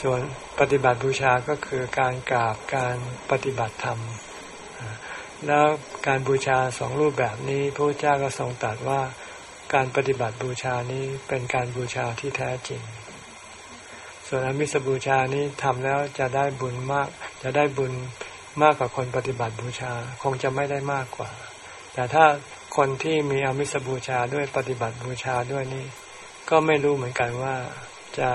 ส่วนปฏิบัติบูชาก็คือการกราบการปฏิบัติธรรม แล้วการบูชาสองรูปแบบนี้พระเจ้าก็ทรงตรัสว่าการปฏิบัติบูชานี้เป็นการบูชาที่แท้จริง ส่วนอมิสบูชานี้ทำแล้วจะได้บุญมาก จะได้บุญมากกว่าคนปฏิบัติบูชาคงจะไม่ได้มากกว่า แต่ถ้าคนที่มีอมิสบูชาด้วยปฏิบัติบูชาด้วยนี่ก็ไม่รู้เหมือนกันว่าจะ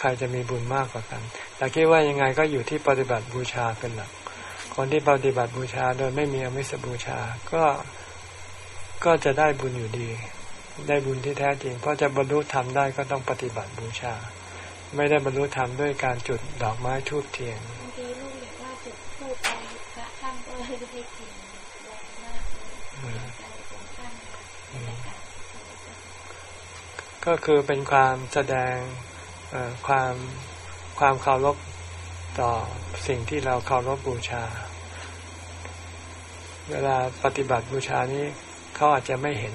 ใครจะมีบุญมากกว่ากัน แต่คิดว่ายังไงก็อยู่ที่ปฏิบัติบูชาเป็นหลัก คนที่ปฏิบัติบูชาโดยไม่มีอมิสบูชา ก็ก็จะได้บุญอยู่ดี ได้บุญที่แท้จริง เพราะจะบรรลุธรรมได้ก็ต้องปฏิบัติบูชา ไม่ได้บรรลุธรรมด้วยการจุดดอกไม้ทูบเทียนบางทีลูกอยากว่าจุดทูบไปพระท่านเลยให้กินแรงมากก็คือเป็นความแสดงความความเคารพ ต่อสิ่งที่เราเคารพบูชา เวลาปฏิบัติบูชานี้เขาอาจจะไม่เห็น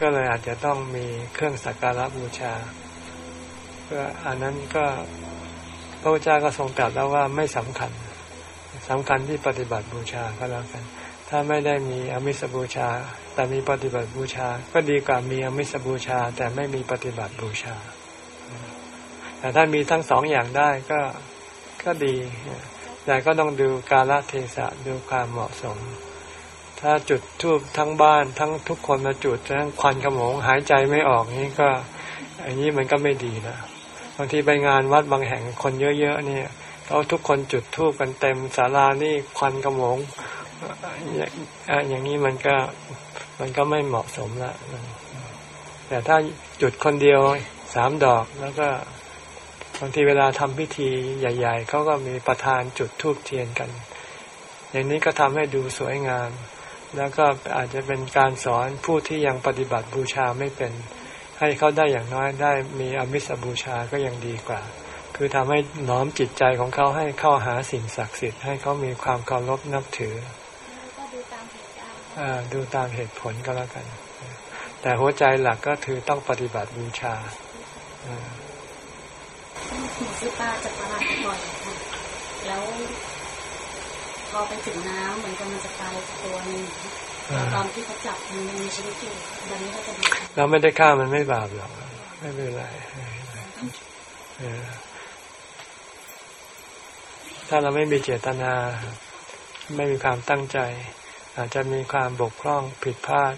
ก็เลยอาจจะต้องมีเครื่องสักการะบูชาเพื่ออันนั้นก็พระพุทธเจ้าก็ทรงตรัสแล้วว่าไม่สำคัญสำคัญที่ปฏิบัติบูชาก็แล้วกัน ถ้าไม่ได้มีอมิสบูชา แต่มีปฏิบัติบูชา ก็ดีกว่ามีอมิสบูชา แต่ไม่มีปฏิบัติบูชา แต่ถ้ามีทั้งสองอย่างได้ก็ก็ดี แต่ก็ต้องดูกาลเทศะดูความเหมาะสม ถ้าจุดทูบทั้งบ้านทั้งทุกคนมาจุดทั้งควันขโมงหายใจไม่ออกนี่ก็อันนี้มันก็ไม่ดีนะบางทีไปงานวัดบางแห่งคนเยอะๆเนี่ยเขาทุกคนจุดทูบกันเต็มศาลานี่ควันขโมงอย่างนี้มันก็มันก็ไม่เหมาะสมละแต่ถ้าจุดคนเดียวสามดอกแล้วก็ บางทีเวลาทำพิธีใหญ่ ๆเขาก็มีประธานจุดทูบเทียนกัน อย่างนี้ก็ทำให้ดูสวยงาม แล้วก็อาจจะเป็นการสอนผู้ที่ยังปฏิบัติบูชาไม่เป็น ให้เขาได้อย่างน้อยได้มีอมิสบูชาก็ยังดีกว่า คือทำให้น้อมจิตใจของเขาให้เข้าหาสิ่งศักดิ์สิทธิ์ให้เขามีความเคารพนับถือดูตามเหตุผลก็แล้วกัน แต่หัวใจหลักก็คือต้องปฏิบัติบูชา หนูซื้อปลาจะประหลาดบ่อยค่ะ แล้วพอไปถึงน้ำเหมือนกับมันจะตายตัวนึงตอนที่เขาจับมันมีชีวิตอยู่วันนี้ก็จะดีเราไม่ได้ฆ่ามันไม่บาปหรอกไม่เป็นไรถ้าเราไม่มีเจตนา ไม่มีความตั้งใจ อาจจะมีความบกพร่องผิดพลาด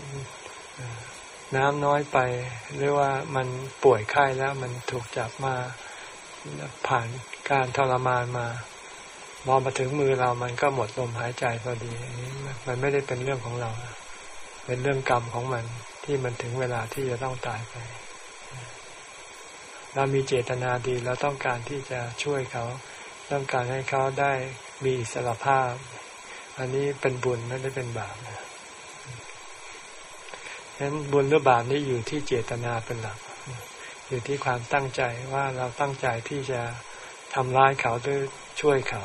น้ำน้อยไป หรือว่ามันป่วยไข้แล้วมันถูกจับมา ผ่านการทรมานมา มองมาถึงมือเรามันก็หมดลมหายใจพอดีอันนี้มันไม่ได้เป็นเรื่องของเรา เป็นเรื่องกรรมของมันที่มันถึงเวลาที่จะต้องตายไป เรามีเจตนาดีเราต้องการที่จะช่วยเขา ต้องการให้เขาได้มีอิสรภาพ อันนี้เป็นบุญไม่ได้เป็นบาปนะฉะนั้นบุญหรือบาปนี้อยู่ที่เจตนาเป็นหลัก อยู่ที่ความตั้งใจว่าเราตั้งใจที่จะทำร้ายเขาด้วยช่วยเขา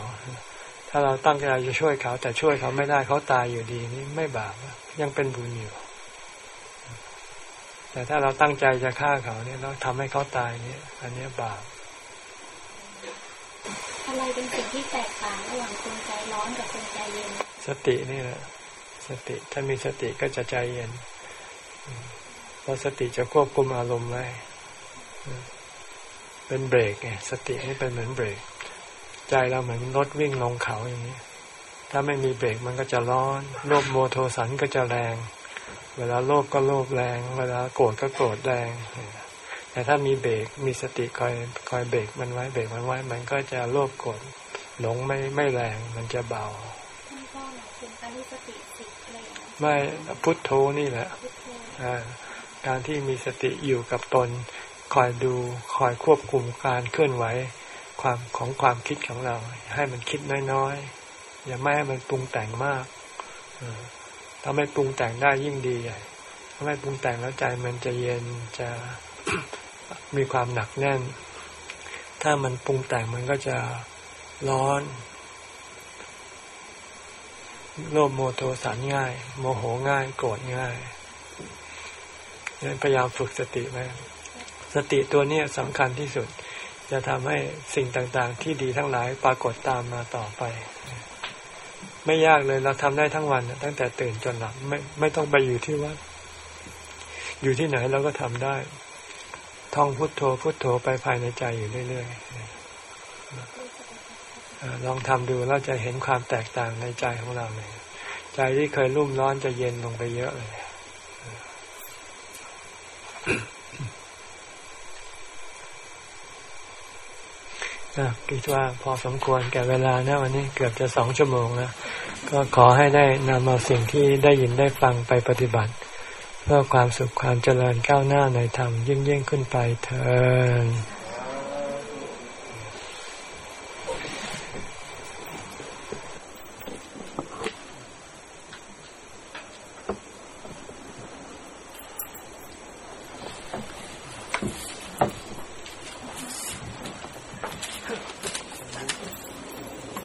ถ้าเราตั้งใจจะช่วยเขา แต่ช่วยเขาไม่ได้เขาตายอยู่ดีนี่ไม่บาปยังเป็นบุญอยู่ แต่ถ้าเราตั้งใจจะฆ่าเขาเนี่ยเราทำให้เขาตายเนี่ย อันนี้บาปอะไรเป็นสิ่งที่แตกต่างระหว่างคนใจร้อนกับคนใจเย็น สตินี่แหละสติถ้ามีสติก็จะใจเย็นเพราะสติจะควบคุมอารมณ์ไว้ เป็นเบรกไงสตินี่เป็นเหมือนเบรก ใจเราเหมือนรถวิ่งลงเขาอย่างนี้ ถ้าไม่มีเบรกมันก็จะร้อนโลภโมโทสันก็จะแรง เวลาโลภก็โลภแรง เวลาโกรธก็โกรธแรง แต่ถ้ามีเบรกมีสติคอยคอยเบรกมันไว้เบรกมันไว้ มันก็จะโลภโกรธหลงไม่ไม่แรงมันจะเบาไม่พุทโธนี่แหละการที่มีสติอยู่กับตน คอยดูคอยควบคุมการเคลื่อนไหวความของความคิดของเรา ให้มันคิดน้อยๆอย่าไม่ให้มันปรุงแต่งมากถ้าไม่ปรุงแต่งได้ยิ่งดีใหญ่ถ้าไม่ปรุงแต่งแล้วใจมันจะเย็นจะมีความหนักแน่น ถ้ามันปรุงแต่งมันก็จะร้อนโลภโมโทสันง่าย โมโหง่าย โกรธง่ายพยายามฝึกสติไว้ สติตัวนี้สำคัญที่สุด จะทำให้สิ่งต่างๆ ที่ดีทั้งหลายปรากฏตามมาต่อไป ไม่ยากเลยเราทำได้ทั้งวัน ตั้งแต่ตื่นจนหลับไม่ไม่ต้องไปอยู่ที่วัดอยู่ที่ไหนเราก็ทำได้ ท่องพุทโธพุทโธไปภายในใจอยู่เรื่อยๆลองทำดูเราจะเห็นความแตกต่างในใจของเราเลยใจที่เคยรุ่มร้อนจะเย็นลงไปเยอะเลย คิดว่าพอสมควรแก่เวลานะวันนี้เกือบจะสองชั่วโมงแล้ว ก็ขอให้ได้นำเอาสิ่งที่ได้ยินได้ฟังไปปฏิบัติ เพื่อความสุขความเจริญก้าวหน้าในธรรมยิ่งยิ่งขึ้นไปเถิด